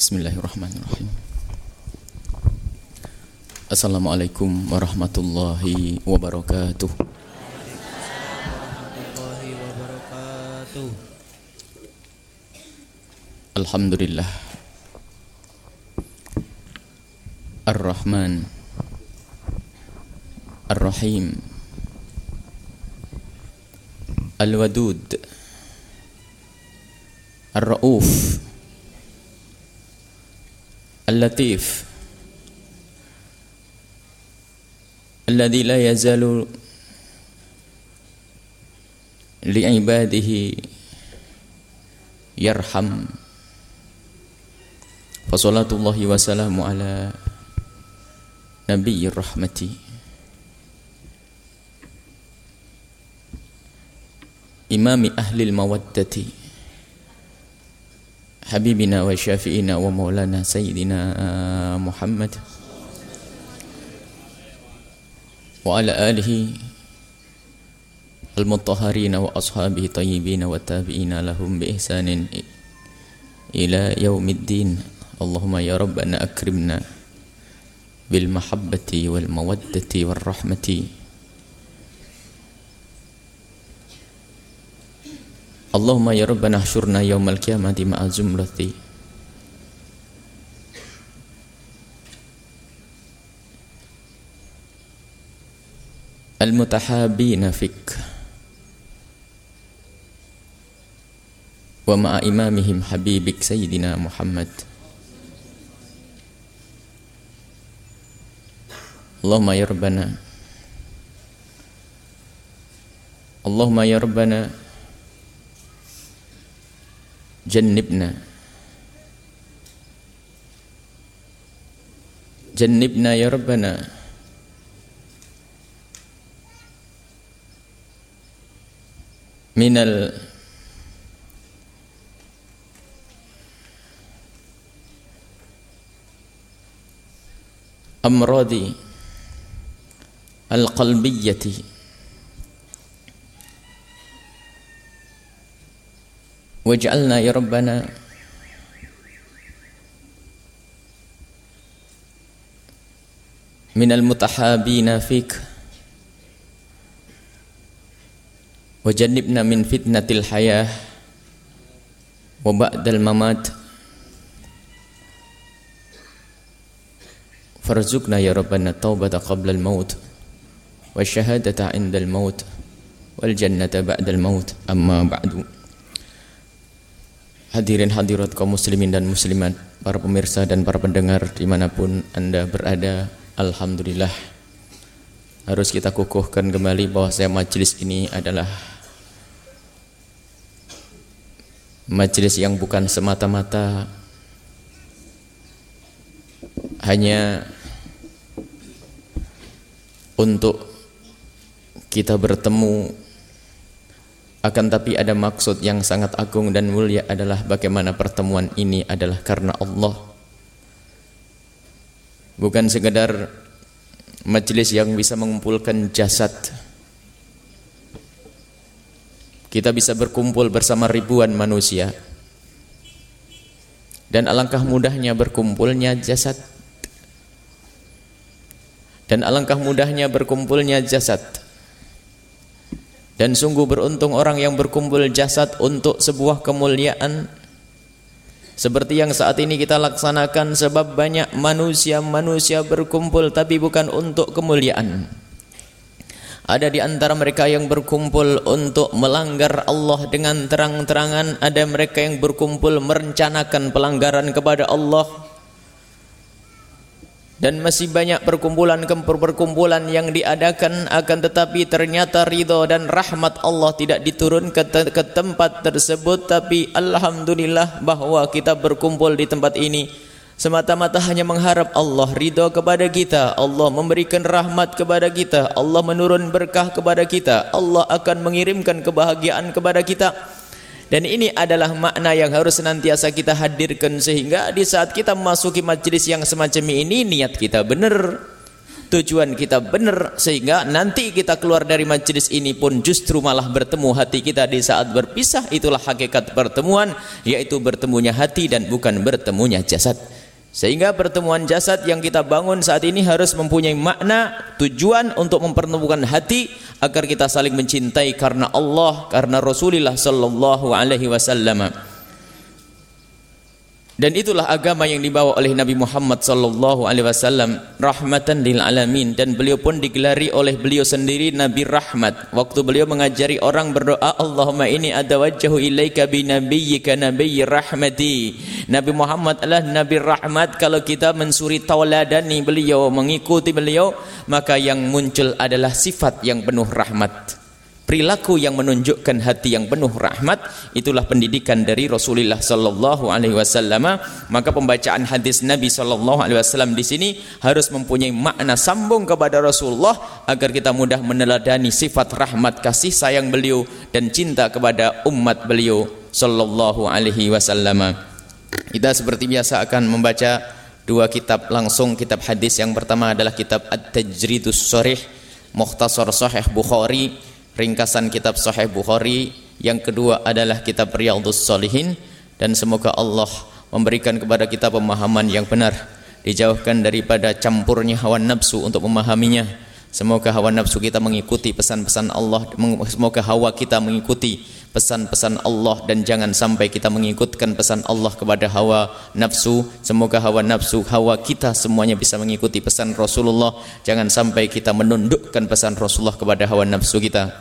Bismillahirrahmanirrahim. Assalamualaikum warahmatullahi wabarakatuh. Alhamdulillah. Ar-Rahman. Ar-Rahim. Al-Wadud. Ar-Ra'uf. اللطيف الذي لا يزال لعباده يرحم. فصلاة الله وسلام على نبي الرحمة. إمام أهل المودة. حبيبنا وشافئنا ومولانا سيدنا محمد وعلى آله المطهرين وأصحابه طيبين والتابعين لهم بإحسان إلى يوم الدين. اللهم يا ربنا أكرمنا بالمحبة والمودة والرحمة. اللهم يا ربنا احشرنا يوم القيامة مع زمرة المتحابين فيك ومع إمامهم حبيبك سيدنا محمد اللهم يا ربنا اللهم يا ربنا جنبنا. جنبنا يا ربنا. من ال أمراض القلبية. واجعلنا يا ربنا من المتحابين فيك. وجنبنا من فتنة الحياة وبعد الممات. فارزقنا يا ربنا التوبة قبل الموت والشهادة عند الموت والجنة بعد الموت. أما بعد. Hadirin hadirat kaum muslimin dan muslimat Para pemirsa dan para pendengar Di mana pun anda berada Alhamdulillah. Harus kita kukuhkan kembali bahwa saya majlis ini adalah Majlis yang bukan semata-mata Hanya Untuk Kita bertemu akan tapi ada maksud yang sangat agung dan mulia adalah bagaimana pertemuan ini adalah karena Allah. Bukan sekedar majelis yang bisa mengumpulkan jasad. Kita bisa berkumpul bersama ribuan manusia. Dan alangkah mudahnya berkumpulnya jasad. Dan alangkah mudahnya berkumpulnya jasad. Dan sungguh beruntung orang yang berkumpul jasad untuk sebuah kemuliaan seperti yang saat ini kita laksanakan sebab banyak manusia-manusia berkumpul tapi bukan untuk kemuliaan. Ada di antara mereka yang berkumpul untuk melanggar Allah dengan terang-terangan, ada mereka yang berkumpul merencanakan pelanggaran kepada Allah dan masih banyak perkumpulan-perkumpulan yang diadakan akan tetapi ternyata ridha dan rahmat Allah tidak diturun ke, te ke tempat tersebut. Tapi alhamdulillah bahwa kita berkumpul di tempat ini. Semata-mata hanya mengharap Allah ridha kepada kita. Allah memberikan rahmat kepada kita. Allah menurun berkah kepada kita. Allah akan mengirimkan kebahagiaan kepada kita Dan ini adalah makna yang harus senantiasa kita hadirkan sehingga di saat kita memasuki majlis yang semacam ini niat kita benar. tujuan kita benar sehingga nanti kita keluar dari majlis ini pun justru malah bertemu hati kita di saat berpisah itulah hakikat pertemuan yaitu bertemunya hati dan bukan bertemunya jasad sehingga pertemuan jasad yang kita bangun saat ini harus mempunyai makna tujuan untuk mempertemukan hati agar kita saling mencintai karena Allah karena Rasulullah sallallahu alaihi wasallam dan itulah agama yang dibawa oleh Nabi Muhammad sallallahu alaihi wasallam rahmatan lil alamin dan beliau pun digelari oleh beliau sendiri Nabi rahmat. Waktu beliau mengajari orang berdoa Allahumma ini adawajjahu ilaika bi nabiyyika nabiyyi rahmati. Nabi Muhammad adalah nabi rahmat kalau kita mensuri tauladani beliau mengikuti beliau maka yang muncul adalah sifat yang penuh rahmat perilaku yang menunjukkan hati yang penuh rahmat itulah pendidikan dari Rasulullah sallallahu alaihi wasallam. Maka pembacaan hadis Nabi sallallahu alaihi wasallam di sini harus mempunyai makna sambung kepada Rasulullah agar kita mudah meneladani sifat rahmat kasih sayang beliau dan cinta kepada umat beliau sallallahu alaihi wasallam. Kita seperti biasa akan membaca dua kitab langsung. Kitab hadis yang pertama adalah kitab At-Tajridus Sharih Mukhtasar Sahih Bukhari ringkasan kitab Sahih Bukhari, yang kedua adalah kitab Riyadhus Shalihin dan semoga Allah memberikan kepada kita pemahaman yang benar, dijauhkan daripada campurnya hawa nafsu untuk memahaminya. Semoga hawa nafsu kita mengikuti pesan-pesan Allah, semoga hawa kita mengikuti pesan-pesan Allah dan jangan sampai kita mengikutkan pesan Allah kepada hawa nafsu. Semoga hawa nafsu, hawa kita semuanya bisa mengikuti pesan Rasulullah. Jangan sampai kita menundukkan pesan Rasulullah kepada hawa nafsu kita.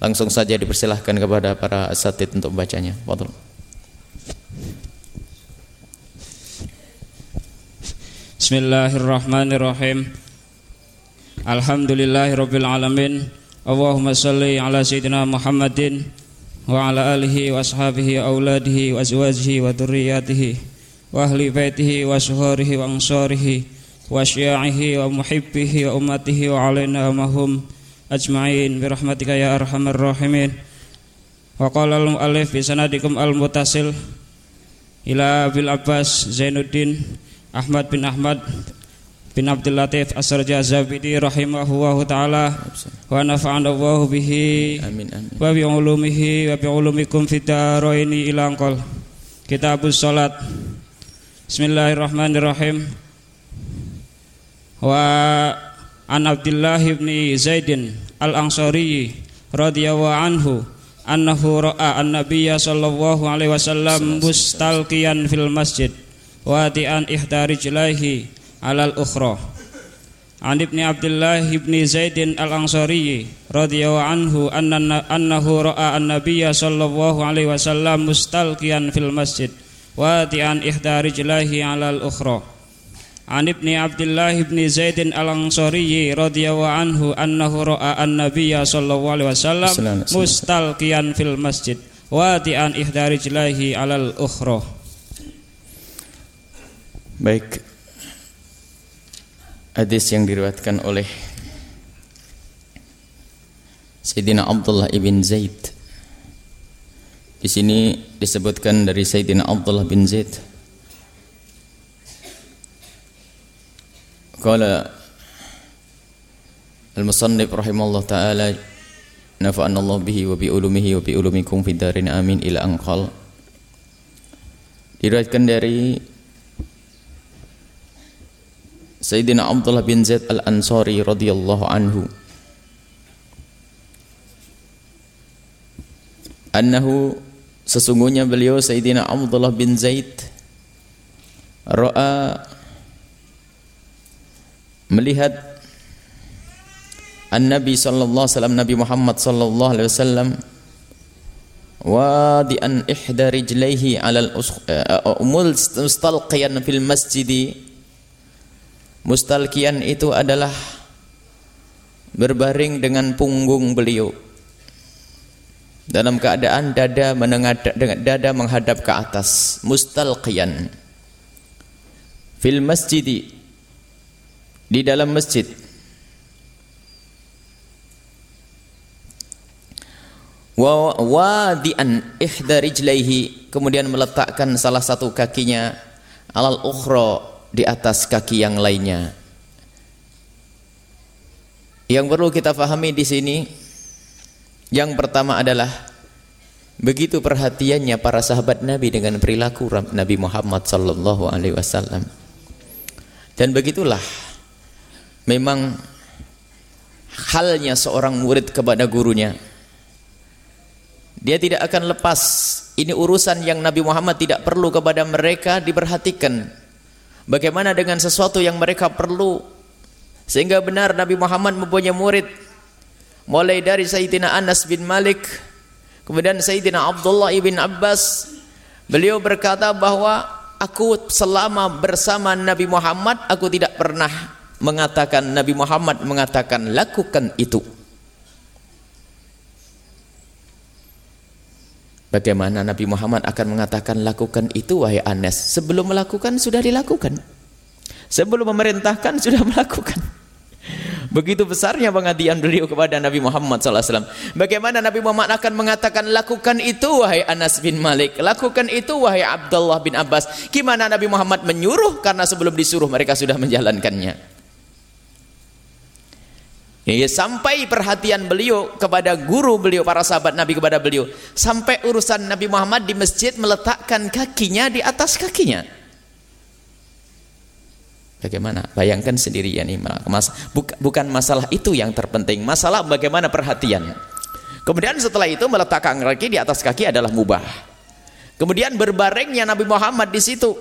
Langsung saja dipersilahkan kepada para asatid untuk membacanya. Fadhil. Bismillahirrahmanirrahim. Alhamdulillahirabbil alamin. Allahumma salli ala sayyidina Muhammadin wa ala alihi wa ashabihi wa auladihi wa azwajihi wa dhurriyyatihi wa ahli baitihi wa suhurihi wa ansarihi wa syi'ihi wa muhibbihi wa ummatihi wa alaina mahum ajma'in birahmatika ya arhamar rahimin bin Abdul Latif Asraja Zabidi rahimahullahu taala wa nafa'ana Allahu bihi amin amin. wa bi ulumihi wa bi ulumikum fid daraini ila anqal. Kitabus Salat. Bismillahirrahmanirrahim. Wa an Abdullah bin Zaidin al-Ansari radhiyallahu anhu annahu ra'a an-nabiyya sallallahu alaihi wasallam mustalqiyan fil masjid wa ti'an ihda rijlaihi alal ukhra An Ibni Abdullah ibni Zaidin al-Ansari radhiyallahu anhu anna annahu ra'a an-nabiyya sallallahu alaihi wasallam mustalqiyan fil masjid wa ti'an ihda rijlaihi alal ukhra An Ibni Abdullah ibni Zaidin al-Ansari radhiyallahu anhu annahu ra'a an-nabiyya sallallahu alaihi wasallam mustalqiyan fil masjid wadi'an ihda rijlaihi 'alal ukhra. Baik. Hadis yang diriwayatkan oleh Sayyidina Abdullah ibn Zaid. Di sini disebutkan dari Sayyidina Abdullah bin Zaid. Qala Al-Musannif rahimahullah ta'ala Nafa'an Allah bihi wa bi ulumihi wa bi ulumikum fi darin amin. Ila anqal. Diriwayatkan dari Sayyidina Abdullah bin Zaid Al-Ansari radhiyallahu anhu Annahu sesungguhnya beliau Sayyidina Abdullah bin Zaid ra'a melihat An-Nabi sallallahu alaihi wasallam Nabi Muhammad sallallahu alaihi wasallam wadi'an ihda rijlaihi 'ala al-umul mustalqiyan fil masjid mustalqiyan itu adalah berbaring dengan punggung beliau. Dalam keadaan dada menengadah dengan dada menghadap ke atas. Mustalqiyan fil masjid di dalam masjid. Wa wadi'an ihda kemudian meletakkan salah satu kakinya alal ukhra di atas kaki yang lainnya Yang perlu kita fahami di sini yang pertama adalah begitu perhatiannya para sahabat Nabi dengan perilaku Nabi Muhammad sallallahu alaihi wasallam. Dan begitulah memang halnya seorang murid kepada gurunya. Dia tidak akan lepas. Ini urusan yang Nabi Muhammad tidak perlu kepada mereka diperhatikan. Bagaimana dengan sesuatu yang mereka perlu? Sehingga benar Nabi Muhammad mempunyai murid. Mulai dari Sayyidina Anas bin Malik kemudian Sayyidina Abdullah ibn Abbas. Beliau berkata bahwa aku selama bersama Nabi Muhammad aku tidak pernah mengatakan Nabi Muhammad mengatakan lakukan itu Bagaimana Nabi Muhammad akan mengatakan lakukan itu wahai Anas sebelum melakukan sudah dilakukan sebelum memerintahkan sudah melakukan Begitu besarnya pengabdian beliau kepada Nabi Muhammad SAW. Bagaimana Nabi Muhammad akan mengatakan lakukan itu wahai Anas bin Malik, lakukan itu wahai Abdullah bin Abbas. Gimana Nabi Muhammad menyuruh karena sebelum disuruh mereka sudah menjalankannya. Ya, sampai perhatian beliau kepada guru beliau para sahabat Nabi kepada beliau sampai urusan Nabi Muhammad di masjid meletakkan kakinya di atas kakinya Bagaimana? Bayangkan sendiri ya nih, mas, bukan masalah itu yang terpenting, masalah bagaimana perhatian. Kemudian setelah itu meletakkan kaki di atas kaki adalah mubah. Kemudian berbaringnya Nabi Muhammad di situ.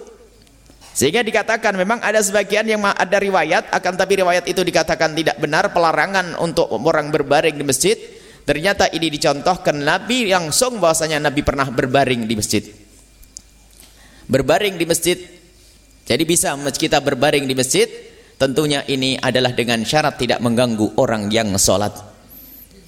Sehingga dikatakan memang ada sebagian yang ada riwayat akan tapi riwayat itu dikatakan tidak benar pelarangan untuk orang berbaring di masjid. Ternyata ini dicontohkan Nabi langsung bahwasanya Nabi pernah berbaring di masjid. Berbaring di masjid jadi bisa kita berbaring di masjid, tentunya ini adalah dengan syarat tidak mengganggu orang yang sholat.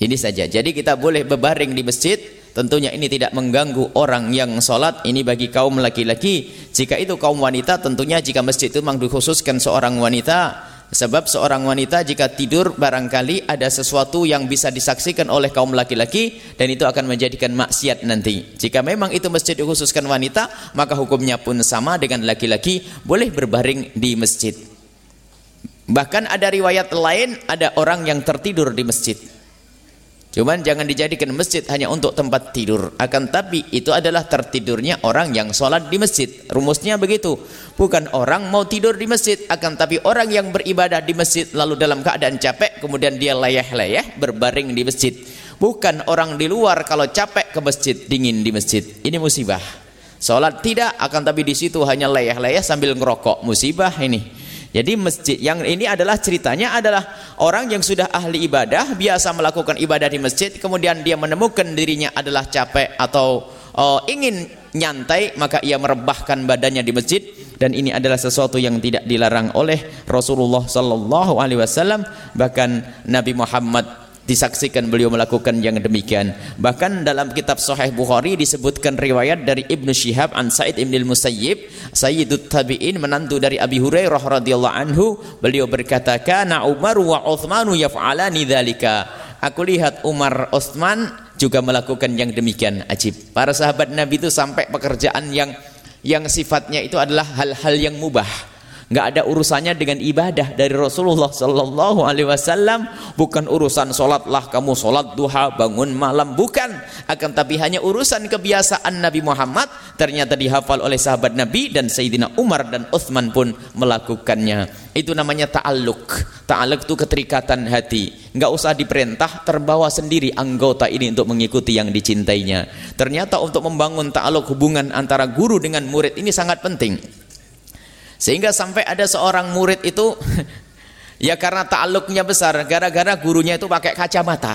Ini saja. Jadi kita boleh berbaring di masjid, tentunya ini tidak mengganggu orang yang sholat. Ini bagi kaum laki-laki. Jika itu kaum wanita, tentunya jika masjid itu memang dikhususkan seorang wanita, Sebab seorang wanita jika tidur barangkali ada sesuatu yang bisa disaksikan oleh kaum laki-laki dan itu akan menjadikan maksiat nanti. Jika memang itu masjid dikhususkan wanita, maka hukumnya pun sama dengan laki-laki, boleh berbaring di masjid. Bahkan ada riwayat lain ada orang yang tertidur di masjid. Cuman jangan dijadikan masjid hanya untuk tempat tidur. Akan tapi itu adalah tertidurnya orang yang sholat di masjid. Rumusnya begitu. Bukan orang mau tidur di masjid. Akan tapi orang yang beribadah di masjid lalu dalam keadaan capek. Kemudian dia layah-layah berbaring di masjid. Bukan orang di luar kalau capek ke masjid, dingin di masjid. Ini musibah. Sholat tidak akan tapi di situ hanya layah-layah sambil ngerokok. Musibah ini. Jadi masjid yang ini adalah ceritanya adalah orang yang sudah ahli ibadah biasa melakukan ibadah di masjid kemudian dia menemukan dirinya adalah capek atau uh, ingin nyantai maka ia merebahkan badannya di masjid. Dan ini adalah sesuatu yang tidak dilarang oleh Rasulullah sallallahu alaihi wasallam. Bahkan Nabi Muhammad disaksikan beliau melakukan yang demikian. Bahkan dalam kitab Sahih Bukhari disebutkan riwayat dari Ibnu Syihab an Said Ibn Musayyib Sayyidut Tabi'in menantu dari Abi Hurairah radhiyallahu anhu. Beliau berkata kana Umar wa Uthmanu yaf'alani dzalika aku lihat Umar Uthman juga melakukan yang demikian. Ajib. Para sahabat Nabi itu sampai pekerjaan yang yang sifatnya itu adalah hal-hal yang mubah nggak ada urusannya dengan ibadah dari Rasulullah Sallallahu Alaihi Wasallam. Bukan urusan sholatlah kamu sholat duha bangun malam. Bukan. Akan tapi hanya urusan kebiasaan Nabi Muhammad. Ternyata dihafal oleh sahabat Nabi dan Sayyidina Umar dan Uthman pun melakukannya. Itu namanya ta'aluk ta'aluk itu keterikatan hati. Nggak usah diperintah terbawa sendiri anggota ini untuk mengikuti yang dicintainya. Ternyata untuk membangun ta'aluk hubungan antara guru dengan murid ini sangat penting sehingga sampai ada seorang murid itu ya karena ta'aluknya besar, gara-gara gurunya itu pakai kacamata.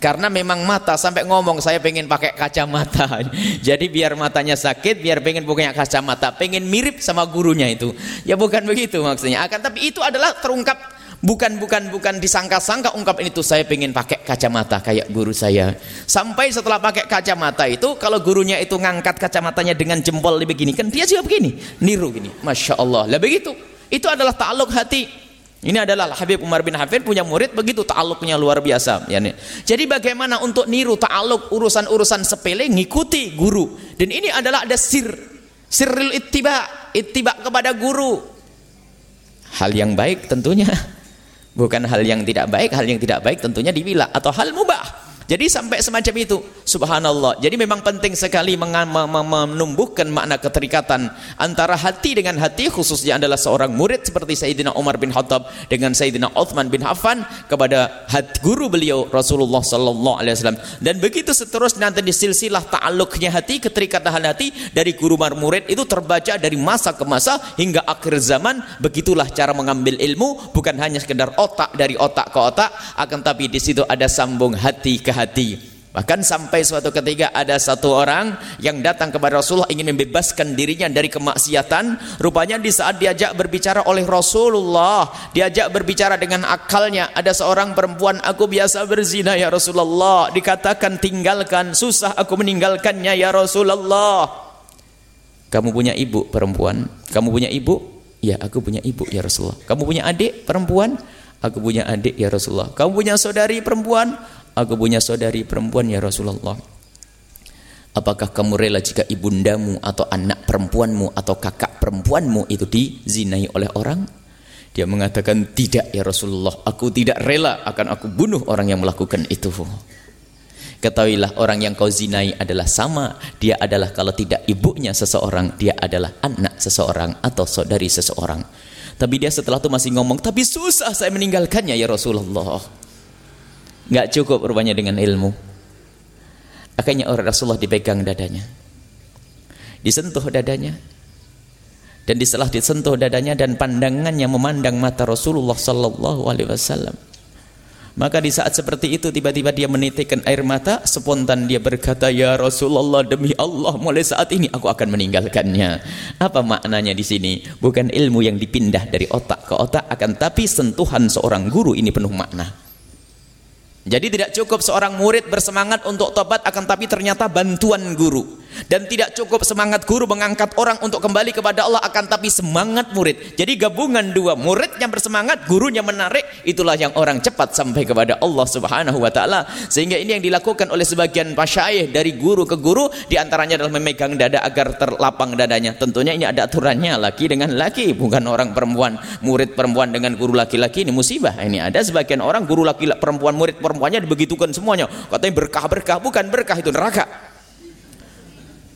Karena memang mata sampai ngomong saya pengen pakai kacamata. Jadi biar matanya sakit, biar pengen punya kacamata, pengen mirip sama gurunya itu. Ya bukan begitu maksudnya. Akan tapi itu adalah terungkap bukan bukan bukan disangka-sangka ungkapan itu saya pengen pakai kacamata kayak guru saya. Sampai setelah pakai kacamata itu kalau gurunya itu ngangkat kacamatanya dengan jempol begini kan dia juga begini niru gini. Masya Allah. Lah begitu. Itu adalah ta'aluk hati. Ini adalah Habib Umar bin Hafid punya murid begitu ta'aluknya luar biasa. Ya jadi bagaimana untuk niru ta'aluk urusan-urusan sepele? Ngikuti guru. Dan ini adalah ada sir. Sirril ittiba. Ittiba kepada guru. Hal yang baik tentunya bukan hal yang tidak baik hal yang tidak baik tentunya dibila atau hal mubah jadi sampai semacam itu, subhanallah. Jadi memang penting sekali menumbuhkan makna keterikatan antara hati dengan hati khususnya adalah seorang murid seperti Sayyidina Umar bin Khattab dengan Sayyidina Uthman bin Affan kepada hati guru beliau Rasulullah sallallahu alaihi wasallam. Dan begitu seterusnya nanti di silsilah hati, keterikatan hati dari guru murid itu terbaca dari masa ke masa hingga akhir zaman. Begitulah cara mengambil ilmu bukan hanya sekedar otak dari otak ke otak akan tapi di situ ada sambung hati ke hati. Bahkan sampai suatu ketika ada satu orang yang datang kepada Rasulullah ingin membebaskan dirinya dari kemaksiatan. Rupanya di saat diajak berbicara oleh Rasulullah, diajak berbicara dengan akalnya. Ada seorang perempuan, aku biasa berzina ya Rasulullah. Dikatakan tinggalkan, susah aku meninggalkannya ya Rasulullah. Kamu punya ibu perempuan? Kamu punya ibu? Ya, aku punya ibu ya Rasulullah. Kamu punya adik perempuan? Aku punya adik ya Rasulullah. Kamu punya saudari perempuan? Aku punya saudari perempuan ya Rasulullah. Apakah kamu rela jika ibundamu atau anak perempuanmu atau kakak perempuanmu itu dizinai oleh orang? Dia mengatakan tidak ya Rasulullah. Aku tidak rela akan aku bunuh orang yang melakukan itu. Ketahuilah orang yang kau zinai adalah sama. Dia adalah kalau tidak ibunya seseorang, dia adalah anak seseorang atau saudari seseorang. Tapi dia setelah itu masih ngomong, tapi susah saya meninggalkannya ya Rasulullah nggak cukup rupanya dengan ilmu. Akhirnya orang Rasulullah dipegang dadanya. Disentuh dadanya. Dan setelah disentuh dadanya dan pandangannya memandang mata Rasulullah sallallahu alaihi wasallam maka di saat seperti itu tiba-tiba dia menitikkan air mata spontan dia berkata ya Rasulullah demi Allah mulai saat ini aku akan meninggalkannya. Apa maknanya di sini? Bukan ilmu yang dipindah dari otak ke otak akan tapi sentuhan seorang guru ini penuh makna jadi tidak cukup seorang murid bersemangat untuk tobat akan tapi ternyata bantuan guru dan tidak cukup semangat guru mengangkat orang untuk kembali kepada Allah akan tapi semangat murid. Jadi gabungan dua, muridnya bersemangat, gurunya menarik, itulah yang orang cepat sampai kepada Allah Subhanahu wa taala. Sehingga ini yang dilakukan oleh sebagian pasyaih dari guru ke guru di antaranya adalah memegang dada agar terlapang dadanya. Tentunya ini ada aturannya laki dengan laki, bukan orang perempuan, murid perempuan dengan guru laki-laki ini musibah. Ini ada sebagian orang guru laki perempuan murid perempuannya dibegitukan semuanya. Katanya berkah-berkah, bukan berkah itu neraka.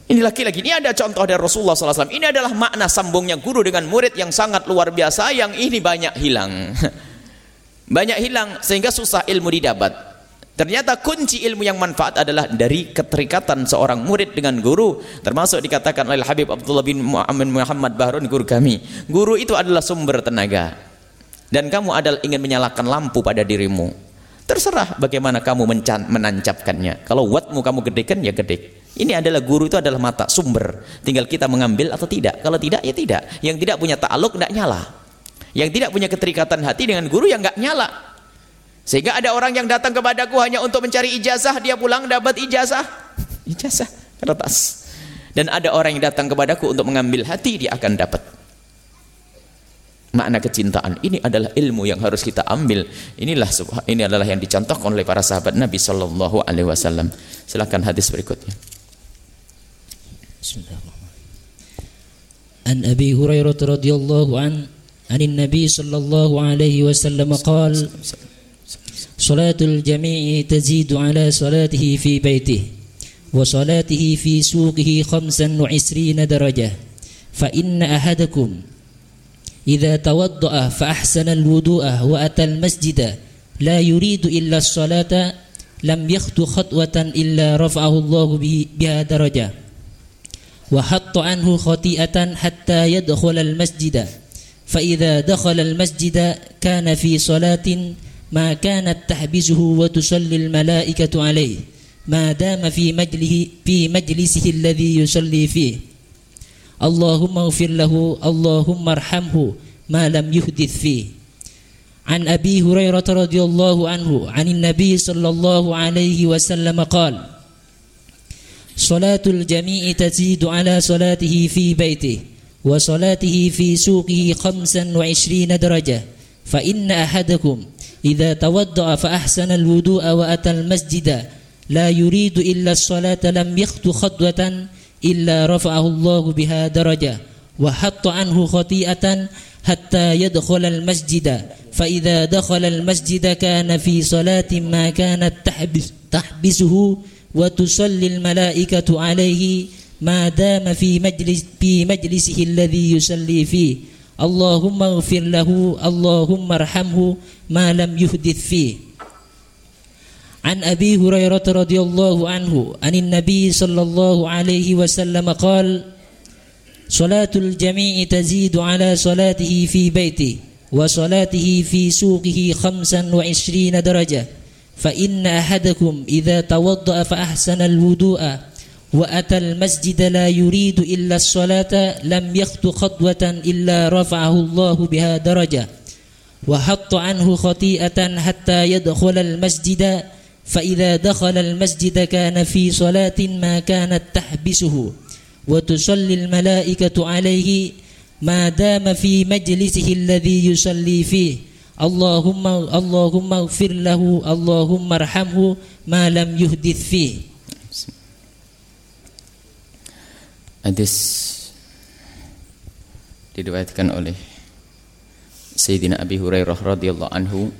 Ini laki-laki. Ini ada contoh dari Rasulullah SAW. Ini adalah makna sambungnya guru dengan murid yang sangat luar biasa. Yang ini banyak hilang. banyak hilang sehingga susah ilmu didapat. Ternyata kunci ilmu yang manfaat adalah dari keterikatan seorang murid dengan guru. Termasuk dikatakan oleh Habib Abdullah bin Muhammad Bahrun guru kami. Guru itu adalah sumber tenaga. Dan kamu adalah ingin menyalakan lampu pada dirimu. Terserah bagaimana kamu menancapkannya. Kalau wattmu kamu gedekan ya gede. Ini adalah guru itu adalah mata sumber. Tinggal kita mengambil atau tidak. Kalau tidak ya tidak. Yang tidak punya ta'aluk tidak nyala. Yang tidak punya keterikatan hati dengan guru yang enggak nyala. Sehingga ada orang yang datang kepadaku hanya untuk mencari ijazah, dia pulang dapat ijazah. Ijazah kertas. Dan ada orang yang datang kepadaku untuk mengambil hati, dia akan dapat. Makna kecintaan ini adalah ilmu yang harus kita ambil. Inilah ini adalah yang dicontohkan oleh para sahabat Nabi sallallahu alaihi wasallam. Silakan hadis berikutnya. بسم الله الرحمن عن أبي هريرة رضي الله عنه عن النبي صلى الله عليه وسلم قال صلاة الجميع تزيد على صلاته في بيته وصلاته في سوقه خمسا وعشرين درجة فإن أحدكم إذا توضأ فأحسن الوضوء وأتى المسجد لا يريد إلا الصلاة لم يخط خطوة إلا رفعه الله بها درجة وحط عنه خطيئة حتى يدخل المسجد. فإذا دخل المسجد كان في صلاة ما كانت تحبسه وتصلي الملائكة عليه ما دام في مجله في مجلسه الذي يصلي فيه. اللهم اغفر له اللهم ارحمه ما لم يحدث فيه. عن أبي هريرة رضي الله عنه عن النبي صلى الله عليه وسلم قال صلاة الجميع تزيد على صلاته في بيته وصلاته في سوقه خمسا وعشرين درجة. فإن أحدكم إذا توضأ فأحسن الوضوء وأتى المسجد. لا يريد إلا الصلاة لم يخط خطوة إلا رفعه الله بها درجة وحط عنه خطيئة حتى يدخل المسجد. فإذا دخل المسجد كان في صلاة ما كانت تحبس تحبسه وتصلي الملائكة عليه ما دام في مجلس في مجلسه الذي يصلي فيه. اللهم اغفر له اللهم ارحمه ما لم يحدث فيه. عن أبي هريرة رضي الله عنه عن النبي صلى الله عليه وسلم قال صلاة الجميع تزيد على صلاته في بيته وصلاته في سوقه خمسا وعشرين درجة. فإن أحدكم إذا توضأ فأحسن الوضوء وأتى المسجد لا يريد إلا الصلاة لم يخط خطوة إلا رفعه الله بها درجة وحط عنه خطيئة حتى يدخل المسجد فإذا دخل المسجد كان في صلاة ما كانت تحبسه وتصلي الملائكة عليه ما دام في مجلسه الذي يصلي فيه. Allahumma Allahumma ighfir lahu Allahumma arhamhu ma lam yuhdith fi. Hadis diriwayatkan oleh Sayyidina Abi Hurairah radhiyallahu anhu.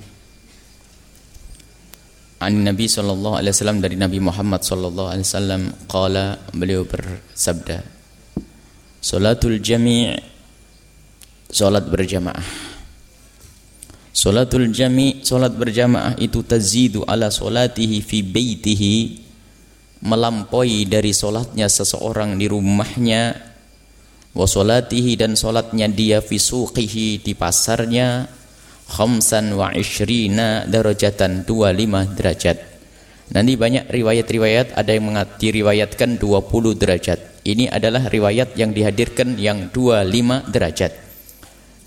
An Nabi sallallahu alaihi wasallam dari Nabi Muhammad sallallahu alaihi wasallam qala beliau bersabda Salatul jami' salat berjamaah. Salatul jami' salat berjamaah itu tazidu ala salatihi fi baitihi melampaui dari solatnya seseorang di rumahnya wa solatihi dan solatnya dia fi suqihi di pasarnya khamsan wa ishrina darajatan 25 derajat. Nanti banyak riwayat-riwayat ada yang mengati riwayatkan 20 derajat. Ini adalah riwayat yang dihadirkan yang 25 derajat.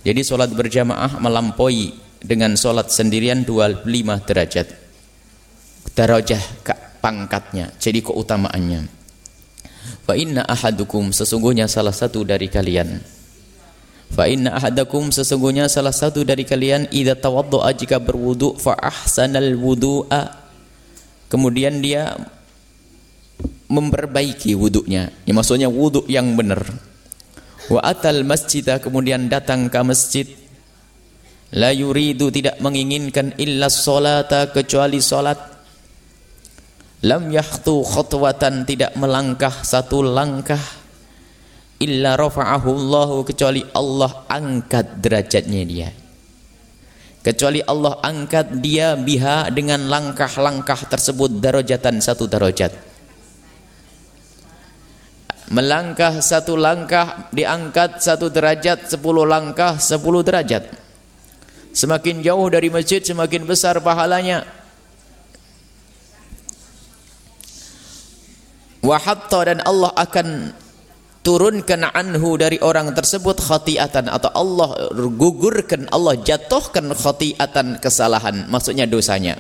Jadi solat berjamaah melampaui dengan solat sendirian 25 derajat darajah pangkatnya, jadi keutamaannya. Fa inna ahadukum sesungguhnya salah satu dari kalian. Fa inna ahadakum sesungguhnya salah satu dari kalian idza tawaddaa jika berwudu fa ahsanal wudu'a kemudian dia memperbaiki wudunya. Ya, maksudnya wudu yang benar. Wa atal masjidah kemudian datang ke masjid la yuridu tidak menginginkan illa salata kecuali salat lam yahtu khutwatan tidak melangkah satu langkah. Illa rafa'ahu kecuali Allah angkat derajatnya dia. Kecuali Allah angkat dia biha dengan langkah-langkah tersebut darajatan satu darajat. Melangkah satu langkah diangkat satu derajat sepuluh langkah sepuluh derajat semakin jauh dari masjid semakin besar pahalanya. Wa dan Allah akan turunkan anhu dari orang tersebut khati'atan atau Allah gugurkan Allah jatuhkan khati'atan kesalahan maksudnya dosanya.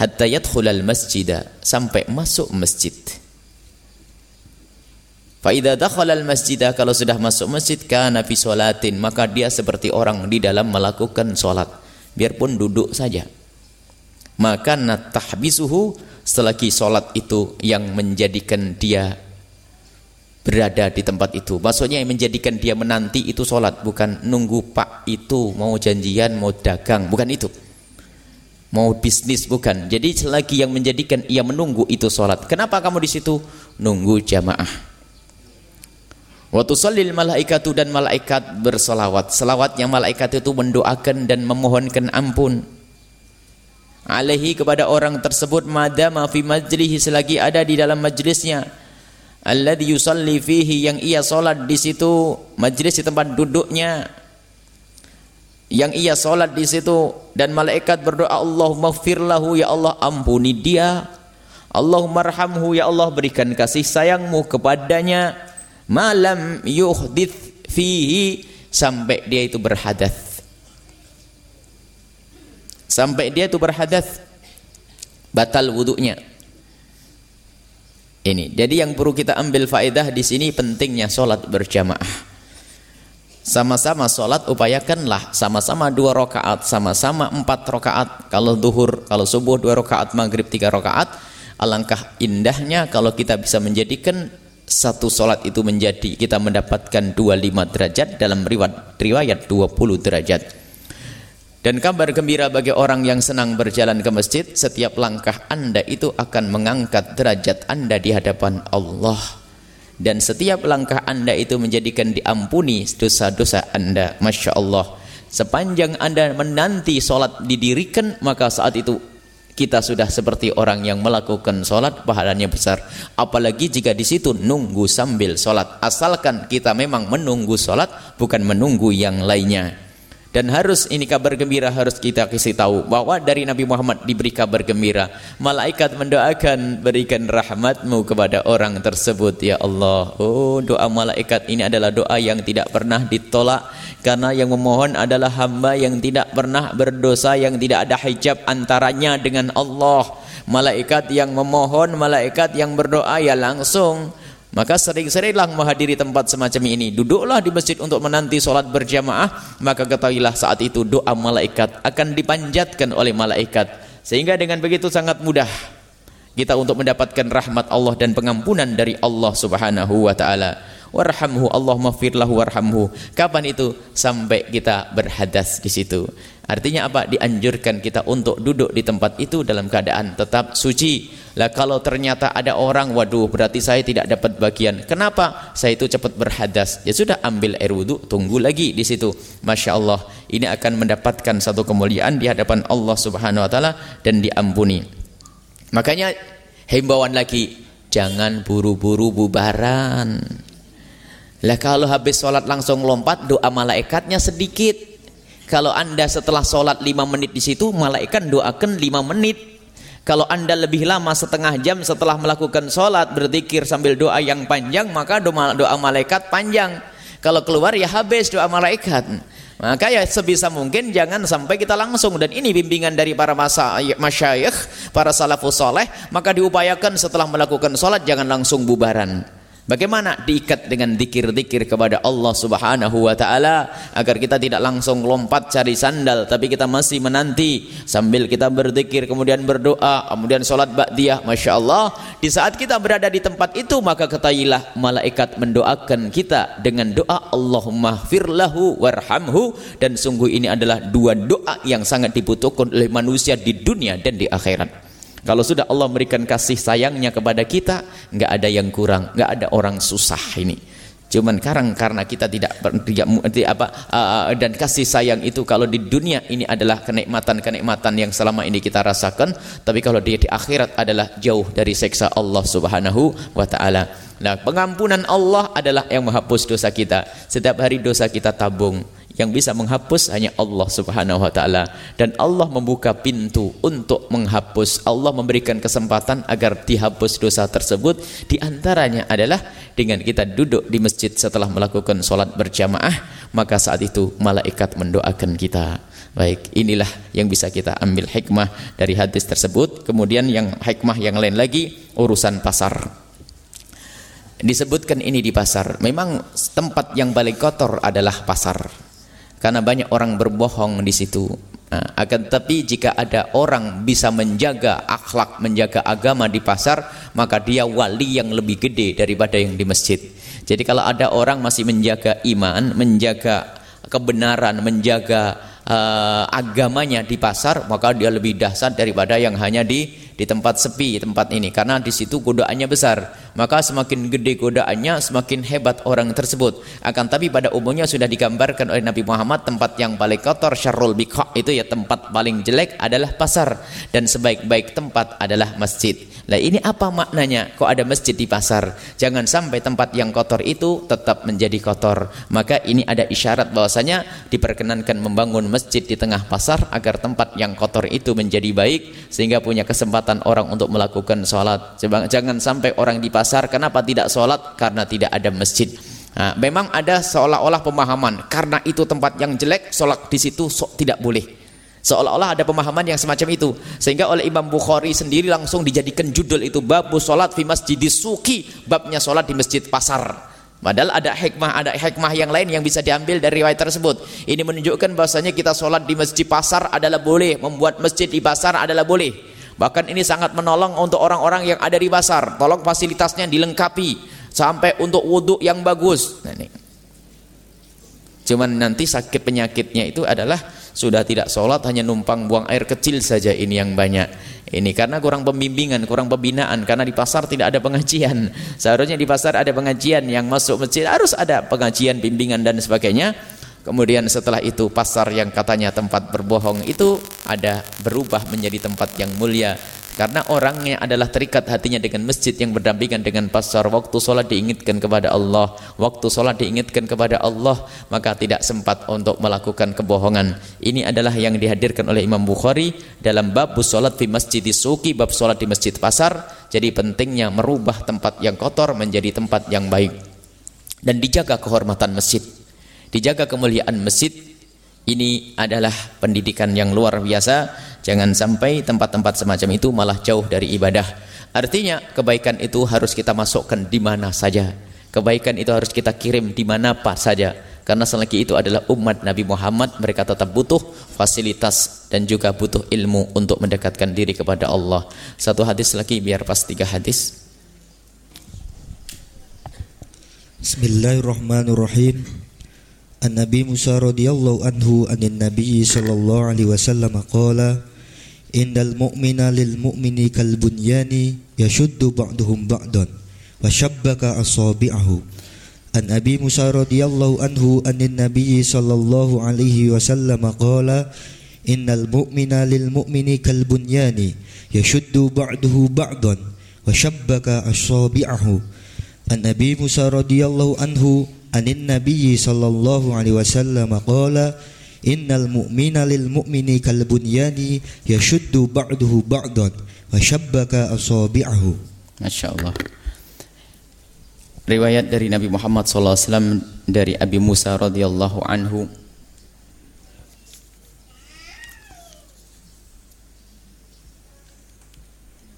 Hatta yadkhulal masjida sampai masuk masjid fa idza dakhala al masjida kalau sudah masuk masjid kana fi salatin maka dia seperti orang di dalam melakukan salat biarpun duduk saja. Maka natahbisuhu selagi solat itu yang menjadikan dia berada di tempat itu. Maksudnya yang menjadikan dia menanti itu solat bukan nunggu pak itu mau janjian mau dagang bukan itu. Mau bisnis bukan. Jadi selagi yang menjadikan ia menunggu itu solat kenapa kamu di situ? Nunggu jamaah waktu salil malaikatu dan malaikat bersolawat. Selawat yang malaikat itu mendoakan dan memohonkan ampun. Alaihi kepada orang tersebut madama fi majlihi selagi ada di dalam majlisnya. Alladhi yusalli fihi yang ia salat di situ majlis di tempat duduknya. Yang ia salat di situ dan malaikat berdoa Allahumma lahu ya Allah ampuni dia. Allahumma arhamhu ya Allah berikan kasih sayangmu kepadanya malam yuhdith fihi sampai dia itu berhadas sampai dia itu berhadas batal wuduknya ini jadi yang perlu kita ambil faedah di sini pentingnya solat berjamaah. Sama-sama solat upayakanlah sama-sama dua rakaat sama-sama empat rakaat. Kalau duhur kalau subuh dua rakaat maghrib tiga rakaat alangkah indahnya kalau kita bisa menjadikan satu solat itu menjadi kita mendapatkan 25 derajat dalam riwayat riwayat 20 derajat Dan kabar gembira bagi orang yang senang berjalan ke masjid, setiap langkah Anda itu akan mengangkat derajat Anda di hadapan Allah. Dan setiap langkah Anda itu menjadikan diampuni dosa-dosa Anda. Masya Allah. Sepanjang Anda menanti solat didirikan, maka saat itu kita sudah seperti orang yang melakukan solat pahalanya besar. Apalagi jika di situ nunggu sambil solat. Asalkan kita memang menunggu solat bukan menunggu yang lainnya dan harus ini kabar gembira harus kita kasih tahu bahwa dari Nabi Muhammad diberi kabar gembira. Malaikat mendoakan berikan rahmatmu kepada orang tersebut ya Allah. Oh doa malaikat ini adalah doa yang tidak pernah ditolak karena yang memohon adalah hamba yang tidak pernah berdosa yang tidak ada hijab antaranya dengan Allah. Malaikat yang memohon, malaikat yang berdoa ya langsung maka sering-seringlah menghadiri tempat semacam ini. Duduklah di masjid untuk menanti solat berjamaah. Maka ketahuilah saat itu doa malaikat akan dipanjatkan oleh malaikat. Sehingga dengan begitu sangat mudah kita untuk mendapatkan rahmat Allah dan pengampunan dari Allah subhanahu wa ta'ala. Warhamhu Allah mafirlahu warhamhu. Kapan itu? Sampai kita berhadas di situ. Artinya apa? Dianjurkan kita untuk duduk di tempat itu dalam keadaan tetap suci. Lah kalau ternyata ada orang, waduh berarti saya tidak dapat bagian. Kenapa? Saya itu cepat berhadas. Ya sudah ambil air wudhu, tunggu lagi di situ. Masya Allah, ini akan mendapatkan satu kemuliaan di hadapan Allah Subhanahu Wa Taala dan diampuni. Makanya himbauan lagi, jangan buru-buru bubaran. Lah kalau habis sholat langsung lompat, doa malaikatnya sedikit. Kalau anda setelah sholat lima menit di situ, malaikat doakan lima menit. Kalau anda lebih lama setengah jam setelah melakukan sholat, berzikir sambil doa yang panjang, maka doa, doa malaikat panjang. Kalau keluar ya habis doa malaikat. Maka ya sebisa mungkin jangan sampai kita langsung dan ini bimbingan dari para masyayikh, para salafus soleh, maka diupayakan setelah melakukan sholat jangan langsung bubaran. Bagaimana diikat dengan dikir-dikir kepada Allah Subhanahu wa taala? Agar kita tidak langsung lompat cari sandal tapi kita masih menanti. Sambil kita berzikir kemudian berdoa kemudian salat ba'diyah masyaallah di saat kita berada di tempat itu maka ketahuilah malaikat mendoakan kita dengan doa Allahumma firlahu warhamhu. Dan sungguh ini adalah dua doa yang sangat dibutuhkan oleh manusia di dunia dan di akhirat kalau sudah Allah memberikan kasih sayangnya kepada kita, nggak ada yang kurang, nggak ada orang susah ini. Cuman karang karena kita tidak, tidak apa uh, dan kasih sayang itu kalau di dunia ini adalah kenikmatan-kenikmatan yang selama ini kita rasakan, tapi kalau di, di akhirat adalah jauh dari seksa Allah Subhanahu wa taala. Nah, pengampunan Allah adalah yang menghapus dosa kita. Setiap hari dosa kita tabung yang bisa menghapus hanya Allah Subhanahu wa taala. Dan Allah membuka pintu untuk menghapus. Allah memberikan kesempatan agar dihapus dosa tersebut. Di antaranya adalah dengan kita duduk di masjid setelah melakukan solat berjamaah maka saat itu malaikat mendoakan kita. Baik inilah yang bisa kita ambil hikmah dari hadis tersebut. Kemudian yang hikmah yang lain lagi urusan pasar. Disebutkan ini di pasar. Memang tempat yang paling kotor adalah pasar karena banyak orang berbohong di situ. Nah, akan tetapi jika ada orang bisa menjaga akhlak, menjaga agama di pasar, maka dia wali yang lebih gede daripada yang di masjid. Jadi kalau ada orang masih menjaga iman, menjaga kebenaran, menjaga uh, agamanya di pasar, maka dia lebih dahsyat daripada yang hanya di di tempat sepi tempat ini karena di situ godaannya besar. Maka semakin gede godaannya semakin hebat orang tersebut. Akan tapi pada umumnya sudah digambarkan oleh Nabi Muhammad tempat yang paling kotor syarrul biqa itu ya tempat paling jelek adalah pasar. Dan sebaik-baik tempat adalah masjid lah ini apa maknanya kok ada masjid di pasar? Jangan sampai tempat yang kotor itu tetap menjadi kotor. Maka ini ada isyarat bahwasanya diperkenankan membangun masjid di tengah pasar agar tempat yang kotor itu menjadi baik sehingga punya kesempatan orang untuk melakukan sholat. Jangan sampai orang di pasar kenapa tidak sholat? Karena tidak ada masjid. Nah, memang ada seolah-olah pemahaman. Karena itu tempat yang jelek sholat di situ so, tidak boleh seolah-olah ada pemahaman yang semacam itu sehingga oleh Imam Bukhari sendiri langsung dijadikan judul itu bab sholat fi masjid suki babnya sholat di masjid pasar Padahal ada hikmah, ada hikmah yang lain yang bisa diambil dari riwayat tersebut. Ini menunjukkan bahwasanya kita sholat di masjid pasar adalah boleh, membuat masjid di pasar adalah boleh. Bahkan ini sangat menolong untuk orang-orang yang ada di pasar. Tolong fasilitasnya dilengkapi sampai untuk wudhu yang bagus. Nah, ini. Cuman nanti sakit penyakitnya itu adalah sudah tidak sholat hanya numpang buang air kecil saja ini yang banyak. Ini karena kurang pembimbingan kurang pembinaan. Karena di pasar tidak ada pengajian. Seharusnya di pasar ada pengajian yang masuk masjid. Harus ada pengajian bimbingan dan sebagainya. Kemudian setelah itu pasar yang katanya tempat berbohong itu ada berubah menjadi tempat yang mulia karena orangnya adalah terikat hatinya dengan masjid yang berdampingan dengan pasar. Waktu solat diingatkan kepada Allah. Waktu solat diingatkan kepada Allah. Maka tidak sempat untuk melakukan kebohongan. Ini adalah yang dihadirkan oleh Imam Bukhari dalam bab solat di masjid di suki, bab solat di masjid pasar. Jadi pentingnya merubah tempat yang kotor menjadi tempat yang baik. Dan dijaga kehormatan masjid. Dijaga kemuliaan masjid. Ini adalah pendidikan yang luar biasa Jangan sampai tempat-tempat semacam itu malah jauh dari ibadah. Artinya kebaikan itu harus kita masukkan di mana saja. Kebaikan itu harus kita kirim di mana apa saja. Karena selagi itu adalah umat Nabi Muhammad, mereka tetap butuh fasilitas dan juga butuh ilmu untuk mendekatkan diri kepada Allah. Satu hadis lagi biar pas tiga hadis. Bismillahirrahmanirrahim. An-Nabi Musa radhiyallahu anhu anin Nabi sallallahu alaihi wasallam qala Innal mu'mina lil mu'mini kal bunyani yashuddu ba'duhum ba'dan wa shabbaka asabi'ahu. An Abi Musa radhiyallahu anhu anin Nabi sallallahu alaihi wasallam qala Innal mu'mina lil mu'mini kal bunyani yashuddu ba'duhu ba'dan wa shabbaka asabi'ahu. An Abi Musa radhiyallahu anhu anin Nabi sallallahu alaihi wasallam qala Innal mu'mina lil mu'mini kal bunyani yashuddu ba'duhu ba'dan wa shabbaka asabi'ahu. Masyaallah. Riwayat dari Nabi Muhammad SAW dari Abi Musa radhiyallahu anhu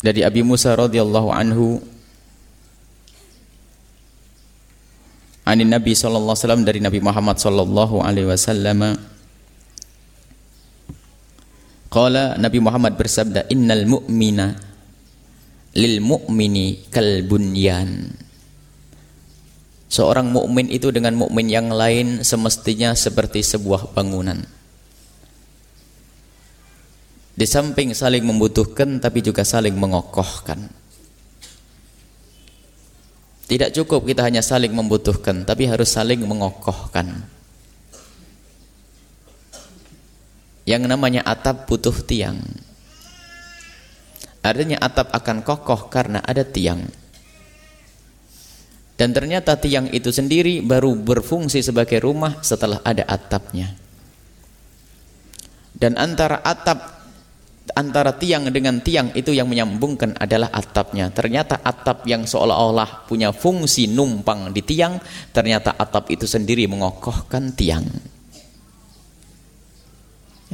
dari Abi Musa radhiyallahu anhu Anin Nabi sallallahu alaihi wasallam dari Nabi Muhammad sallallahu alaihi wasallam Qala Nabi Muhammad bersabda innal mu'mina lil mu'mini kal bunyan. Seorang mukmin itu dengan mukmin yang lain semestinya seperti sebuah bangunan. Di samping saling membutuhkan tapi juga saling mengokohkan. Tidak cukup kita hanya saling membutuhkan tapi harus saling mengokohkan. Yang namanya atap butuh tiang. Artinya atap akan kokoh karena ada tiang. Dan ternyata tiang itu sendiri baru berfungsi sebagai rumah setelah ada atapnya. Dan antara atap antara tiang dengan tiang itu yang menyambungkan adalah atapnya. Ternyata atap yang seolah-olah punya fungsi numpang di tiang, ternyata atap itu sendiri mengokohkan tiang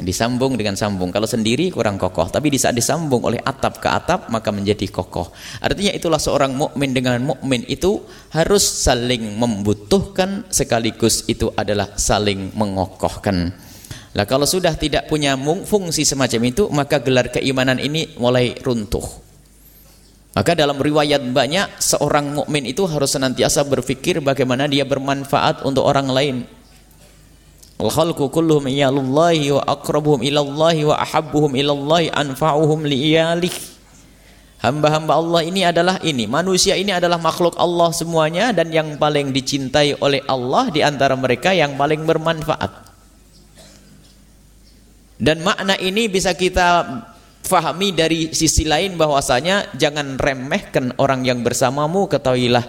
disambung dengan sambung. Kalau sendiri kurang kokoh tapi di saat disambung oleh atap ke atap maka menjadi kokoh. Artinya itulah seorang mukmin dengan mukmin itu harus saling membutuhkan sekaligus itu adalah saling mengokohkan. Lah kalau sudah tidak punya fungsi semacam itu maka gelar keimanan ini mulai runtuh. Maka dalam riwayat banyak seorang mukmin itu harus senantiasa berpikir bagaimana dia bermanfaat untuk orang lain Al khalqu kulluhum iyalullahi wa aqrabuhum ilallahi wa ahabbuhum ilallahi anfa'uhum liiyalih. Hamba-hamba Allah ini adalah ini. Manusia ini adalah makhluk Allah semuanya dan yang paling dicintai oleh Allah di antara mereka yang paling bermanfaat. Dan makna ini bisa kita fahami dari sisi lain bahwasanya jangan remehkan orang yang bersamamu ketahuilah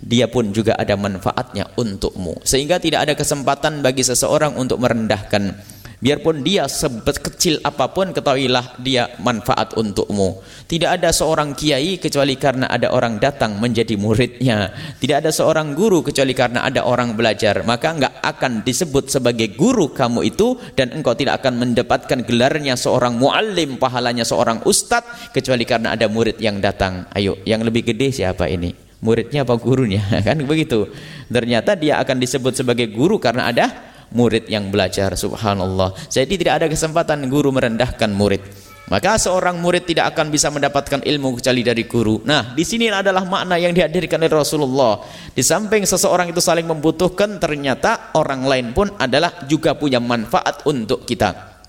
dia pun juga ada manfaatnya untukmu. Sehingga tidak ada kesempatan bagi seseorang untuk merendahkan. Biarpun dia sekecil apa pun ketahuilah dia manfaat untukmu. Tidak ada seorang kiai kecuali karena ada orang datang menjadi muridnya. Tidak ada seorang guru kecuali karena ada orang belajar. Maka enggak akan disebut sebagai guru kamu itu dan engkau tidak akan mendapatkan gelarnya seorang muallim pahalanya seorang ustadz kecuali karena ada murid yang datang. Ayo yang lebih gede siapa ini muridnya apa gurunya kan begitu ternyata dia akan disebut sebagai guru karena ada murid yang belajar subhanallah jadi tidak ada kesempatan guru merendahkan murid maka seorang murid tidak akan bisa mendapatkan ilmu kecuali dari guru. Nah, di sini adalah makna yang dihadirkan oleh Rasulullah. Di samping seseorang itu saling membutuhkan, ternyata orang lain pun adalah juga punya manfaat untuk kita.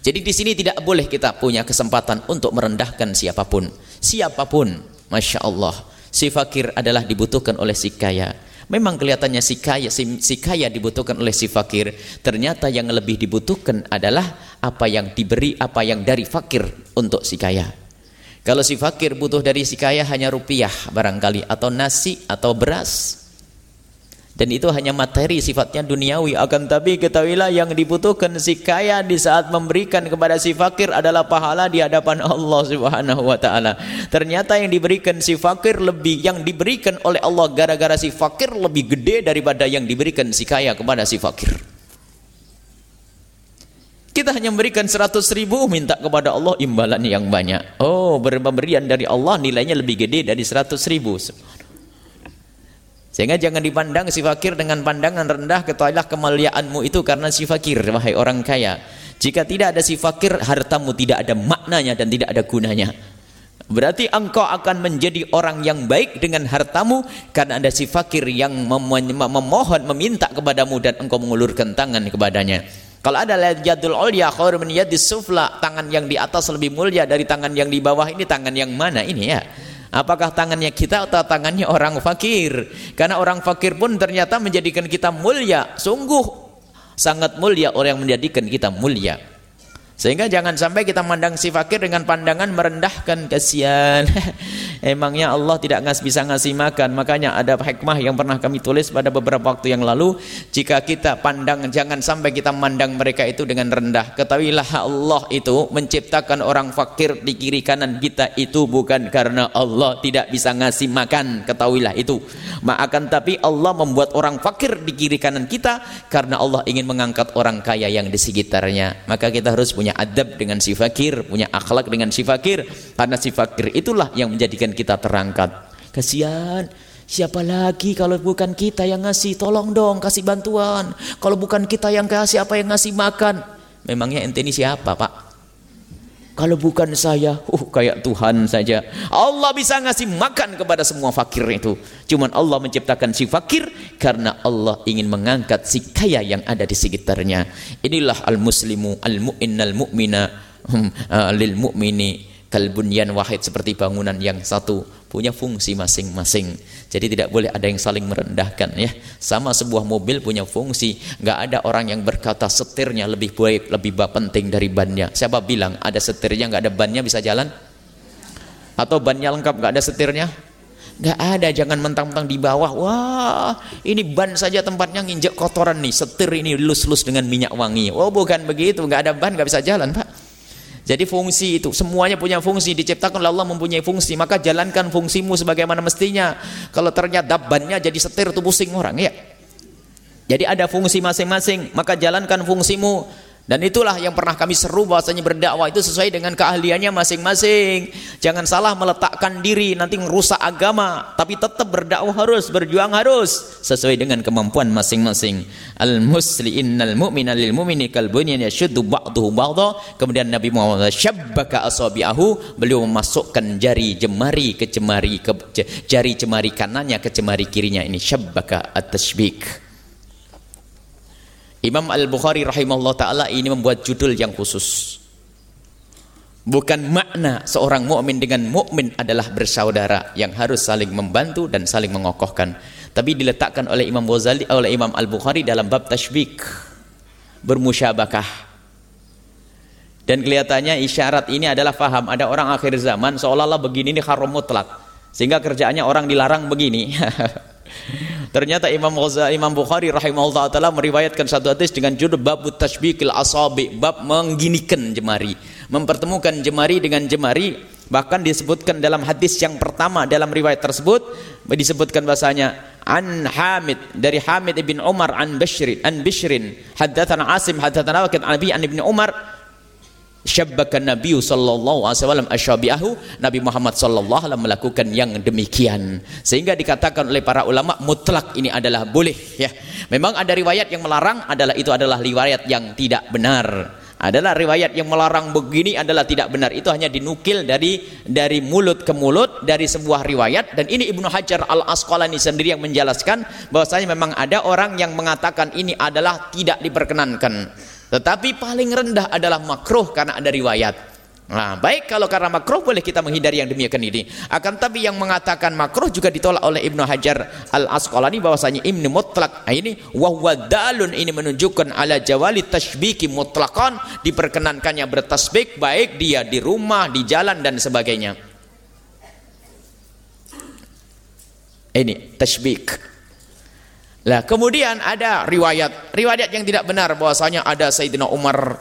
Jadi di sini tidak boleh kita punya kesempatan untuk merendahkan siapa pun. Siapa pun, Masya Allah. Si fakir adalah dibutuhkan oleh si kaya. Memang kelihatannya si kaya, si, si kaya dibutuhkan oleh si fakir. Ternyata yang lebih dibutuhkan adalah apa yang diberi, apa yang dari fakir untuk si kaya. Kalau si fakir butuh dari si kaya hanya rupiah barangkali atau nasi atau beras dan itu hanya materi sifatnya duniawi. Akan tapi ketahuilah yang dibutuhkan si kaya di saat memberikan kepada si fakir adalah pahala di hadapan Allah Subhanahu wa taala. Ternyata yang diberikan si fakir lebih yang diberikan oleh Allah gara-gara si fakir lebih gede daripada yang diberikan si kaya kepada si fakir. Kita hanya memberikan 100 ribu minta kepada Allah imbalan yang banyak. Oh pemberian dari Allah nilainya lebih gede dari 100 ribu sehingga jangan dipandang si fakir dengan pandangan rendah ketahuilah kemuliaanmu itu karena si fakir wahai orang kaya. Jika tidak ada si fakir hartamu tidak ada maknanya dan tidak ada gunanya. Berarti engkau akan menjadi orang yang baik dengan hartamu karena ada si fakir yang memohon meminta kepadamu dan engkau mengulurkan tangan kepadanya. Kalau ada yadul ulya khair min yadis sufla, tangan yang di atas lebih mulia dari tangan yang di bawah ini tangan yang mana ini ya? Apakah tangannya kita atau tangannya orang fakir? Karena orang fakir pun ternyata menjadikan kita mulia. Sungguh sangat mulia orang yang menjadikan kita mulia. Sehingga jangan sampai kita mandang si fakir dengan pandangan merendahkan kasihan. Emangnya Allah tidak ngas bisa ngasih makan. Makanya ada hikmah yang pernah kami tulis pada beberapa waktu yang lalu, jika kita pandang jangan sampai kita mandang mereka itu dengan rendah. Ketahuilah Allah itu menciptakan orang fakir di kiri kanan kita itu bukan karena Allah tidak bisa ngasih makan. Ketahuilah itu. Akan tapi Allah membuat orang fakir di kiri kanan kita karena Allah ingin mengangkat orang kaya yang di sekitarnya. Maka kita harus punya punya adab dengan si fakir, punya akhlak dengan si fakir. Karena si fakir itulah yang menjadikan kita terangkat. Kasihan, siapa lagi kalau bukan kita yang ngasih? Tolong dong kasih bantuan. Kalau bukan kita yang kasih, apa yang ngasih makan? Memangnya ente ini siapa, Pak? Kalau bukan saya, uh kayak Tuhan saja. Allah bisa ngasih makan kepada semua fakir itu. Cuman Allah menciptakan si fakir karena Allah ingin mengangkat si kaya yang ada di sekitarnya. Inilah al-muslimu al-mu'min al-mu'mina hmm, uh, lil mu'mini kalbunyan wahid seperti bangunan yang satu punya fungsi masing-masing. Jadi tidak boleh ada yang saling merendahkan ya. Sama sebuah mobil punya fungsi. Enggak ada orang yang berkata setirnya lebih baik, lebih penting dari bannya. Siapa bilang ada setirnya enggak ada bannya bisa jalan? Atau bannya lengkap enggak ada setirnya? Enggak ada, jangan mentang-mentang di bawah. Wah, ini ban saja tempatnya nginjek kotoran nih. Setir ini lus-lus dengan minyak wangi. Oh, bukan begitu. Enggak ada ban, enggak bisa jalan, Pak. Jadi fungsi itu semuanya punya fungsi diciptakan oleh Allah mempunyai fungsi maka jalankan fungsimu sebagaimana mestinya. Kalau ternyata bannya jadi setir tuh pusing orang ya. Jadi ada fungsi masing-masing maka jalankan fungsimu dan itulah yang pernah kami seru bahwasanya berdakwah itu sesuai dengan keahliannya masing-masing. Jangan salah meletakkan diri nanti merusak agama, tapi tetap berdakwah harus, berjuang harus sesuai dengan kemampuan masing-masing. Al musli innal mu'mina lil mu'mini kal bunyan yashuddu ba'dahu ba'dha. Kemudian Nabi Muhammad syabbaka asabi'ahu, beliau memasukkan jari jemari ke jemari ke jari jemari kanannya ke jemari kirinya ini syabbaka at-tashbik. Imam Al-Bukhari rahimahullah taala ini membuat judul yang khusus. Bukan makna seorang mukmin dengan mukmin adalah bersaudara yang harus saling membantu dan saling mengokohkan. Tapi diletakkan oleh Imam Ghazali oleh Imam Al-Bukhari dalam bab tashbik bermusyabakah. Dan kelihatannya isyarat ini adalah faham ada orang akhir zaman seolah-olah begini ini haram mutlak. Sehingga kerjaannya orang dilarang begini. Ternyata Imam Ghazali, Imam Bukhari rahimahullah taala meriwayatkan satu hadis dengan judul bab tashbikil asabi, bab mengginikan jemari, mempertemukan jemari dengan jemari. Bahkan disebutkan dalam hadis yang pertama dalam riwayat tersebut disebutkan bahasanya an Hamid dari Hamid ibn Umar an Bashrin an Bishrin haddatsana Asim haddatsana Waqid an Abi an Ibn Umar syabbaka Nabi sallallahu alaihi wasallam asyabiahu Nabi Muhammad sallallahu alaihi melakukan yang demikian. Sehingga dikatakan oleh para ulama mutlak ini adalah boleh ya. Memang ada riwayat yang melarang adalah itu adalah riwayat yang tidak benar. Adalah riwayat yang melarang begini adalah tidak benar. Itu hanya dinukil dari dari mulut ke mulut dari sebuah riwayat. Dan ini Ibnu Hajar Al Asqalani sendiri yang menjelaskan bahwasanya memang ada orang yang mengatakan ini adalah tidak diperkenankan Tetapi paling rendah adalah makruh karena ada riwayat. Nah, baik kalau karena makruh boleh kita menghindari yang demikian ini. Akan tapi yang mengatakan makruh juga ditolak oleh Ibnu Hajar Al Asqalani bahwasanya Ibnu mutlak. Nah, ini wahwa dalun ini menunjukkan ala jawali tashbiki mutlakon diperkenankannya bertasbik baik dia di rumah, di jalan dan sebagainya. Ini tashbik. Lah kemudian ada riwayat. Riwayat yang tidak benar bahwasanya ada Sayyidina Umar.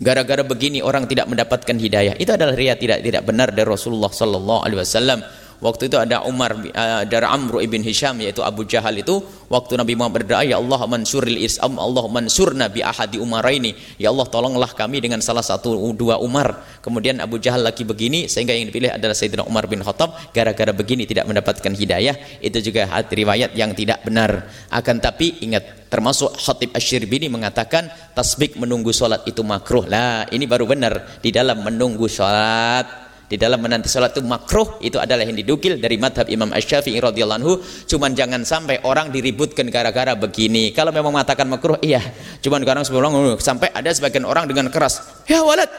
Gara-gara begini orang tidak mendapatkan hidayah. Itu adalah ria tidak tidak benar dari Rasulullah sallallahu alaihi wasallam Waktu itu ada Umar uh, dari Amr ibn Hisham yaitu Abu Jahal itu. Waktu Nabi Muhammad berdoa ya Allah mansuril isam Allah mansur Nabi ahadi Umar ini ya Allah tolonglah kami dengan salah satu dua Umar. Kemudian Abu Jahal lagi begini sehingga yang dipilih adalah Sayyidina Umar bin Khattab. Gara-gara begini tidak mendapatkan hidayah. Itu juga riwayat yang tidak benar. Akan tapi ingat termasuk Khatib Asy-Syirbini mengatakan tasbih menunggu solat itu makruh. Lah ini baru benar. Di dalam menunggu solat di dalam menanti salat itu makruh itu adalah yang didukil dari madhab Imam Ash-Syafi'i radhiyallahu cuman jangan sampai orang diributkan gara-gara begini. Kalau memang mengatakan makruh iya. Cuman kadang sebelum sampai ada sebagian orang dengan keras ya walad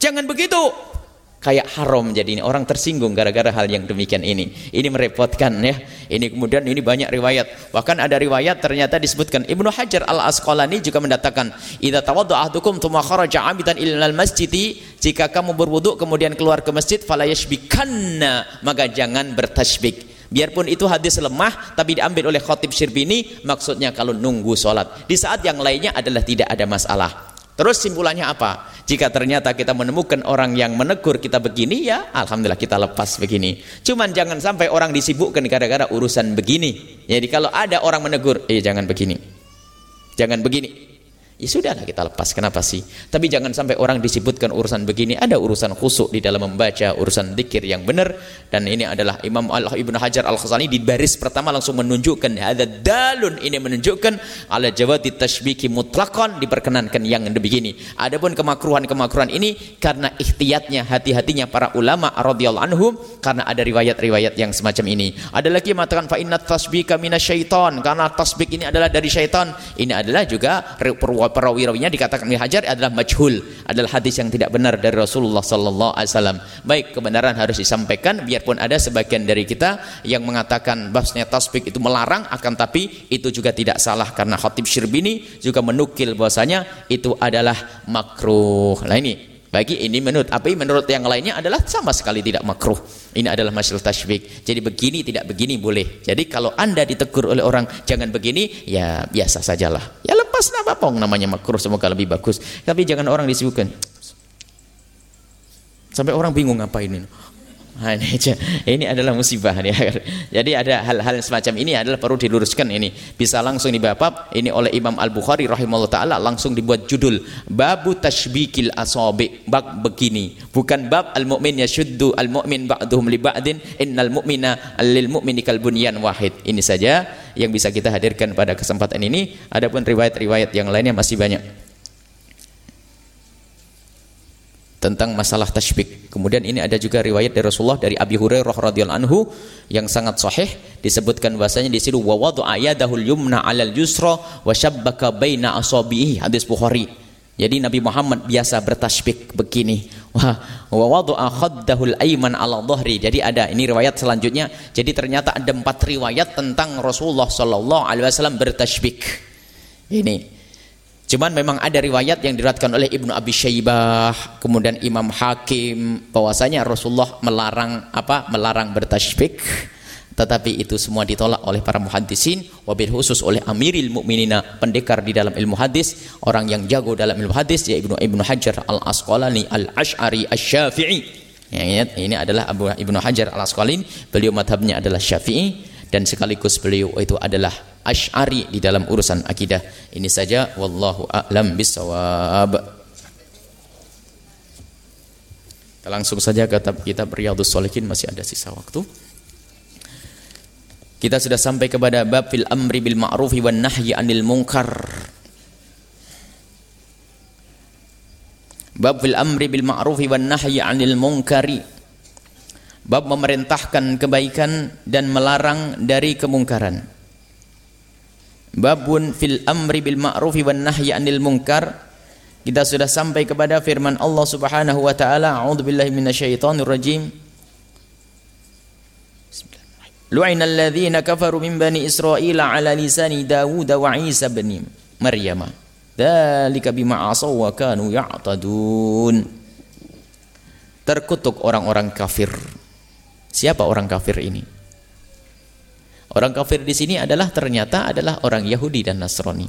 jangan begitu kayak haram jadi ini. Orang tersinggung gara-gara hal yang demikian ini. Ini merepotkan ya. Ini kemudian ini banyak riwayat. Bahkan ada riwayat ternyata disebutkan. Ibnu Hajar Al-Asqalani juga mendatangkan idza tawadda ahdukum thumma kharaja 'amidan ilal masjidi jika kamu berwudu kemudian keluar ke masjid fala yashbikanna. Maka jangan bertasbih. Biarpun itu hadis lemah tapi diambil oleh khatib Syirbini maksudnya kalau nunggu sholat. Di saat yang lainnya adalah tidak ada masalah Terus simpulannya apa? Jika ternyata kita menemukan orang yang menegur kita begini, ya Alhamdulillah kita lepas begini. Cuman jangan sampai orang disibukkan gara-gara urusan begini. Jadi kalau ada orang menegur, eh jangan begini. Jangan begini. Ya sudahlah kita lepas, kenapa sih? Tapi jangan sampai orang disebutkan urusan begini, ada urusan khusuk di dalam membaca, urusan dikir yang benar. Dan ini adalah Imam Allah Ibn Hajar Al-Khazali di baris pertama langsung menunjukkan, ada dalun ini menunjukkan, ala jawati tashbiki mutlakon, diperkenankan yang begini. Adapun kemakruhan-kemakruhan ini, karena ikhtiyatnya, hati-hatinya para ulama radhiyallahu anhum, karena ada riwayat-riwayat yang semacam ini. Ada lagi yang mengatakan, fa'inat tasbika syaitan, karena tasbik ini adalah dari syaitan. Ini adalah juga perwakilan perawi-rawinya dikatakan Ibnu Hajar adalah majhul, adalah hadis yang tidak benar dari Rasulullah sallallahu alaihi wasallam. Baik, kebenaran harus disampaikan biarpun ada sebagian dari kita yang mengatakan bahwasanya tasbih itu melarang akan tapi itu juga tidak salah karena Khatib Syirbini juga menukil bahwasanya itu adalah makruh. Nah ini bagi ini menurut apa menurut yang lainnya adalah sama sekali tidak makruh. Ini adalah masalah tasbih. Jadi begini tidak begini boleh. Jadi kalau Anda ditegur oleh orang jangan begini, ya biasa sajalah. Ya lepas apa pong namanya makruh semoga lebih bagus. Tapi jangan orang disibukkan. Sampai orang bingung ngapain ini. Ini, adalah musibah ya. Jadi ada hal-hal semacam ini adalah perlu diluruskan ini. Bisa langsung dibapap ini oleh Imam Al-Bukhari rahimahullah taala langsung dibuat judul Babu Tashbikil Asabi. Bab begini, bukan bab al-mu'min yashuddu al-mu'min ba'duhum li ba'din innal mu'mina lil mu'mini kal bunyan wahid. Ini saja yang bisa kita hadirkan pada kesempatan ini. Adapun riwayat-riwayat yang lainnya masih banyak. Tentang masalah tasbih. Kemudian ini ada juga riwayat dari Rasulullah dari Abi Hurairah radhiyallahu anhu yang sangat sahih disebutkan bahasanya di situ wa wadu ayadahul yumna 'alal yusra wa syabbaka baina asabihi hadis Bukhari. Jadi Nabi Muhammad biasa bertasbih begini. Wah, wa ayman 'ala dhahri. Jadi ada ini riwayat selanjutnya. Jadi ternyata ada empat riwayat tentang Rasulullah sallallahu alaihi wasallam bertasbih. Ini Cuman memang ada riwayat yang diriwayatkan oleh Ibnu Abi Syaibah, kemudian Imam Hakim bahwasanya Rasulullah melarang apa? Melarang bertasbih. Tetapi itu semua ditolak oleh para muhaddisin, wabil khusus oleh Amiril Mukminina, pendekar di dalam ilmu hadis, orang yang jago dalam ilmu hadis yaitu Ibnu Ibnu Hajar Al-Asqalani Al-Asy'ari Asy-Syafi'i. Ya, ini adalah Abu Ibnu Hajar Al-Asqalani, beliau madhabnya adalah Syafi'i dan sekaligus beliau itu adalah Ash'ari di dalam urusan akidah. Ini saja wallahu a'lam bisawab. Kita langsung saja ke kitab Riyadhus Shalihin masih ada sisa waktu. Kita sudah sampai kepada bab fil amri bil ma'rufi wan nahyi 'anil munkar. Bab fil amri bil ma'rufi wan nahyi 'anil munkari. Bab memerintahkan kebaikan dan melarang dari kemungkaran. Babun fil amri bil ma'rufi wan nahyi anil munkar. Kita sudah sampai kepada firman Allah Subhanahu wa taala. A'udzubillahi minasyaitonir rajim. Lu'ina alladhina kafaru min bani Israila ala lisani Dawud wa Isa bin Maryam. Dzalika bima asaw wa kanu ya'tadun. Terkutuk orang-orang kafir. Siapa orang kafir ini? Orang kafir di sini adalah ternyata adalah orang Yahudi dan Nasrani.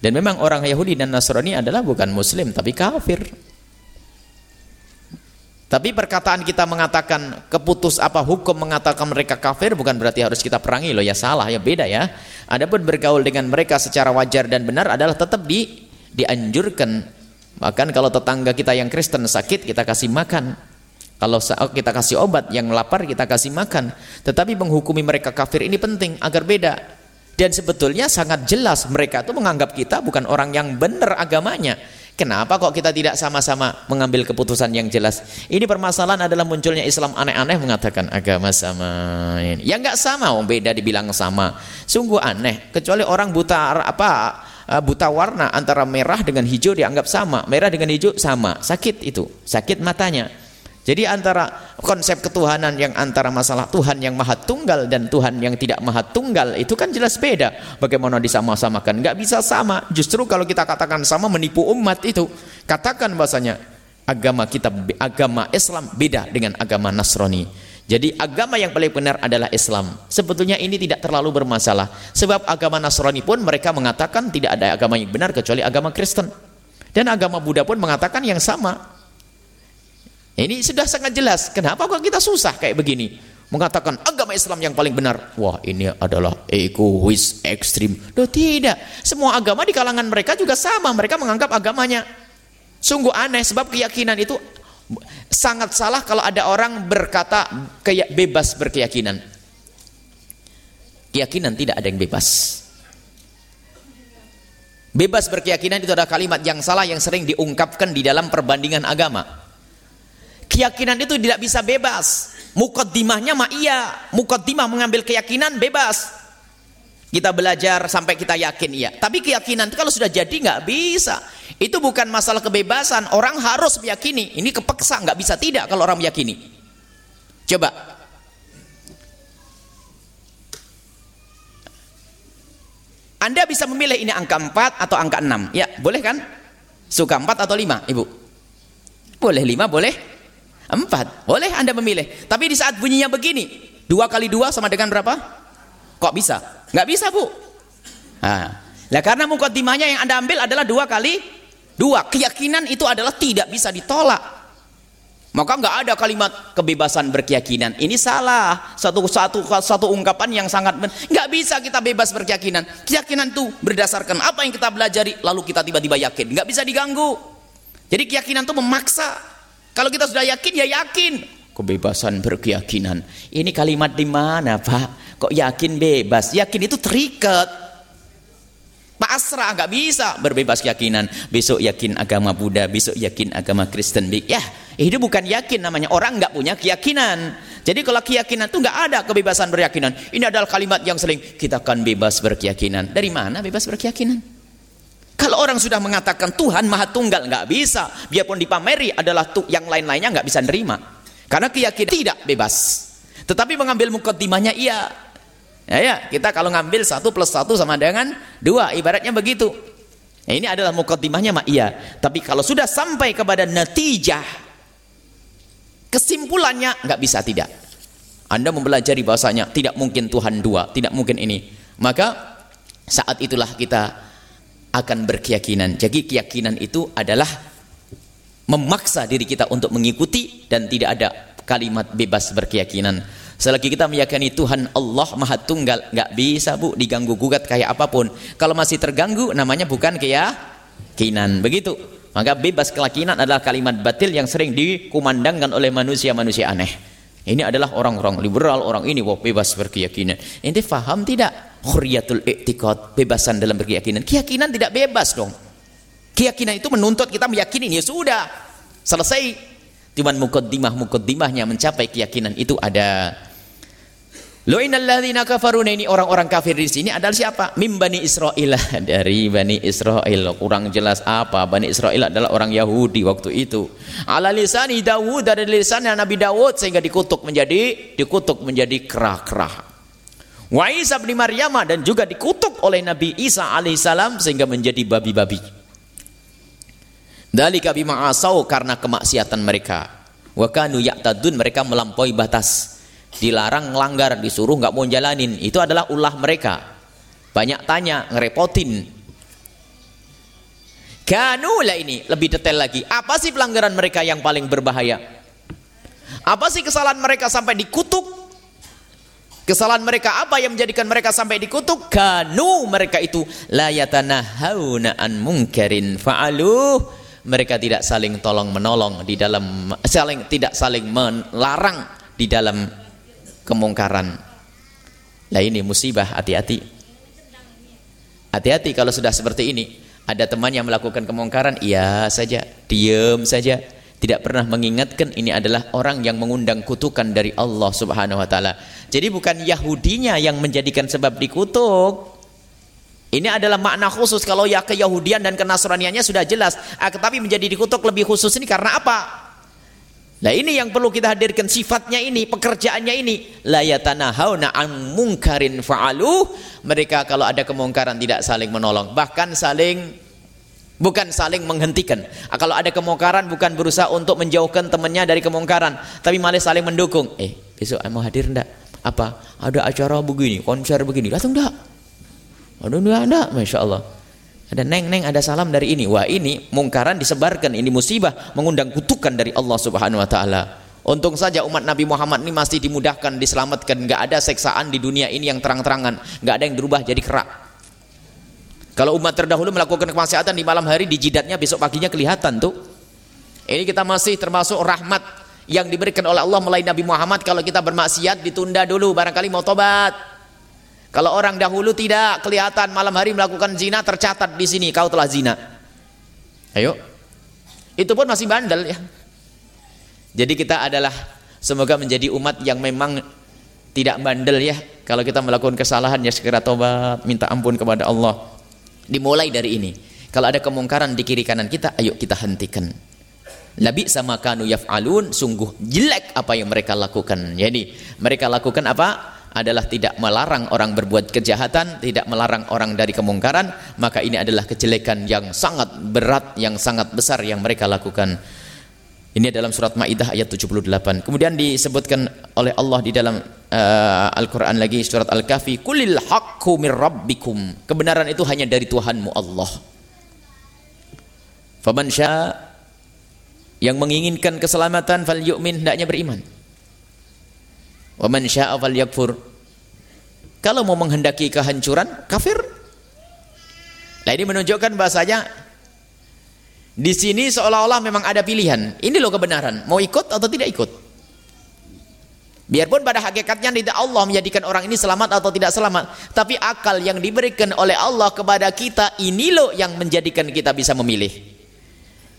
Dan memang orang Yahudi dan Nasrani adalah bukan muslim tapi kafir. Tapi perkataan kita mengatakan keputus apa hukum mengatakan mereka kafir bukan berarti harus kita perangi loh ya salah ya beda ya. Adapun bergaul dengan mereka secara wajar dan benar adalah tetap di dianjurkan. Bahkan kalau tetangga kita yang Kristen sakit kita kasih makan. Kalau oh, kita kasih obat yang lapar kita kasih makan. Tetapi menghukumi mereka kafir ini penting agar beda. Dan sebetulnya sangat jelas mereka itu menganggap kita bukan orang yang benar agamanya. Kenapa kok kita tidak sama-sama mengambil keputusan yang jelas? Ini permasalahan adalah munculnya Islam aneh-aneh mengatakan agama sama. Ini. Ya nggak sama, oh, beda dibilang sama. Sungguh aneh. Kecuali orang buta apa eh, buta warna antara merah dengan hijau dianggap sama. Merah dengan hijau sama. Sakit itu, sakit matanya. Jadi antara konsep ketuhanan yang antara masalah Tuhan yang maha tunggal dan Tuhan yang tidak maha tunggal itu kan jelas beda. Bagaimana disama-samakan? Gak bisa sama. Justru kalau kita katakan sama menipu umat itu. Katakan bahasanya agama kita agama Islam beda dengan agama Nasrani. Jadi agama yang paling benar adalah Islam. Sebetulnya ini tidak terlalu bermasalah. Sebab agama Nasrani pun mereka mengatakan tidak ada agama yang benar kecuali agama Kristen. Dan agama Buddha pun mengatakan yang sama. Ini sudah sangat jelas. Kenapa kok kita susah kayak begini? Mengatakan agama Islam yang paling benar. Wah ini adalah egois ekstrim. Loh tidak. Semua agama di kalangan mereka juga sama. Mereka menganggap agamanya. Sungguh aneh sebab keyakinan itu sangat salah kalau ada orang berkata kayak bebas berkeyakinan. Keyakinan tidak ada yang bebas. Bebas berkeyakinan itu adalah kalimat yang salah yang sering diungkapkan di dalam perbandingan agama. Keyakinan itu tidak bisa bebas. Mukaddimahnya mah iya. Mukaddimah mengambil keyakinan bebas. Kita belajar sampai kita yakin iya. Tapi keyakinan itu kalau sudah jadi nggak bisa. Itu bukan masalah kebebasan. Orang harus meyakini. Ini kepeksa nggak bisa tidak kalau orang meyakini. Coba. Anda bisa memilih ini angka 4 atau angka 6. Ya, boleh kan? Suka 4 atau 5, Ibu? Boleh 5, boleh Empat. Boleh Anda memilih. Tapi di saat bunyinya begini, dua kali dua sama dengan berapa? Kok bisa? Nggak bisa bu. Nah, karena mukaddimahnya yang Anda ambil adalah dua kali dua. Keyakinan itu adalah tidak bisa ditolak. Maka nggak ada kalimat kebebasan berkeyakinan. Ini salah. Satu satu satu ungkapan yang sangat nggak bisa kita bebas berkeyakinan. Keyakinan itu berdasarkan apa yang kita belajari lalu kita tiba-tiba yakin. Nggak bisa diganggu. Jadi keyakinan itu memaksa kalau kita sudah yakin ya yakin. Kebebasan berkeyakinan. Ini kalimat di mana, Pak? Kok yakin bebas? Yakin itu terikat. Pasrah nggak bisa berbebas keyakinan. Besok yakin agama Buddha, besok yakin agama Kristen. Ya, itu bukan yakin namanya. Orang nggak punya keyakinan. Jadi kalau keyakinan itu nggak ada kebebasan berkeyakinan. Ini adalah kalimat yang sering kita akan bebas berkeyakinan. Dari mana bebas berkeyakinan? Kalau orang sudah mengatakan Tuhan Maha Tunggal nggak bisa, biarpun dipameri adalah tuh yang lain-lainnya nggak bisa nerima. Karena keyakinan tidak bebas. Tetapi mengambil mukaddimahnya iya. Ya, ya, kita kalau ngambil satu plus satu sama dengan dua, ibaratnya begitu. Nah, ini adalah mukaddimahnya mak iya. Tapi kalau sudah sampai kepada natijah, kesimpulannya nggak bisa tidak. Anda mempelajari bahasanya tidak mungkin Tuhan dua, tidak mungkin ini. Maka saat itulah kita akan berkeyakinan. Jadi keyakinan itu adalah memaksa diri kita untuk mengikuti dan tidak ada kalimat bebas berkeyakinan. Selagi kita meyakini Tuhan Allah Maha Tunggal, nggak bisa bu diganggu gugat kayak apa pun. Kalau masih terganggu, namanya bukan keyakinan. Begitu. Maka bebas keyakinan adalah kalimat batil yang sering dikumandangkan oleh manusia-manusia aneh. Ini adalah orang-orang liberal, orang ini wah bebas berkeyakinan. Ini faham tidak? khuriyatul i'tiqad, bebasan dalam berkeyakinan. Keyakinan tidak bebas dong. Keyakinan itu menuntut kita meyakini ya sudah. Selesai. Cuman mukaddimah mukaddimahnya mencapai keyakinan itu ada. Lu'inal ladzina kafaruna ini orang-orang kafir di sini adalah siapa? Mim Bani Israel dari Bani Israel. Kurang jelas apa? Bani Israel adalah orang Yahudi waktu itu. Ala lisani Dawud dari lisan Nabi Dawud sehingga dikutuk menjadi dikutuk menjadi kerah-kerah. Wa Isa bin Maryam dan juga dikutuk oleh Nabi Isa alaihissalam sehingga menjadi babi-babi. Dalika bima asau karena kemaksiatan mereka. Wa kanu ya'tadun mereka melampaui batas dilarang ngelanggar disuruh nggak mau jalanin. Itu adalah ulah mereka. Banyak tanya ngerepotin. Kanula ini lebih detail lagi. Apa sih pelanggaran mereka yang paling berbahaya? Apa sih kesalahan mereka sampai dikutuk? Kesalahan mereka apa yang menjadikan mereka sampai dikutuk? Kanu mereka itu layatana hauna an mungkarin mereka tidak saling tolong menolong di dalam saling tidak saling melarang di dalam kemungkaran. Nah ini musibah, hati-hati. Hati-hati kalau sudah seperti ini. Ada teman yang melakukan kemungkaran, iya saja, diam saja. Tidak pernah mengingatkan ini adalah orang yang mengundang kutukan dari Allah subhanahu wa ta'ala. Jadi bukan Yahudinya yang menjadikan sebab dikutuk. Ini adalah makna khusus. Kalau ya ke Yahudian dan ke Nasraniannya sudah jelas. Ah, tetapi menjadi dikutuk lebih khusus ini karena apa? Nah ini yang perlu kita hadirkan sifatnya ini, pekerjaannya ini. La yatanahawna an mungkarin fa'alu. Mereka kalau ada kemungkaran tidak saling menolong, bahkan saling bukan saling menghentikan. Ah, kalau ada kemungkaran bukan berusaha untuk menjauhkan temannya dari kemungkaran, tapi malah saling mendukung. Eh, besok mau hadir enggak? Apa? Ada acara begini, konser begini. Datang enggak? Aduh, enggak, enggak. Masya Allah. Ada neng-neng ada salam dari ini. Wah ini mungkaran disebarkan. Ini musibah mengundang kutukan dari Allah subhanahu wa ta'ala. Untung saja umat Nabi Muhammad ini masih dimudahkan, diselamatkan. Gak ada seksaan di dunia ini yang terang-terangan. Gak ada yang berubah jadi kerak. Kalau umat terdahulu melakukan kemaksiatan di malam hari, di jidatnya besok paginya kelihatan tuh. Ini kita masih termasuk rahmat yang diberikan oleh Allah melalui Nabi Muhammad. Kalau kita bermaksiat ditunda dulu, barangkali mau tobat. Kalau orang dahulu tidak kelihatan malam hari melakukan zina tercatat di sini kau telah zina. Ayo. Itu pun masih bandel ya. Jadi kita adalah semoga menjadi umat yang memang tidak bandel ya. Kalau kita melakukan kesalahan ya segera tobat, minta ampun kepada Allah. Dimulai dari ini. Kalau ada kemungkaran di kiri kanan kita, ayo kita hentikan. Nabi sama kanu yaf'alun sungguh jelek apa yang mereka lakukan. Jadi mereka lakukan apa? Adalah tidak melarang orang berbuat kejahatan, tidak melarang orang dari kemungkaran, maka ini adalah kejelekan yang sangat berat, yang sangat besar yang mereka lakukan. Ini dalam surat Maidah ayat 78. Kemudian disebutkan oleh Allah di dalam uh, Al-Qur'an lagi surat Al-Kahfi, "Kulil haqqu mir rabbikum." Kebenaran itu hanya dari Tuhanmu Allah. Faman yang menginginkan keselamatan fal yu'min hendaknya beriman. Wa man syaa'a falyakfur. Kalau mau menghendaki kehancuran, kafir. Nah ini menunjukkan bahasanya di sini seolah-olah memang ada pilihan. Ini loh kebenaran, mau ikut atau tidak ikut. Biarpun pada hakikatnya tidak Allah menjadikan orang ini selamat atau tidak selamat, tapi akal yang diberikan oleh Allah kepada kita ini loh yang menjadikan kita bisa memilih.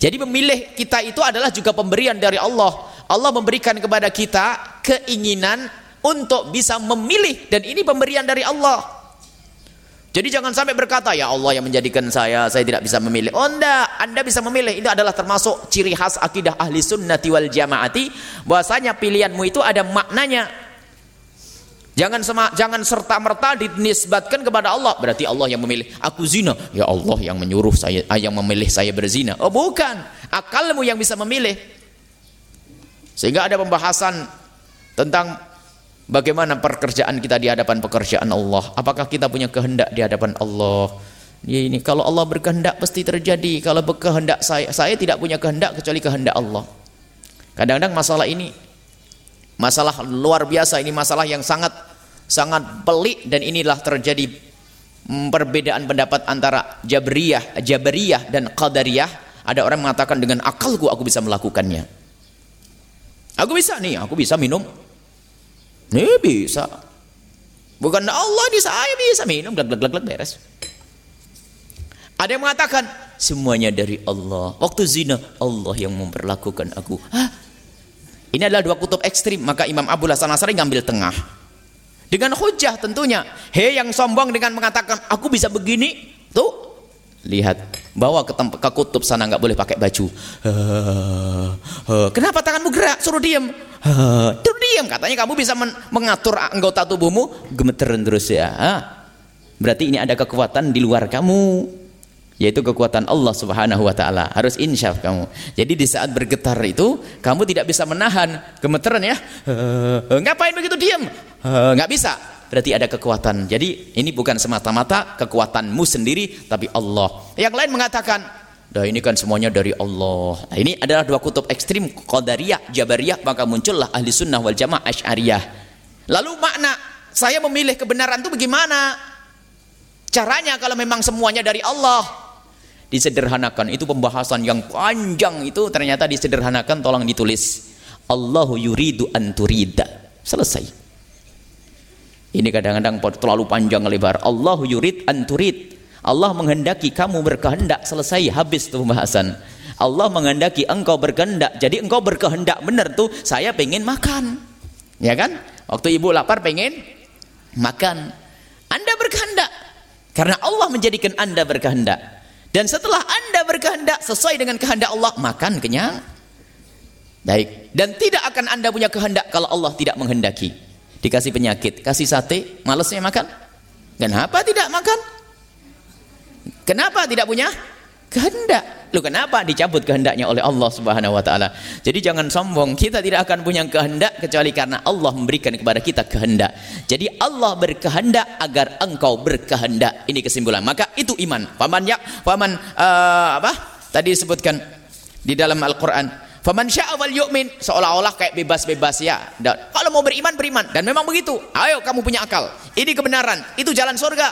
Jadi memilih kita itu adalah juga pemberian dari Allah. Allah memberikan kepada kita keinginan untuk bisa memilih dan ini pemberian dari Allah. Jadi jangan sampai berkata ya Allah yang menjadikan saya saya tidak bisa memilih. Oh enggak, Anda bisa memilih. Ini adalah termasuk ciri khas akidah ahli sunnati wal jamaati bahwasanya pilihanmu itu ada maknanya. Jangan sema, jangan serta merta dinisbatkan kepada Allah. Berarti Allah yang memilih. Aku zina. Ya Allah yang menyuruh saya, yang memilih saya berzina. Oh bukan. Akalmu yang bisa memilih. Sehingga ada pembahasan tentang bagaimana pekerjaan kita di hadapan pekerjaan Allah. Apakah kita punya kehendak di hadapan Allah? Ya ini kalau Allah berkehendak pasti terjadi. Kalau berkehendak saya, saya tidak punya kehendak kecuali kehendak Allah. Kadang-kadang masalah ini masalah luar biasa ini masalah yang sangat sangat pelik dan inilah terjadi perbedaan pendapat antara Jabriyah, Jabariyah dan Qadariyah. Ada orang mengatakan dengan akalku aku bisa melakukannya. Aku bisa nih, aku bisa minum ini bisa. Bukan Allah di saya bisa minum glek glek glek beres. Ada yang mengatakan semuanya dari Allah. Waktu zina Allah yang memperlakukan aku. Hah? Ini adalah dua kutub ekstrim. Maka Imam Abu Hasan Asari ngambil tengah. Dengan hujah tentunya. Hei yang sombong dengan mengatakan aku bisa begini, lihat bawa ke tempat ke kutub sana nggak boleh pakai baju. Kenapa tanganmu gerak? Suruh diam. Suruh diam katanya kamu bisa mengatur anggota tubuhmu gemeteran terus ya. Berarti ini ada kekuatan di luar kamu yaitu kekuatan Allah Subhanahu wa taala. Harus insyaf kamu. Jadi di saat bergetar itu kamu tidak bisa menahan gemeteran ya. ngapain begitu diam? nggak bisa. Berarti ada kekuatan. Jadi ini bukan semata-mata kekuatanmu sendiri tapi Allah. Yang lain mengatakan, "Dah ini kan semuanya dari Allah." Nah, ini adalah dua kutub ekstrim Qadariyah, Jabariyah, maka muncullah ahli sunnah wal jamaah Asy'ariyah. Lalu makna saya memilih kebenaran itu bagaimana? Caranya kalau memang semuanya dari Allah disederhanakan itu pembahasan yang panjang itu ternyata disederhanakan tolong ditulis Allahu yuridu anturida selesai ini kadang-kadang terlalu panjang lebar. Allahu yurid anturid Allah menghendaki kamu berkehendak selesai habis tuh pembahasan. Allah menghendaki engkau berkehendak. Jadi engkau berkehendak benar tuh saya pengen makan. Ya kan? Waktu ibu lapar pengen makan. Anda berkehendak karena Allah menjadikan anda berkehendak. Dan setelah anda berkehendak sesuai dengan kehendak Allah, makan kenyang. Baik. Dan tidak akan anda punya kehendak kalau Allah tidak menghendaki. Dikasih penyakit, kasih sate, malesnya makan. Kenapa tidak makan? Kenapa tidak punya kehendak? Lu kenapa dicabut kehendaknya oleh Allah Subhanahu wa taala? Jadi jangan sombong, kita tidak akan punya kehendak kecuali karena Allah memberikan kepada kita kehendak. Jadi Allah berkehendak agar engkau berkehendak. Ini kesimpulan. Maka itu iman. Faman ya, faman uh, apa? Tadi disebutkan di dalam Al-Qur'an Faman syaa yu'min seolah-olah kayak bebas-bebas ya. Dan kalau mau beriman beriman dan memang begitu. Ayo kamu punya akal. Ini kebenaran, itu jalan surga.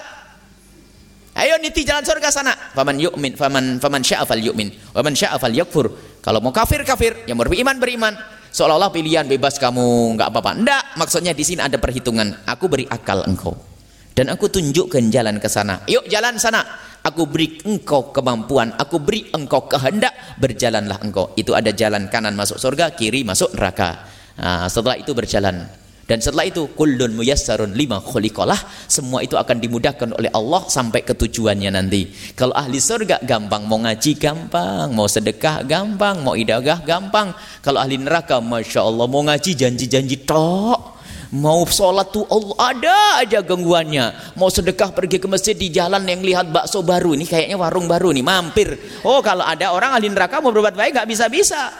Ayo niti jalan surga sana. Faman yu'min, faman faman syaa yu'min, waman syaa yakfur. Kalau mau kafir kafir, yang beriman beriman. Seolah-olah pilihan bebas kamu enggak apa-apa. Enggak, maksudnya di sini ada perhitungan. Aku beri akal engkau. Dan aku tunjukkan jalan ke sana. Yuk jalan sana. Aku beri engkau kemampuan, aku beri engkau kehendak, berjalanlah engkau. Itu ada jalan kanan masuk surga, kiri masuk neraka. Nah, setelah itu berjalan. Dan setelah itu kullun muyassarun lima khuliqalah, semua itu akan dimudahkan oleh Allah sampai ke tujuannya nanti. Kalau ahli surga gampang, mau ngaji gampang, mau sedekah gampang, mau idadah gampang. Kalau ahli neraka Masya Allah mau ngaji janji-janji tok. Mau sholat tuh Allah ada aja gangguannya. Mau sedekah pergi ke masjid di jalan yang lihat bakso baru. Ini kayaknya warung baru nih, mampir. Oh kalau ada orang ahli neraka mau berbuat baik nggak bisa-bisa.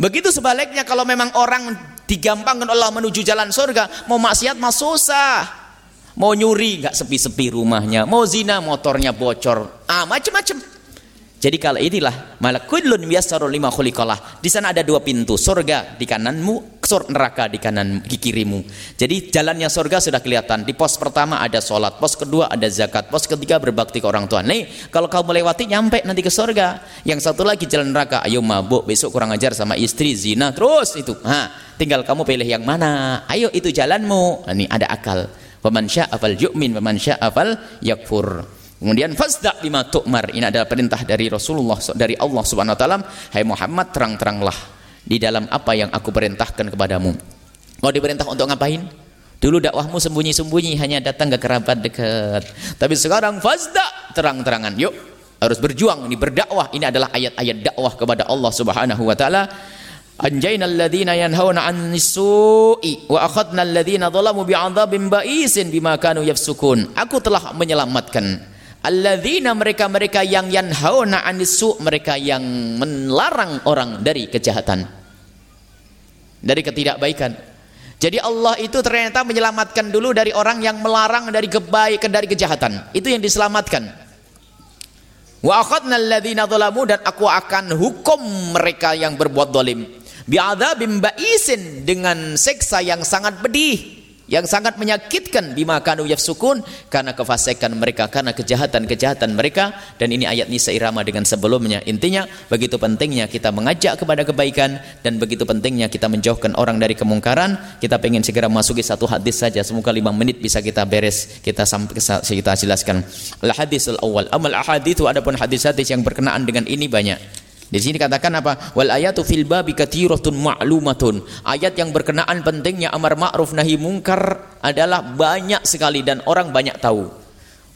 Begitu sebaliknya kalau memang orang digampangkan Allah menuju jalan surga mau maksiat mah susah mau nyuri nggak sepi-sepi rumahnya mau zina motornya bocor ah macam-macam jadi kalau inilah malakulun yassarul lima khuliqalah. Di sana ada dua pintu surga di kananmu sur neraka di kanan di kirimu. Jadi jalannya surga sudah kelihatan. Di pos pertama ada sholat pos kedua ada zakat pos ketiga berbakti ke orang tua. Nih kalau kau melewati nyampe nanti ke surga. Yang satu lagi jalan neraka ayo mabuk besok kurang ajar sama istri zina terus itu. Ha tinggal kamu pilih yang mana. Ayo itu jalanmu. Ini ada akal. Faman sya'afal yu'min faman sya'afal yakfur kemudian fasda bima tu'mar ini adalah perintah dari Rasulullah dari Allah Subhanahu wa taala hai Muhammad terang-teranglah di dalam apa yang aku perintahkan kepadamu mau diperintah untuk ngapain Dulu dakwahmu sembunyi-sembunyi hanya datang ke kerabat dekat. Tapi sekarang fasda terang-terangan. Yuk, harus berjuang ini berdakwah. Ini adalah ayat-ayat dakwah kepada Allah Subhanahu wa taala Anjayna alladhina yanhauna 'anis su'i wa akhadna alladhina zalamu bi'adzabin ba'isin bima kanu yafsukun. Aku telah menyelamatkan alladzina mereka-mereka yang yanhauna 'anis su' mereka yang melarang orang dari kejahatan. Dari ketidakbaikan. Jadi Allah itu ternyata menyelamatkan dulu dari orang yang melarang dari kebaikan dari kejahatan. Itu yang diselamatkan. Wa akhadna alladhina zalamu dan aku akan hukum mereka yang berbuat zalim bi'adzabim ba'isin dengan seksa yang sangat pedih yang sangat menyakitkan bima kanu yafsukun karena kefasikan mereka karena kejahatan-kejahatan mereka. Dan ini ayat ini seirama dengan sebelumnya. Intinya begitu pentingnya kita mengajak kepada kebaikan dan begitu pentingnya kita menjauhkan orang dari kemungkaran kita pengen segera masuki satu hadis saja. Semoga lima menit bisa kita beres kita sampai kita jelaskan. Al hadisul awal amal ahadithu adapun hadis-hadis yang berkenaan dengan ini banyak Di sini katakan apa? Wal ayatu fil babi kathiratun ma'lumatun. Ayat yang berkenaan pentingnya amar ma'ruf nahi mungkar adalah banyak sekali dan orang banyak tahu.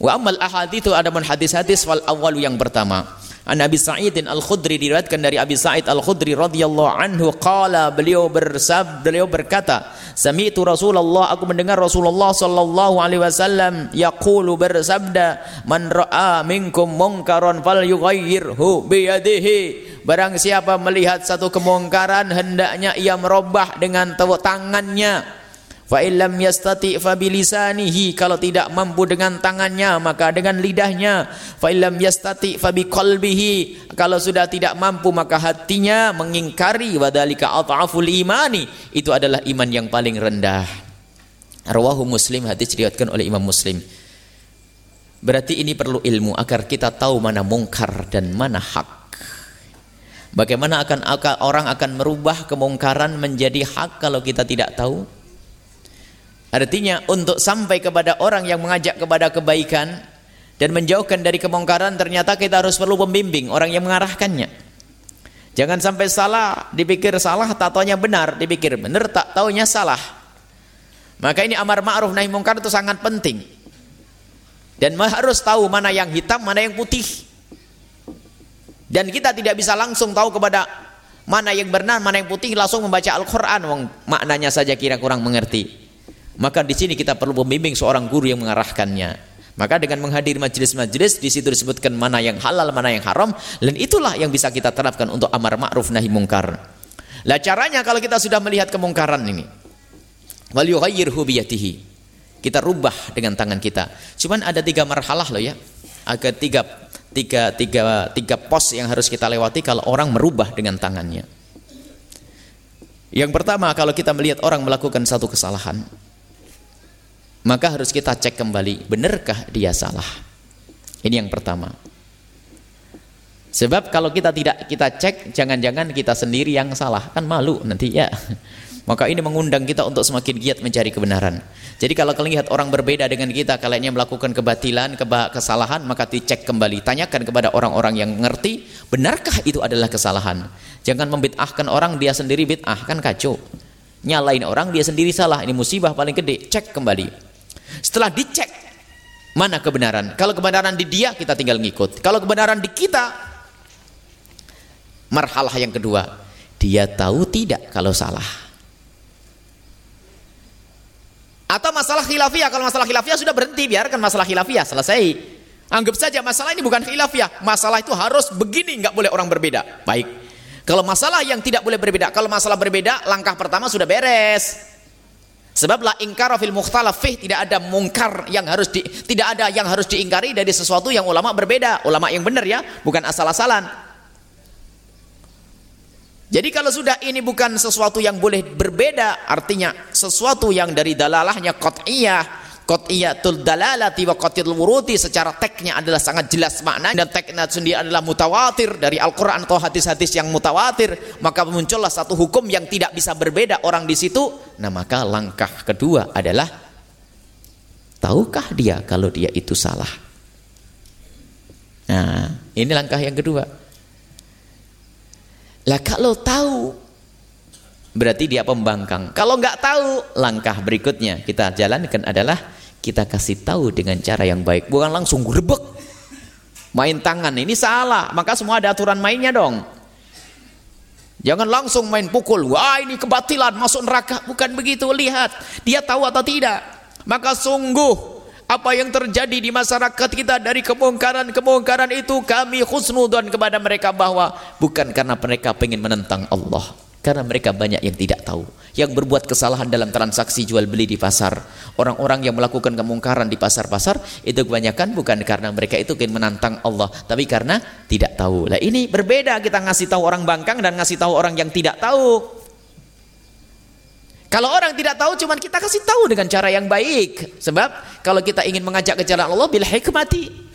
Wa amal ahaditsu ada hadis-hadis wal awal yang pertama. An Abi Sa'id Al-Khudri diriwayatkan dari Abi Sa'id Al-Khudri radhiyallahu anhu qala beliau bersab beliau berkata sami'tu Rasulullah aku mendengar Rasulullah sallallahu alaihi wasallam yaqulu bersabda man ra'a minkum munkaran falyughayyirhu biyadihi. Barang siapa melihat satu kemungkaran hendaknya ia merubah dengan tangannya Fa illam yastati fa bilisanihi kalau tidak mampu dengan tangannya maka dengan lidahnya. Fa illam yastati fa biqalbihi kalau sudah tidak mampu maka hatinya mengingkari wadalika at'aful imani itu adalah iman yang paling rendah. Rawahu Muslim hadis diriwayatkan oleh Imam Muslim. Berarti ini perlu ilmu agar kita tahu mana mungkar dan mana hak. Bagaimana akan orang akan merubah kemungkaran menjadi hak kalau kita tidak tahu? Artinya untuk sampai kepada orang yang mengajak kepada kebaikan dan menjauhkan dari kemungkaran ternyata kita harus perlu pembimbing orang yang mengarahkannya. Jangan sampai salah, dipikir salah, tak taunya benar, dipikir benar, tak taunya salah. Maka ini amar ma'ruf nahi mungkar itu sangat penting. Dan harus tahu mana yang hitam, mana yang putih. Dan kita tidak bisa langsung tahu kepada mana yang benar, mana yang putih langsung membaca Al-Qur'an, maknanya saja kira kurang mengerti. Maka di sini kita perlu pembimbing seorang guru yang mengarahkannya. Maka dengan menghadiri majelis-majelis di situ disebutkan mana yang halal, mana yang haram, dan itulah yang bisa kita terapkan untuk amar ma'ruf nahi mungkar. Lah caranya kalau kita sudah melihat kemungkaran ini, wal yughayyirhu biyatihi. Kita rubah dengan tangan kita. Cuman ada tiga marhalah loh ya. Ada tiga, tiga, tiga, tiga pos yang harus kita lewati kalau orang merubah dengan tangannya. Yang pertama kalau kita melihat orang melakukan satu kesalahan, maka harus kita cek kembali benarkah dia salah? Ini yang pertama. Sebab kalau kita tidak kita cek jangan-jangan kita sendiri yang salah. Kan malu nanti ya. Maka ini mengundang kita untuk semakin giat mencari kebenaran. Jadi kalau kalian lihat orang berbeda dengan kita kalian melakukan kebatilan kesalahan maka dicek kembali. Tanyakan kepada orang-orang yang mengerti benarkah itu adalah kesalahan? Jangan membid'ahkan orang dia sendiri bid'ah. Kan kacau. Nyalain orang dia sendiri salah. Ini musibah paling gede. Cek kembali setelah dicek mana kebenaran. Kalau kebenaran di dia kita tinggal ngikut. Kalau kebenaran di kita marhalah yang kedua, dia tahu tidak kalau salah. Atau masalah khilafiyah, kalau masalah khilafiyah sudah berhenti, biarkan masalah khilafiyah selesai. Anggap saja masalah ini bukan khilafiyah, masalah itu harus begini, nggak boleh orang berbeda. Baik. Kalau masalah yang tidak boleh berbeda, kalau masalah berbeda, langkah pertama sudah beres. Sebab la ingkara fil mukhtalaf fih tidak ada mungkar yang harus di, tidak ada yang harus diingkari dari sesuatu yang ulama berbeda, ulama yang benar ya, bukan asal-asalan. Jadi kalau sudah ini bukan sesuatu yang boleh berbeda, artinya sesuatu yang dari dalalahnya qat'iyah, qat'iyatul dalalati wa qat'il wuruti secara teknya adalah sangat jelas makna dan teknya sendiri adalah mutawatir dari Al-Qur'an atau hadis-hadis yang mutawatir. Maka muncullah satu hukum yang tidak bisa berbeda orang di situ. Nah maka langkah kedua adalah tahukah dia kalau dia itu salah? Nah ini langkah yang kedua. Lah kalau tahu berarti dia pembangkang. Kalau nggak tahu langkah berikutnya kita jalankan adalah kita kasih tahu dengan cara yang baik. Bukan langsung grebek. Main tangan. Ini salah. Maka semua ada aturan mainnya dong. Jangan langsung main pukul. Wah ini kebatilan. Masuk neraka. Bukan begitu. Lihat. Dia tahu atau tidak. Maka sungguh apa yang terjadi di masyarakat kita dari kemungkaran-kemungkaran itu kami khusnudon kepada mereka bahwa bukan karena mereka ingin menentang Allah karena mereka banyak yang tidak tahu. Yang berbuat kesalahan dalam transaksi jual beli di pasar. Orang-orang yang melakukan kemungkaran di pasar-pasar itu kebanyakan bukan karena mereka itu ingin menantang Allah, tapi karena tidak tahu. Lah ini berbeda kita ngasih tahu orang bangkang dan ngasih tahu orang yang tidak tahu. Kalau orang tidak tahu cuman kita kasih tahu dengan cara yang baik. Sebab kalau kita ingin mengajak ke jalan Allah bil hikmati.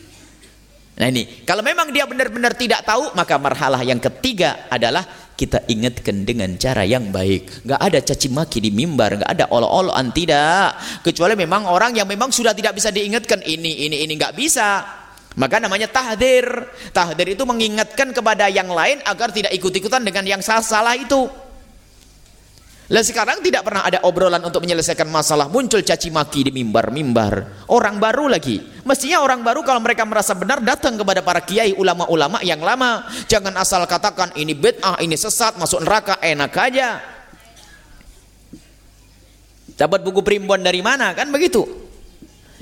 Nah ini, kalau memang dia benar-benar tidak tahu, maka marhalah yang ketiga adalah kita ingatkan dengan cara yang baik. Gak ada caci maki di mimbar, gak ada olo-oloan tidak. Kecuali memang orang yang memang sudah tidak bisa diingatkan ini, ini, ini gak bisa. Maka namanya tahdir. Tahdir itu mengingatkan kepada yang lain agar tidak ikut-ikutan dengan yang salah-salah itu. Lah sekarang tidak pernah ada obrolan untuk menyelesaikan masalah. Muncul caci maki di mimbar-mimbar. Orang baru lagi. Mestinya orang baru kalau mereka merasa benar datang kepada para kiai ulama-ulama yang lama. Jangan asal katakan ini bid'ah, ini sesat, masuk neraka, enak aja. Dapat buku primbon dari mana? Kan begitu.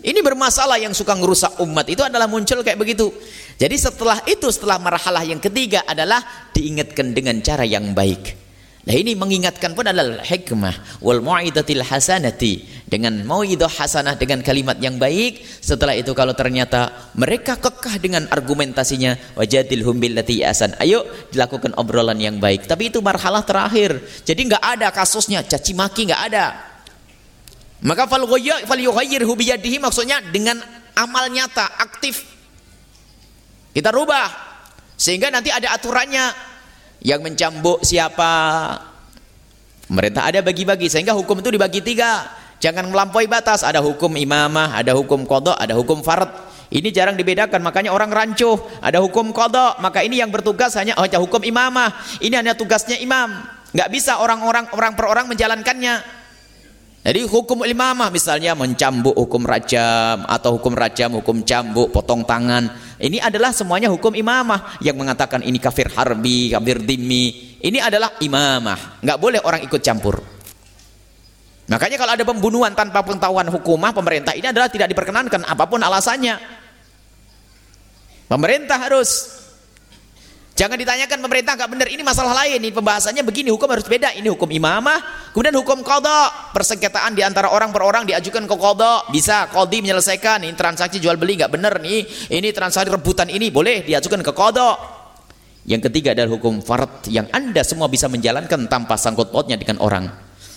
Ini bermasalah yang suka ngerusak umat itu adalah muncul kayak begitu. Jadi setelah itu, setelah marhalah yang ketiga adalah diingatkan dengan cara yang baik. Nah ini mengingatkan pun adalah hikmah wal mu'idatil hasanati dengan mau'idah hasanah dengan kalimat yang baik. Setelah itu kalau ternyata mereka kekeh dengan argumentasinya wajadilhum billati asan. Ayo dilakukan obrolan yang baik. Tapi itu marhalah terakhir. Jadi nggak ada kasusnya caci maki nggak ada. Maka fal yughayyiru biyadihi maksudnya dengan amal nyata, aktif. Kita rubah sehingga nanti ada aturannya. Yang mencambuk siapa? Pemerintah ada bagi-bagi sehingga hukum itu dibagi tiga. Jangan melampaui batas. Ada hukum imamah, ada hukum kodok, ada hukum farad. Ini jarang dibedakan, makanya orang rancuh. Ada hukum kodok, maka ini yang bertugas hanya oh, hukum imamah. Ini hanya tugasnya imam. Nggak bisa orang-orang orang per orang menjalankannya. Jadi hukum imamah misalnya mencambuk hukum rajam atau hukum rajam, hukum cambuk, potong tangan. Ini adalah semuanya hukum imamah yang mengatakan ini kafir harbi, kafir dimi. Ini adalah imamah. Nggak boleh orang ikut campur. Makanya kalau ada pembunuhan tanpa pengetahuan hukumah pemerintah ini adalah tidak diperkenankan apa pun alasannya. Pemerintah harus Jangan ditanyakan pemerintah nggak benar, ini masalah lain. Ini pembahasannya begini, hukum harus beda. Ini hukum imamah, kemudian hukum kodok. Persengketaan di antara orang per orang diajukan ke kodok. Bisa kodi menyelesaikan. Ini transaksi jual beli nggak benar nih. Ini transaksi rebutan ini boleh diajukan ke kodok. Yang ketiga adalah hukum fard yang anda semua bisa menjalankan tanpa sangkut pautnya dengan orang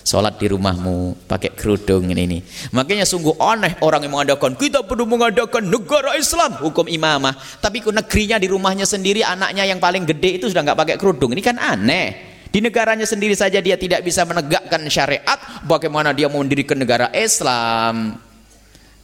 sholat di rumahmu pakai kerudung ini, ini. Makanya sungguh aneh orang yang mengadakan kita perlu mengadakan negara Islam hukum imamah, tapi ke negerinya di rumahnya sendiri anaknya yang paling gede itu sudah nggak pakai kerudung. Ini kan aneh. Di negaranya sendiri saja dia tidak bisa menegakkan syariat, bagaimana dia mau mendirikan negara Islam?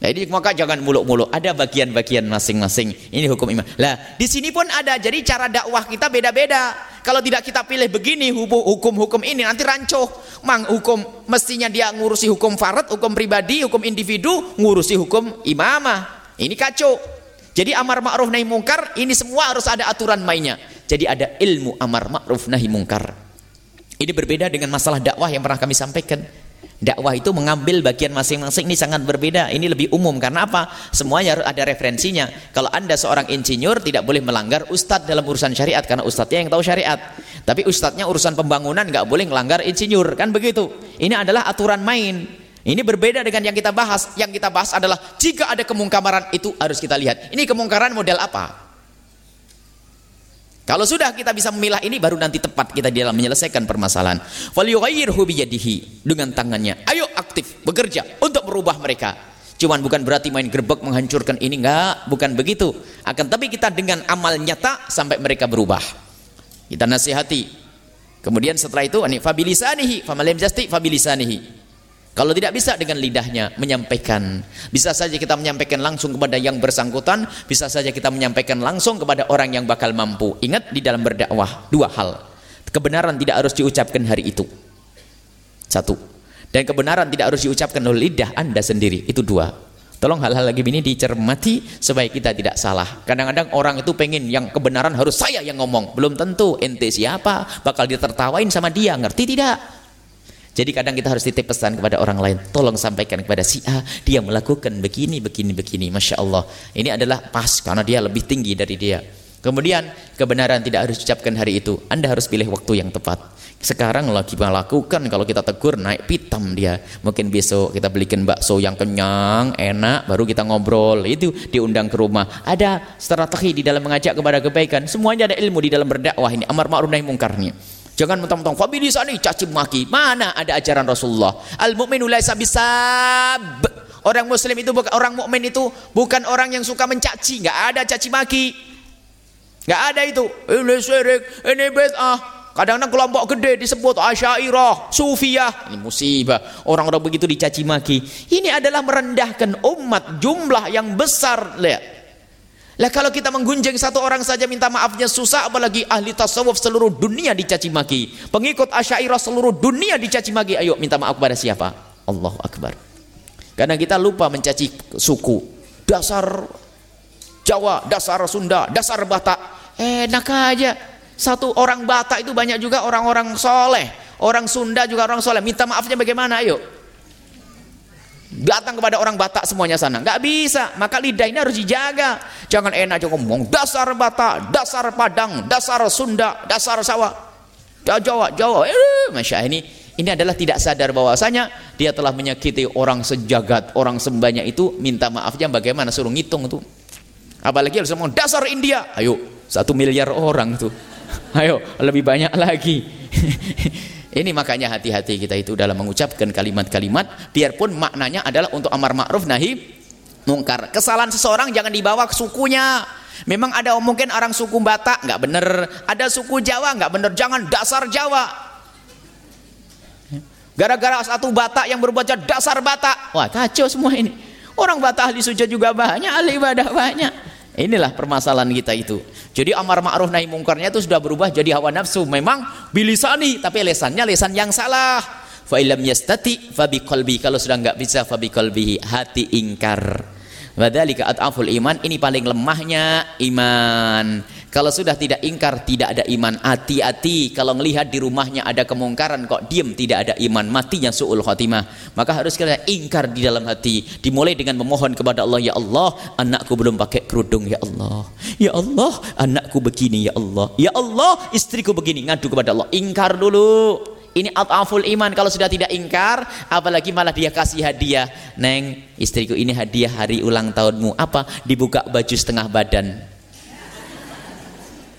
Nah ini maka jangan muluk-muluk. Ada bagian-bagian masing-masing. Ini hukum imam. Lah di sini pun ada. Jadi cara dakwah kita beda-beda. Kalau tidak kita pilih begini hukum-hukum ini nanti rancuh. Mang hukum mestinya dia ngurusi hukum farad, hukum pribadi, hukum individu, ngurusi hukum imamah. Ini kacau. Jadi amar ma'ruf nahi mungkar ini semua harus ada aturan mainnya. Jadi ada ilmu amar ma'ruf nahi mungkar. Ini berbeda dengan masalah dakwah yang pernah kami sampaikan. Dakwah itu mengambil bagian masing-masing ini sangat berbeda. Ini lebih umum karena apa? Semuanya harus ada referensinya. Kalau Anda seorang insinyur tidak boleh melanggar ustadz dalam urusan syariat karena ustadznya yang tahu syariat. Tapi ustadznya urusan pembangunan nggak boleh melanggar insinyur, kan begitu. Ini adalah aturan main. Ini berbeda dengan yang kita bahas. Yang kita bahas adalah jika ada kemungkaran itu harus kita lihat. Ini kemungkaran model apa? Kalau sudah kita bisa memilah ini baru nanti tepat kita di dalam menyelesaikan permasalahan. Falyughayyirhu biyadihi dengan tangannya. Ayo aktif bekerja untuk merubah mereka. Cuman bukan berarti main gerbek menghancurkan ini enggak, bukan begitu. Akan tapi kita dengan amal nyata sampai mereka berubah. Kita nasihati. Kemudian setelah itu ani fabilisanihi, famalam jasti fabilisanihi. Kalau tidak bisa dengan lidahnya menyampaikan. Bisa saja kita menyampaikan langsung kepada yang bersangkutan, bisa saja kita menyampaikan langsung kepada orang yang bakal mampu. Ingat di dalam berdakwah dua hal. Kebenaran tidak harus diucapkan hari itu. Satu. Dan kebenaran tidak harus diucapkan oleh lidah Anda sendiri. Itu dua. Tolong hal-hal lagi ini dicermati supaya kita tidak salah. Kadang-kadang orang itu pengen yang kebenaran harus saya yang ngomong. Belum tentu ente siapa bakal ditertawain sama dia. Ngerti tidak? Jadi kadang kita harus titip pesan kepada orang lain. Tolong sampaikan kepada si A. Dia melakukan begini, begini, begini. Masya Allah. Ini adalah pas karena dia lebih tinggi dari dia. Kemudian kebenaran tidak harus diucapkan hari itu. Anda harus pilih waktu yang tepat. Sekarang lagi melakukan kalau kita tegur naik pitam dia. Mungkin besok kita belikan bakso yang kenyang, enak, baru kita ngobrol. Itu diundang ke rumah. Ada strategi di dalam mengajak kepada kebaikan. Semuanya ada ilmu di dalam berdakwah ini. Amar ma'ruf nahi mungkarnya. Jangan mentang-mentang fabilisani caci maki. Mana ada ajaran Rasulullah? Al mukminu laisa bisab. Orang muslim itu bukan orang mukmin itu bukan orang yang suka mencaci, enggak ada caci maki. Enggak ada itu. Ini syirik, ini bid'ah. Kadang-kadang kelompok gede disebut Asy'ariyah, Sufiyah. Ini musibah. Orang-orang begitu dicaci maki. Ini adalah merendahkan umat jumlah yang besar. Lihat. Lah kalau kita menggunjing satu orang saja minta maafnya susah apalagi ahli tasawuf seluruh dunia dicaci maki. Pengikut Asy'ariyah seluruh dunia dicaci maki. Ayo minta maaf kepada siapa? Allahu akbar. Karena kita lupa mencaci suku. Dasar Jawa, dasar Sunda, dasar Batak. Enak aja. Satu orang Batak itu banyak juga orang-orang soleh. Orang Sunda juga orang soleh. Minta maafnya bagaimana? Ayo datang kepada orang Batak semuanya sana. Nggak bisa. Maka lidah ini harus dijaga. Jangan enak aja ngomong dasar Batak dasar Padang dasar Sunda dasar Sawah Jawa Jawa eh, masya ini ini adalah tidak sadar bahwasanya dia telah menyakiti orang sejagat orang sebanyak itu. Minta maafnya bagaimana suruh ngitung itu. Apalagi harus ngomong dasar India. Ayo satu miliar orang tuh ayo lebih banyak lagi Ini makanya hati-hati kita itu dalam mengucapkan kalimat-kalimat biarpun maknanya adalah untuk amar ma'ruf nahi mungkar. Kesalahan seseorang jangan dibawa ke sukunya. Memang ada mungkin orang suku Batak nggak bener, ada suku Jawa nggak bener, jangan dasar Jawa. Gara-gara satu Batak yang berbuat dasar Batak, wah kacau semua ini. Orang Batak ahli sujud juga banyak, ahli ibadah banyak. Inilah permasalahan kita itu. Jadi amar ma'ruf nahi mungkarnya itu sudah berubah jadi hawa nafsu. Memang bilisani tapi lesannya lesan yang salah. Fa illam yastati fa. Kalau sudah enggak bisa fa biqalbihi hati ingkar. Wadzalika at'aful iman ini paling lemahnya iman. Kalau sudah tidak ingkar, tidak ada iman. Hati-hati kalau melihat di rumahnya ada kemungkaran kok diem tidak ada iman, matinya su'ul khatimah. Maka harus kita ingkar di dalam hati. Dimulai dengan memohon kepada Allah, ya Allah, anakku belum pakai kerudung ya Allah. Ya Allah, anakku begini ya Allah. Ya Allah, istriku begini. Ngadu kepada Allah. Ingkar dulu. Ini at'aful iman kalau sudah tidak ingkar apalagi malah dia kasih hadiah. Neng, istriku ini hadiah hari ulang tahunmu. Apa? Dibuka baju setengah badan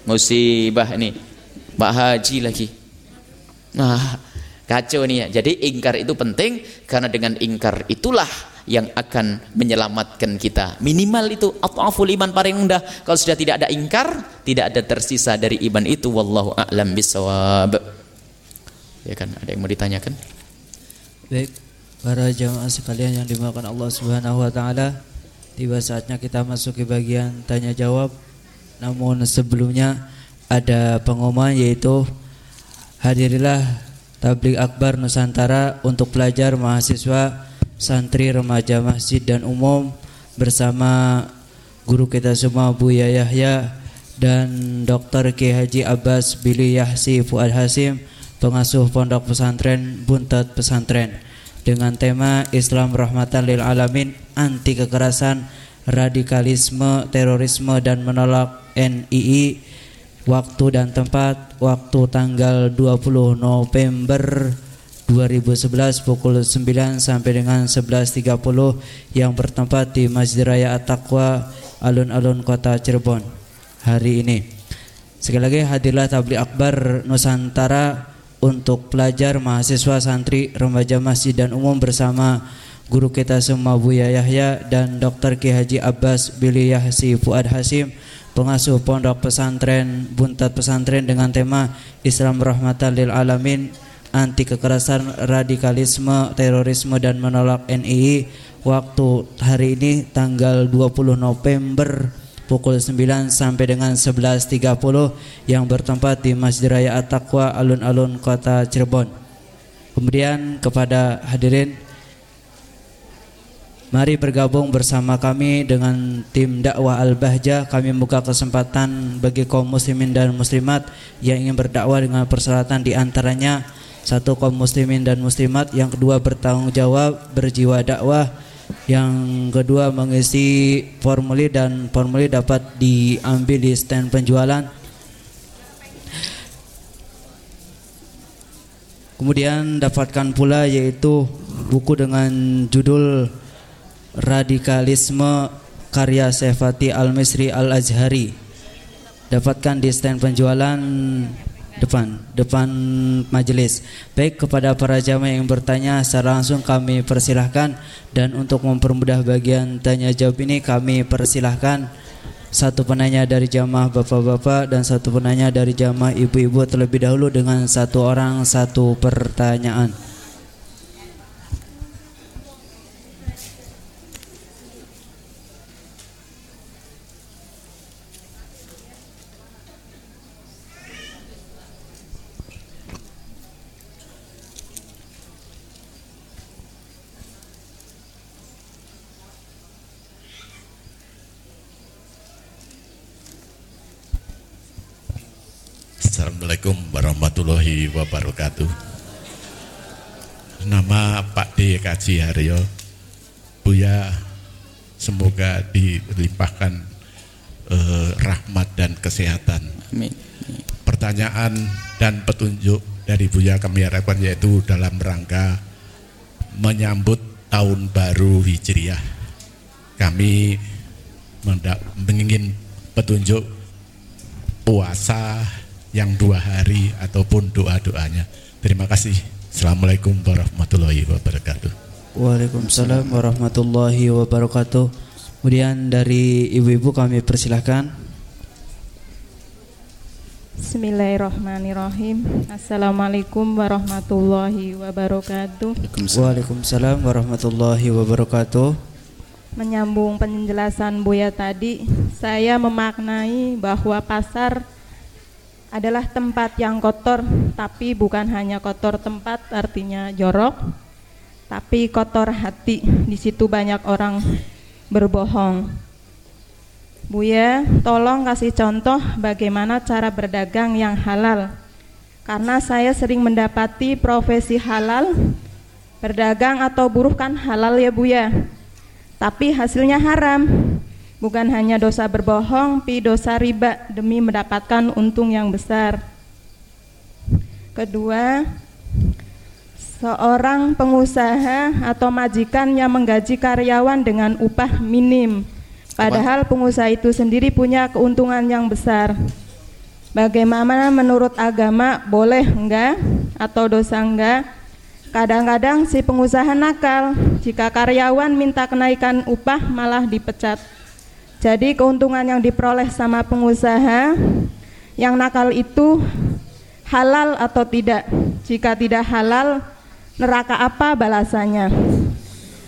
musibah ini Pak Haji lagi. Nah kacau nih ya jadi ingkar itu penting karena dengan ingkar itulah yang akan menyelamatkan kita. Minimal itu ataful iman paling rendah. Kalau sudah tidak ada ingkar tidak ada tersisa dari iman itu wallahu a'lam bisawab ya kan? Ada yang mau ditanyakan? Baik. Para jamaah sekalian yang dimakan Allah Subhanahu wa taala tiba saatnya kita masuk ke bagian tanya jawab namun sebelumnya ada pengumuman yaitu hadirilah tablik akbar Nusantara untuk pelajar mahasiswa santri remaja masjid dan umum bersama guru kita semua Buya Yahya dan Dr. Ki Haji Abbas Billy Yahsi Fuad Hasim pengasuh pondok pesantren Buntat Pesantren dengan tema Islam Rahmatan Lil Alamin anti kekerasan radikalisme terorisme dan menolak NII waktu dan tempat waktu tanggal 20 November 2011 pukul 9 sampai dengan 11.30 yang bertempat di Masjid Raya At-Taqwa alun-alun kota Cirebon hari ini. Sekali lagi hadirlah tabligh akbar Nusantara untuk pelajar, mahasiswa, santri, remaja masjid dan umum bersama guru kita semua Buya Yahya dan Dr. Ki Haji Abbas Billy Yahsi Fuad Hasim pengasuh pondok pesantren Buntat Pesantren dengan tema Islam Rahmatan Lil Alamin anti kekerasan, radikalisme, terorisme dan menolak NII waktu hari ini tanggal 20 November pukul 9 sampai dengan 11.30 yang bertempat di Masjid Raya At-Taqwa alun-alun kota Cirebon. Kemudian kepada hadirin Mari bergabung bersama kami dengan tim dakwah Al-Bahjah. Kami membuka kesempatan bagi kaum muslimin dan muslimat yang ingin berdakwah dengan persyaratan di antaranya satu kaum muslimin dan muslimat, yang kedua bertanggung jawab, berjiwa dakwah, yang kedua mengisi formulir dan formulir dapat diambil di stand penjualan. Kemudian dapatkan pula yaitu buku dengan judul Radikalisme karya Sefati Al-Misri Al-Azhari Dapatkan di stand penjualan depan depan majelis. Baik kepada para jamaah yang bertanya secara langsung kami persilahkan dan untuk mempermudah bagian tanya jawab ini kami persilahkan satu penanya dari jamaah bapak-bapak dan satu penanya dari jamaah ibu-ibu terlebih dahulu dengan satu orang satu pertanyaan. Assalamualaikum warahmatullahi wabarakatuh. Nama Pak D Kaji Haryo. Buya semoga dilimpahkan eh, rahmat dan kesehatan. Amin. Pertanyaan dan petunjuk dari Buya kami harapkan yaitu dalam rangka menyambut tahun baru Hijriah. Kami ingin petunjuk puasa yang dua hari ataupun doa-doanya. Terima kasih. Assalamualaikum warahmatullahi wabarakatuh. Waalaikumsalam warahmatullahi wabarakatuh. Kemudian dari ibu-ibu kami persilahkan. Bismillahirrahmanirrahim Assalamualaikum warahmatullahi wabarakatuh Waalaikumsalam warahmatullahi wabarakatuh. Menyambung penjelasan Buya tadi Saya memaknai bahwa pasar adalah tempat yang kotor Tapi bukan hanya kotor tempat artinya jorok Tapi kotor hati Di situ banyak orang berbohong Buya, tolong kasih contoh bagaimana cara berdagang yang halal. Karena saya sering mendapati profesi halal, berdagang atau buruh kan halal ya Buya. Tapi hasilnya haram. Bukan hanya dosa berbohong, tapi dosa riba demi mendapatkan untung yang besar. Kedua, seorang pengusaha atau majikan yang menggaji karyawan dengan upah minim Padahal pengusaha itu sendiri punya keuntungan yang besar. Bagaimana menurut agama boleh enggak atau dosa enggak? Kadang-kadang si pengusaha nakal, jika karyawan minta kenaikan upah malah dipecat. Jadi keuntungan yang diperoleh sama pengusaha yang nakal itu halal atau tidak? Jika tidak halal, neraka apa balasannya?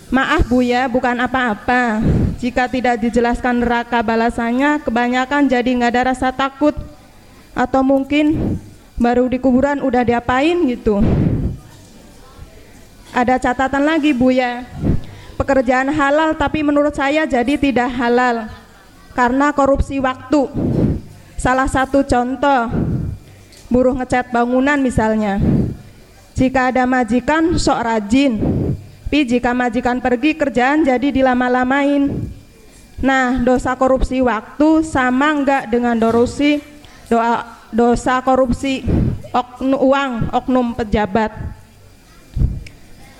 Maaf Bu ya, bukan apa-apa. Jika tidak dijelaskan neraka balasannya, kebanyakan jadi nggak ada rasa takut. Atau mungkin baru di kuburan udah diapain gitu. Ada catatan lagi Bu ya. Pekerjaan halal tapi menurut saya jadi tidak halal. Karena korupsi waktu. Salah satu contoh, buruh ngecat bangunan misalnya. Jika ada majikan sok rajin, tapi jika majikan pergi kerjaan jadi dilama-lamain. Nah, dosa korupsi waktu sama enggak dengan dorusi doa dosa korupsi oknum uang oknum pejabat.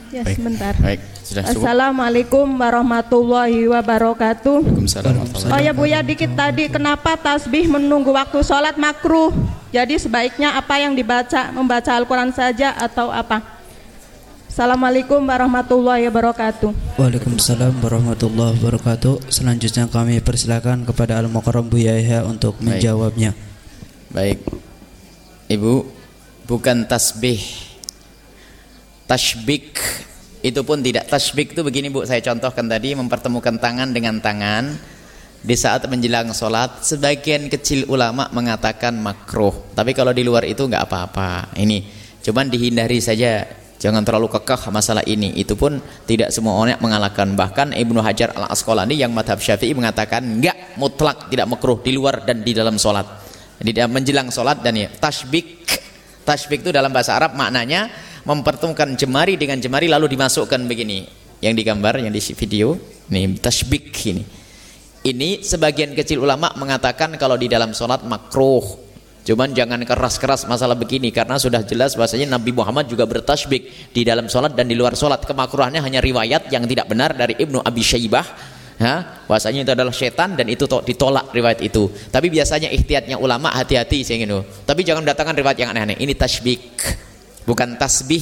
Ya, Baik. sebentar. Baik, sudah cukup. Assalamualaikum warahmatullahi wabarakatuh. Waalaikumsalam warahmatullahi Oh ya Bu ya dikit tadi kenapa tasbih menunggu waktu sholat makruh? Jadi sebaiknya apa yang dibaca membaca Al-Quran saja atau apa? Assalamualaikum warahmatullahi wabarakatuh. Waalaikumsalam warahmatullahi wabarakatuh. Selanjutnya kami persilakan kepada Al Mukarram Bu Yahya untuk Baik. menjawabnya. Baik. Ibu, bukan tasbih. Tashbik. Itu pun tidak. Tasbik itu begini Bu, saya contohkan tadi mempertemukan tangan dengan tangan. Di saat menjelang sholat sebagian kecil ulama mengatakan makruh. Tapi kalau di luar itu nggak apa-apa. Ini cuman dihindari saja. Jangan terlalu kekeh masalah ini. Itu pun tidak semua orang mengalahkan. Bahkan Ibnu Hajar al Asqalani yang madhab syafi'i mengatakan nggak mutlak tidak makruh di luar dan di dalam sholat. Jadi menjelang sholat dan ya tasbik tasbik itu dalam bahasa Arab maknanya mempertemukan jemari dengan jemari lalu dimasukkan begini. Yang digambar yang di video ini tasbik ini. Ini sebagian kecil ulama mengatakan kalau di dalam sholat makruh. Cuman jangan keras-keras masalah begini karena sudah jelas bahasanya Nabi Muhammad juga bertasbik di dalam sholat dan di luar sholat. Kemakruhannya hanya riwayat yang tidak benar dari Ibnu Abi Syaibah. Ya, bahasanya itu adalah setan dan itu to- ditolak riwayat itu. Tapi biasanya ikhtiatnya ulama hati-hati saya ingin tapi jangan mendatangkan riwayat yang aneh-aneh. Ini tasbik bukan tasbih.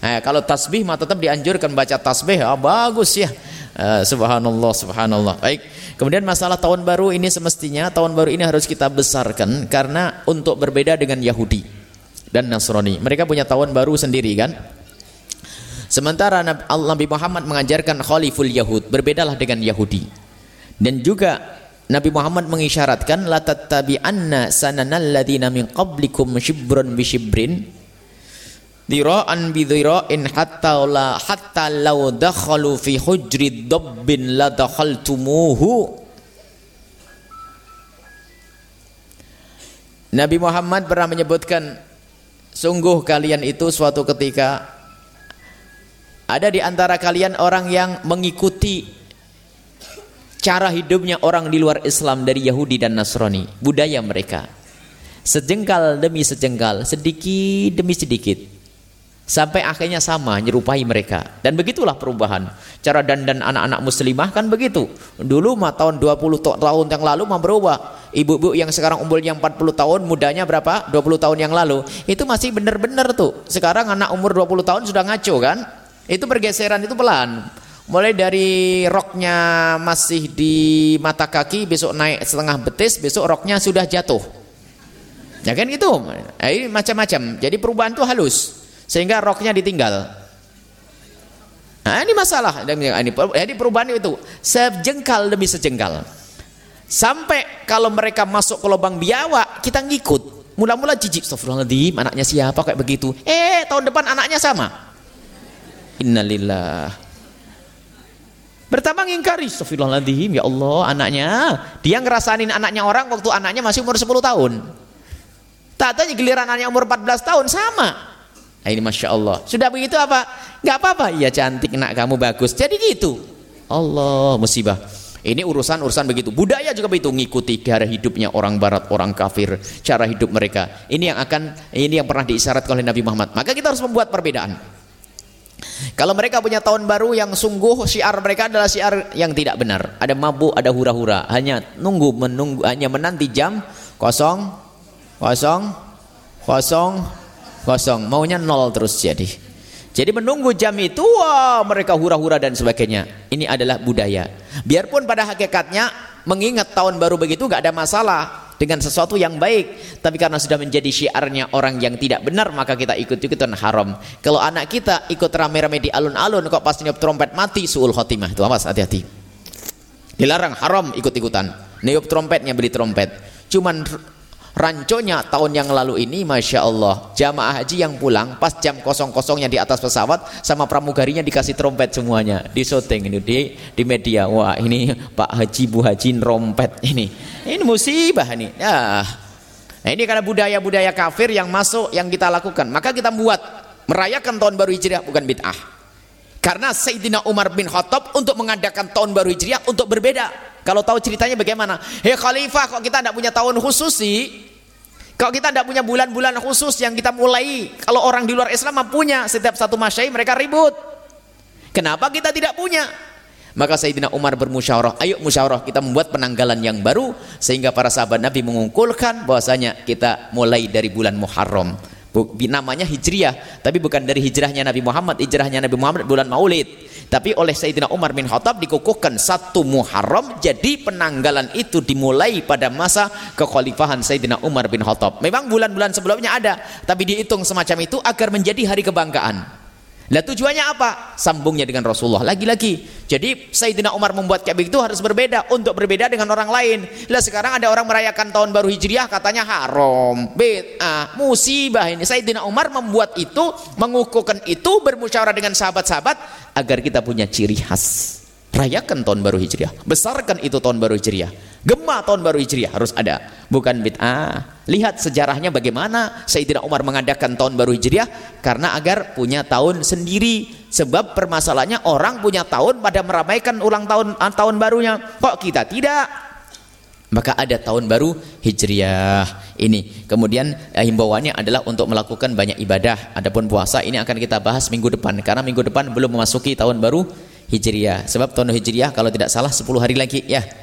Nah, kalau tasbih mah tetap dianjurkan baca tasbih. Ah, bagus ya. Eh, subhanallah subhanallah. Baik. Kemudian masalah tahun baru ini semestinya tahun baru ini harus kita besarkan karena untuk berbeda dengan Yahudi dan Nasrani. Mereka punya tahun baru sendiri kan? Sementara Nabi Muhammad mengajarkan khaliful Yahud berbedalah dengan Yahudi. Dan juga Nabi Muhammad mengisyaratkan la tattabi'anna sananal ladina min qablikum shibran bi shibrin dira'an bi hatta la hatta law dakhalu fi hujri dabbin la dakhaltumuhu Nabi Muhammad pernah menyebutkan sungguh kalian itu suatu ketika ada di antara kalian orang yang mengikuti cara hidupnya orang di luar Islam dari Yahudi dan Nasrani, budaya mereka. Sejengkal demi sejengkal, sedikit demi sedikit. Sampai akhirnya sama nyerupai mereka. Dan begitulah perubahan. Cara dandan anak-anak muslimah kan begitu. Dulu mah tahun 20 tahun yang lalu mah berubah. Ibu-ibu yang sekarang umurnya 40 tahun, mudanya berapa? 20 tahun yang lalu. Itu masih benar-benar tuh. Sekarang anak umur 20 tahun sudah ngaco kan? Itu pergeseran itu pelan. Mulai dari roknya masih di mata kaki, besok naik setengah betis, besok roknya sudah jatuh. Ya kan gitu. Ini macam-macam. Jadi perubahan itu halus sehingga roknya ditinggal. Nah, ini masalah. Ini perubahan itu sejengkal demi sejengkal. Sampai kalau mereka masuk ke lubang biawak, kita ngikut. Mula-mula jijik, astagfirullahaladzim, anaknya siapa kayak begitu. Eh, tahun depan anaknya sama. Innalillah. Pertama ngingkari, astagfirullahaladzim, ya Allah, anaknya. Dia ngerasain anaknya orang waktu anaknya masih umur 10 tahun. Tak tanya giliran anaknya umur 14 tahun, sama. Nah, ini Masya Allah. Sudah begitu apa? Gak apa-apa. Iya cantik nak kamu bagus. Jadi gitu. Allah musibah. Ini urusan-urusan begitu. Budaya juga begitu ngikuti cara hidupnya orang barat, orang kafir, cara hidup mereka. Ini yang akan ini yang pernah diisyaratkan oleh Nabi Muhammad. Maka kita harus membuat perbedaan. Kalau mereka punya tahun baru yang sungguh syiar mereka adalah syiar yang tidak benar. Ada mabuk, ada hura-hura. Hanya nunggu menunggu hanya menanti jam kosong kosong kosong kosong. Maunya nol terus jadi. Jadi menunggu jam itu wah mereka hura-hura dan sebagainya. Ini adalah budaya. Biarpun pada hakikatnya mengingat tahun baru begitu gak ada masalah dengan sesuatu yang baik. Tapi karena sudah menjadi syiarnya orang yang tidak benar maka kita ikut-ikutan haram. Kalau anak kita ikut rame-rame di alun-alun kok pas niup trompet mati suul khotimah itu. Awas hati-hati. Dilarang haram ikut-ikutan. Niup trompetnya beli trompet. Cuman ranconya tahun yang lalu ini Masya Allah jamaah haji yang pulang pas jam kosong-kosongnya di atas pesawat sama pramugarinya dikasih trompet semuanya. Di syuting ini di, di media. Wah ini Pak Haji Bu Haji trompet ini. Ini musibah ini. Ya. Nah, ini karena budaya-budaya kafir yang masuk yang kita lakukan. Maka kita buat merayakan tahun baru hijriah bukan bid'ah. Karena Sayyidina Umar bin Khattab untuk mengadakan tahun baru hijriah untuk berbeda kalau tahu ceritanya bagaimana? Hei khalifah, kok kita tidak punya tahun khusus sih? Kalau kita tidak punya bulan-bulan khusus yang kita mulai, kalau orang di luar Islam punya, setiap satu masyai mereka ribut. Kenapa kita tidak punya? Maka Sayyidina Umar bermusyawarah, ayo musyawarah kita membuat penanggalan yang baru sehingga para sahabat Nabi mengumpulkan bahwasanya kita mulai dari bulan Muharram. Namanya Hijriah, tapi bukan dari hijrahnya Nabi Muhammad, hijrahnya Nabi Muhammad bulan Maulid. Tapi oleh Sayyidina Umar bin Khattab dikukuhkan satu Muharram jadi penanggalan itu dimulai pada masa kekhalifahan Sayyidina Umar bin Khattab. Memang bulan-bulan sebelumnya ada, tapi dihitung semacam itu agar menjadi hari kebanggaan. Lah tujuannya apa? Sambungnya dengan Rasulullah. Lagi-lagi. Jadi Sayyidina Umar membuat kayak begitu harus berbeda untuk berbeda dengan orang lain. Lah sekarang ada orang merayakan tahun baru Hijriah katanya haram, bid'ah, musibah ini. Sayyidina Umar membuat itu, mengukuhkan itu bermusyawarah dengan sahabat-sahabat agar kita punya ciri khas. Rayakan tahun baru Hijriah. Besarkan itu tahun baru Hijriah. Gema tahun baru Hijriah harus ada. Bukan bid'ah. Lihat sejarahnya bagaimana Sayyidina Umar mengadakan tahun baru Hijriah. Karena agar punya tahun sendiri. Sebab permasalahannya orang punya tahun pada meramaikan ulang tahun ah, tahun barunya. Kok kita tidak? Maka ada tahun baru Hijriah ini. Kemudian eh, himbauannya adalah untuk melakukan banyak ibadah. Adapun puasa ini akan kita bahas minggu depan. Karena minggu depan belum memasuki tahun baru Hijriah. Sebab tahun Hijriah kalau tidak salah 10 hari lagi ya.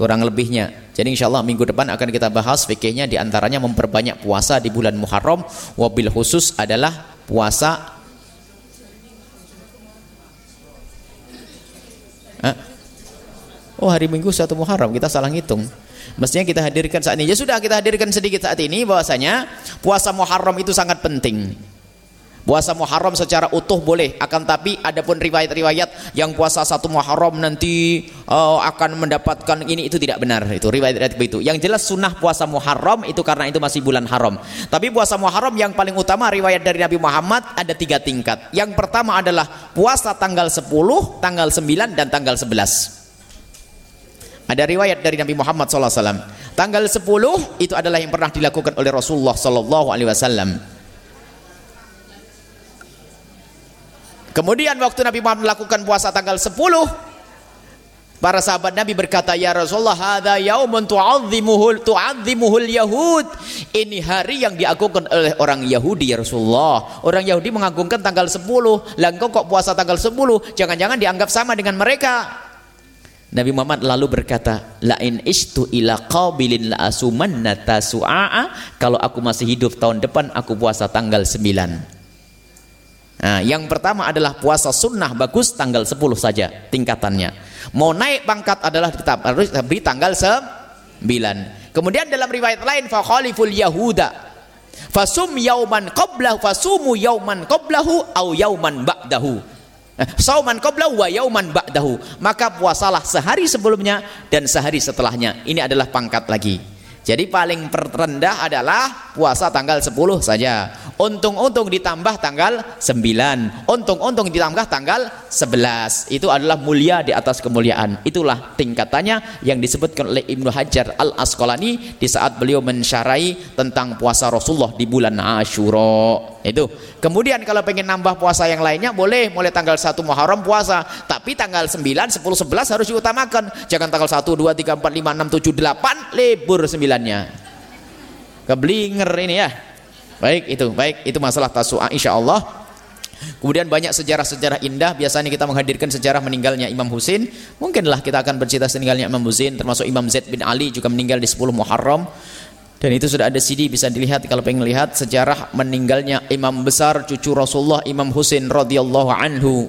Kurang lebihnya. Jadi insya Allah minggu depan akan kita bahas fikihnya di antaranya memperbanyak puasa di bulan Muharram. Wabil khusus adalah puasa Hah? Oh hari Minggu satu Muharram kita salah ngitung. Mestinya kita hadirkan saat ini. Ya sudah kita hadirkan sedikit saat ini bahwasanya puasa Muharram itu sangat penting. Puasa Muharram secara utuh boleh, akan tapi ada pun riwayat-riwayat yang puasa satu Muharram nanti uh, akan mendapatkan ini itu tidak benar. Itu riwayat-riwayat itu. Yang jelas sunnah puasa Muharram itu karena itu masih bulan haram. Tapi puasa Muharram yang paling utama riwayat dari Nabi Muhammad ada tiga tingkat. Yang pertama adalah puasa tanggal 10, tanggal 9 dan tanggal 11. Ada riwayat dari Nabi Muhammad SAW. Tanggal 10 itu adalah yang pernah dilakukan oleh Rasulullah sallallahu alaihi wasallam. Kemudian waktu Nabi Muhammad melakukan puasa tanggal 10 Para sahabat Nabi berkata, "Ya Rasulullah, hadza yaumun tu'azzimuhul tu'azzimuhul yahud." Ini hari yang diagungkan oleh orang Yahudi ya Rasulullah. Orang Yahudi mengagungkan tanggal 10. Lah engkau kok puasa tanggal 10? Jangan-jangan dianggap sama dengan mereka. Nabi Muhammad lalu berkata, "La in istu ila qabilin la asumanna tasu'a." Kalau aku masih hidup tahun depan aku puasa tanggal 9. Nah, yang pertama adalah puasa sunnah bagus tanggal 10 saja tingkatannya. Mau naik pangkat adalah tetap harus di tanggal 9. Kemudian dalam riwayat lain fa khaliful yahuda fasum yauman qablahu fasumu yauman qablahu au yauman ba'dahu. Eh, sauman qablahu wa yauman ba'dahu. Maka puasalah sehari sebelumnya dan sehari setelahnya. Ini adalah pangkat lagi. Jadi paling terendah adalah puasa tanggal 10 saja. Untung-untung ditambah tanggal 9. Untung-untung ditambah tanggal 11. Itu adalah mulia di atas kemuliaan. Itulah tingkatannya yang disebutkan oleh Ibnu Hajar Al-Asqalani di saat beliau mensyarai tentang puasa Rasulullah di bulan Ashura. Itu. Kemudian kalau pengen nambah puasa yang lainnya boleh mulai tanggal 1 Muharram puasa, tapi tanggal 9, 10, 11 harus diutamakan. Jangan tanggal 1, 2, 3, 4, 5, 6, 7, 8 libur 9-nya. Keblinger ini ya. Baik itu, baik itu masalah tasu'a insyaallah. Kemudian banyak sejarah-sejarah indah biasanya kita menghadirkan sejarah meninggalnya Imam Husin. Mungkinlah kita akan bercerita meninggalnya Imam Husin termasuk Imam Zaid bin Ali juga meninggal di 10 Muharram. Dan itu sudah ada CD bisa dilihat kalau pengen lihat sejarah meninggalnya imam besar cucu Rasulullah Imam Husin radhiyallahu anhu.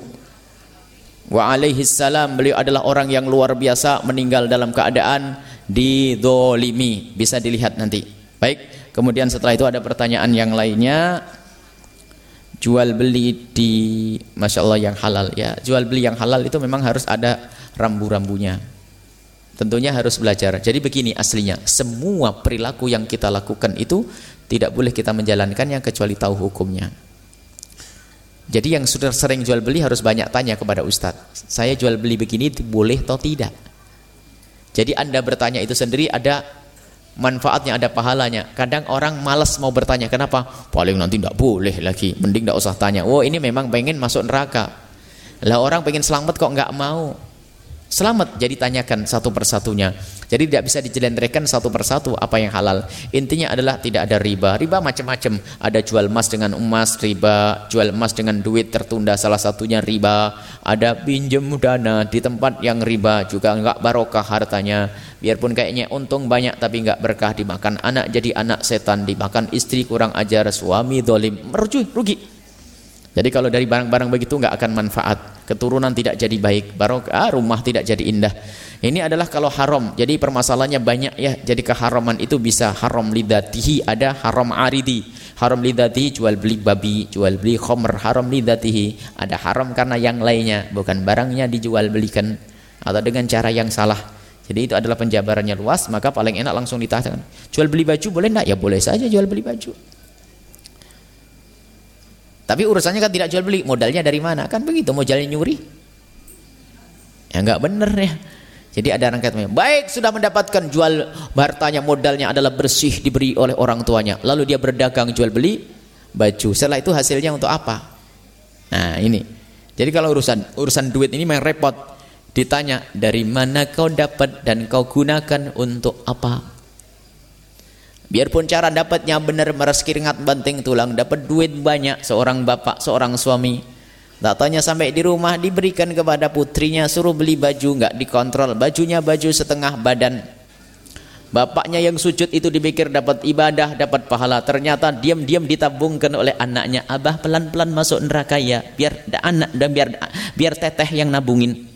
Wa alaihi salam beliau adalah orang yang luar biasa meninggal dalam keadaan didolimi. Bisa dilihat nanti. Baik. Kemudian setelah itu ada pertanyaan yang lainnya jual beli di Masya Allah yang halal ya jual beli yang halal itu memang harus ada rambu-rambunya tentunya harus belajar. Jadi begini aslinya semua perilaku yang kita lakukan itu tidak boleh kita menjalankannya kecuali tahu hukumnya. Jadi yang sudah sering jual beli harus banyak tanya kepada Ustadz saya jual beli begini boleh atau tidak? Jadi anda bertanya itu sendiri ada manfaatnya ada pahalanya. Kadang orang malas mau bertanya kenapa? Paling nanti tidak boleh lagi mending tidak usah tanya. Oh ini memang pengen masuk neraka. Lah orang pengen selamat kok nggak mau Selamat jadi tanyakan satu persatunya. Jadi tidak bisa dijelentrekan satu persatu apa yang halal. Intinya adalah tidak ada riba. Riba macam-macam. Ada jual emas dengan emas riba, jual emas dengan duit tertunda salah satunya riba. Ada pinjam dana di tempat yang riba juga enggak barokah hartanya. Biarpun kayaknya untung banyak tapi enggak berkah dimakan anak jadi anak setan, dimakan istri kurang ajar, suami dolim, merugi, rugi. Jadi kalau dari barang-barang begitu enggak akan manfaat keturunan tidak jadi baik, barokah, rumah tidak jadi indah. Ini adalah kalau haram. Jadi permasalahannya banyak ya. Jadi keharaman itu bisa haram lidatihi, ada haram aridi. Haram lidatihi jual beli babi, jual beli khomer, haram lidatihi. Ada haram karena yang lainnya, bukan barangnya dijual belikan atau dengan cara yang salah. Jadi itu adalah penjabarannya luas, maka paling enak langsung ditahan. Jual beli baju boleh enggak? Ya boleh saja jual beli baju. Tapi urusannya kan tidak jual beli, modalnya dari mana? Kan begitu, modalnya nyuri. Ya enggak benar ya. Jadi ada rangkaian baik sudah mendapatkan jual hartanya modalnya adalah bersih diberi oleh orang tuanya. Lalu dia berdagang jual beli baju. Setelah itu hasilnya untuk apa? Nah, ini. Jadi kalau urusan urusan duit ini memang repot. Ditanya dari mana kau dapat dan kau gunakan untuk apa? Biarpun cara dapatnya benar meres keringat banting tulang, dapat duit banyak seorang bapak, seorang suami. Tak tanya sampai di rumah diberikan kepada putrinya suruh beli baju nggak dikontrol, bajunya baju setengah badan. Bapaknya yang sujud itu dipikir dapat ibadah, dapat pahala. Ternyata diam-diam ditabungkan oleh anaknya. Abah pelan-pelan masuk neraka ya, biar anak dan biar biar teteh yang nabungin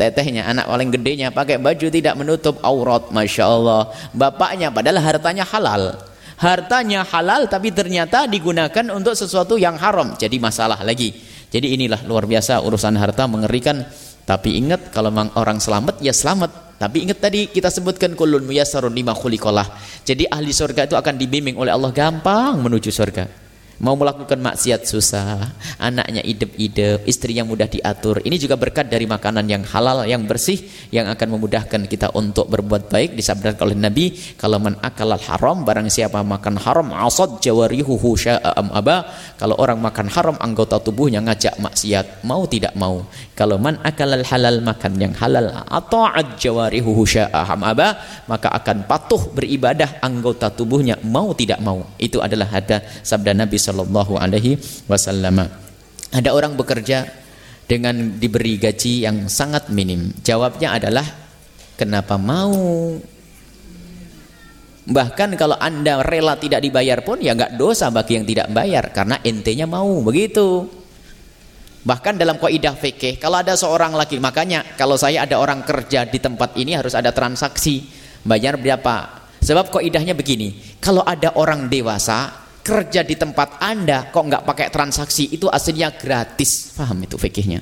tetehnya anak paling gedenya pakai baju tidak menutup aurat Masya Allah. Bapaknya padahal hartanya halal. Hartanya halal tapi ternyata digunakan untuk sesuatu yang haram. Jadi masalah lagi. Jadi inilah luar biasa urusan harta mengerikan. Tapi ingat kalau memang orang selamat ya selamat. Tapi ingat tadi kita sebutkan kulun muyassarun lima khuliqalah jadi ahli surga itu akan dibimbing oleh Allah gampang menuju surga Mau melakukan maksiat susah, anaknya idep-idep, istrinya mudah diatur. Ini juga berkat dari makanan yang halal, yang bersih, yang akan memudahkan kita untuk berbuat baik. Disabdakan oleh Nabi, kalau man akalal haram, barang siapa makan haram, asad jawarihuhu sya'am aba. Kalau orang makan haram, anggota tubuhnya ngajak maksiat, mau tidak mau. Kalau man akalal halal, makan yang halal, ata'ad jawarihuhu sya'am aba, maka akan patuh beribadah anggota tubuhnya, mau tidak mau. Itu adalah ada sabda Nabi Shallallahu Alaihi Wasallam. Ada orang bekerja dengan diberi gaji yang sangat minim. Jawabnya adalah kenapa mau? Bahkan kalau anda rela tidak dibayar pun ya nggak dosa bagi yang tidak bayar karena intinya mau begitu. Bahkan dalam kaidah fikih kalau ada seorang lagi makanya kalau saya ada orang kerja di tempat ini harus ada transaksi bayar berapa? Sebab kaidahnya begini, kalau ada orang dewasa kerja di tempat anda kok nggak pakai transaksi itu aslinya gratis. Paham itu fikihnya?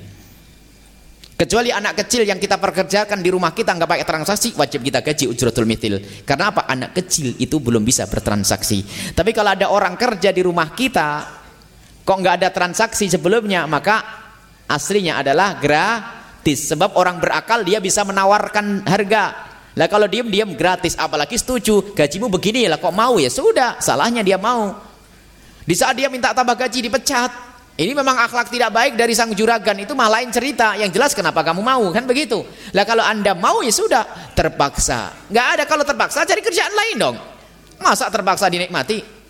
Kecuali anak kecil yang kita perkerjakan di rumah kita nggak pakai transaksi wajib kita gaji ujratul mithil. Karena apa? Anak kecil itu belum bisa bertransaksi. Tapi kalau ada orang kerja di rumah kita kok nggak ada transaksi sebelumnya maka aslinya adalah gratis. Sebab orang berakal dia bisa menawarkan harga. Lah kalau diam-diam gratis. Apalagi setuju gajimu begini lah kok mau? Ya sudah salahnya dia mau di saat dia minta tambah gaji dipecat. Ini memang akhlak tidak baik dari sang juragan itu mah lain cerita. Yang jelas kenapa kamu mau kan begitu. Lah kalau anda mau ya sudah terpaksa. Nggak ada kalau terpaksa cari kerjaan lain dong. Masa terpaksa dinikmati?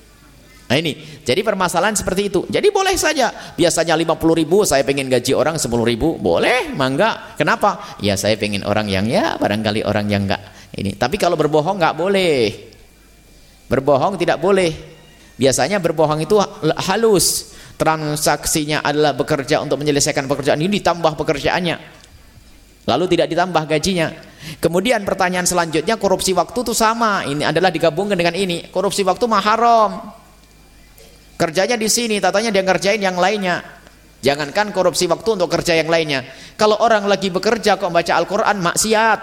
Nah ini, jadi permasalahan seperti itu. Jadi boleh saja. Biasanya 50 ribu, saya pengen gaji orang 10 ribu. Boleh, mangga. Kenapa? Ya saya pengen orang yang ya barangkali orang yang enggak. Ini. Tapi kalau berbohong nggak boleh. Berbohong tidak boleh. Biasanya berbohong itu halus. Transaksinya adalah bekerja untuk menyelesaikan pekerjaan ini ditambah pekerjaannya. Lalu tidak ditambah gajinya. Kemudian pertanyaan selanjutnya korupsi waktu itu sama. Ini adalah digabungkan dengan ini. Korupsi waktu mah haram. Kerjanya di sini, tatanya dia ngerjain yang lainnya. Jangankan korupsi waktu untuk kerja yang lainnya. Kalau orang lagi bekerja kok baca Al-Qur'an maksiat.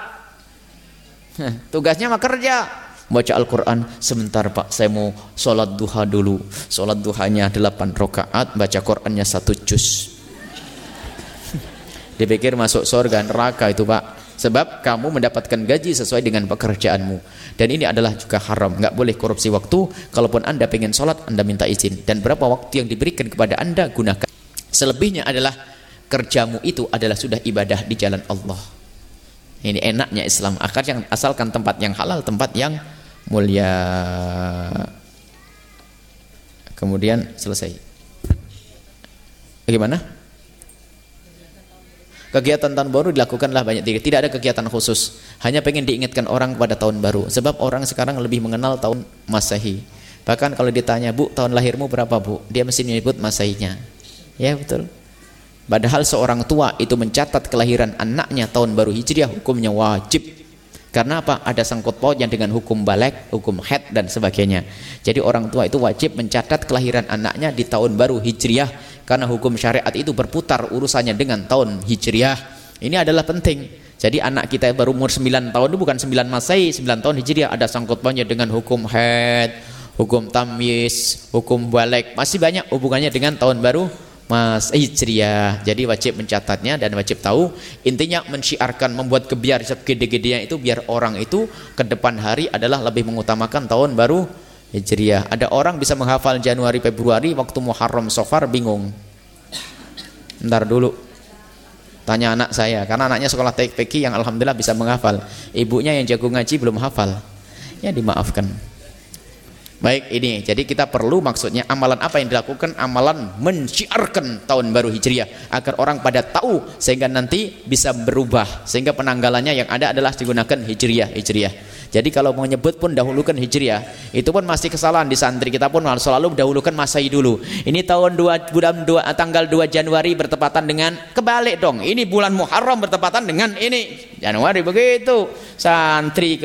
Tugasnya mah kerja baca Al-Quran. Sebentar pak. Saya mau sholat duha dulu. Sholat duhanya 8 rakaat baca Qurannya satu juz. Dipikir masuk surga neraka itu pak. Sebab kamu mendapatkan gaji sesuai dengan pekerjaanmu. Dan ini adalah juga haram. Nggak boleh korupsi waktu. Kalaupun anda pengen sholat anda minta izin. Dan berapa waktu yang diberikan kepada anda gunakan. Selebihnya adalah kerjamu itu adalah sudah ibadah di jalan Allah ini enaknya Islam. Akar yang asalkan tempat yang halal tempat yang mulia. Kemudian selesai. Bagaimana? Kegiatan tahun baru dilakukanlah banyak tidak ada kegiatan khusus. Hanya pengen diingatkan orang pada tahun baru. Sebab orang sekarang lebih mengenal tahun masehi. Bahkan kalau ditanya bu tahun lahirmu berapa bu? Dia mesti menyebut masehinya. Ya betul padahal seorang tua itu mencatat kelahiran anaknya tahun baru hijriah hukumnya wajib karena apa? Ada sangkut pautnya dengan hukum balik, hukum head dan sebagainya. Jadi orang tua itu wajib mencatat kelahiran anaknya di tahun baru Hijriah karena hukum syariat itu berputar urusannya dengan tahun Hijriah. Ini adalah penting. Jadi anak kita baru umur 9 tahun itu bukan 9 Masehi, 9 tahun Hijriah ada sangkut pautnya dengan hukum head, hukum tamyiz, hukum balik. Masih banyak hubungannya dengan tahun baru Mas Hijriah. Jadi wajib mencatatnya dan wajib tahu. Intinya mensyiarkan membuat kebiar gede-gedenya itu biar orang itu ke depan hari adalah lebih mengutamakan tahun baru Hijriah. Ada orang bisa menghafal Januari Februari waktu Muharram Sofar bingung. Ntar dulu. Tanya anak saya karena anaknya sekolah TPK yang alhamdulillah bisa menghafal. Ibunya yang jago ngaji belum hafal. Ya dimaafkan. Baik ini, jadi kita perlu maksudnya amalan apa yang dilakukan? Amalan menciarkan tahun baru Hijriah agar orang pada tahu sehingga nanti bisa berubah sehingga penanggalannya yang ada adalah digunakan Hijriah Hijriah. Jadi kalau mau nyebut pun dahulukan Hijriah. Itu pun masih kesalahan di santri kita pun selalu dahulukan Masehi dulu. Ini tahun 2 bulan 2 tanggal 2 Januari bertepatan dengan kebalik dong. Ini bulan Muharram bertepatan dengan ini Januari begitu. Santri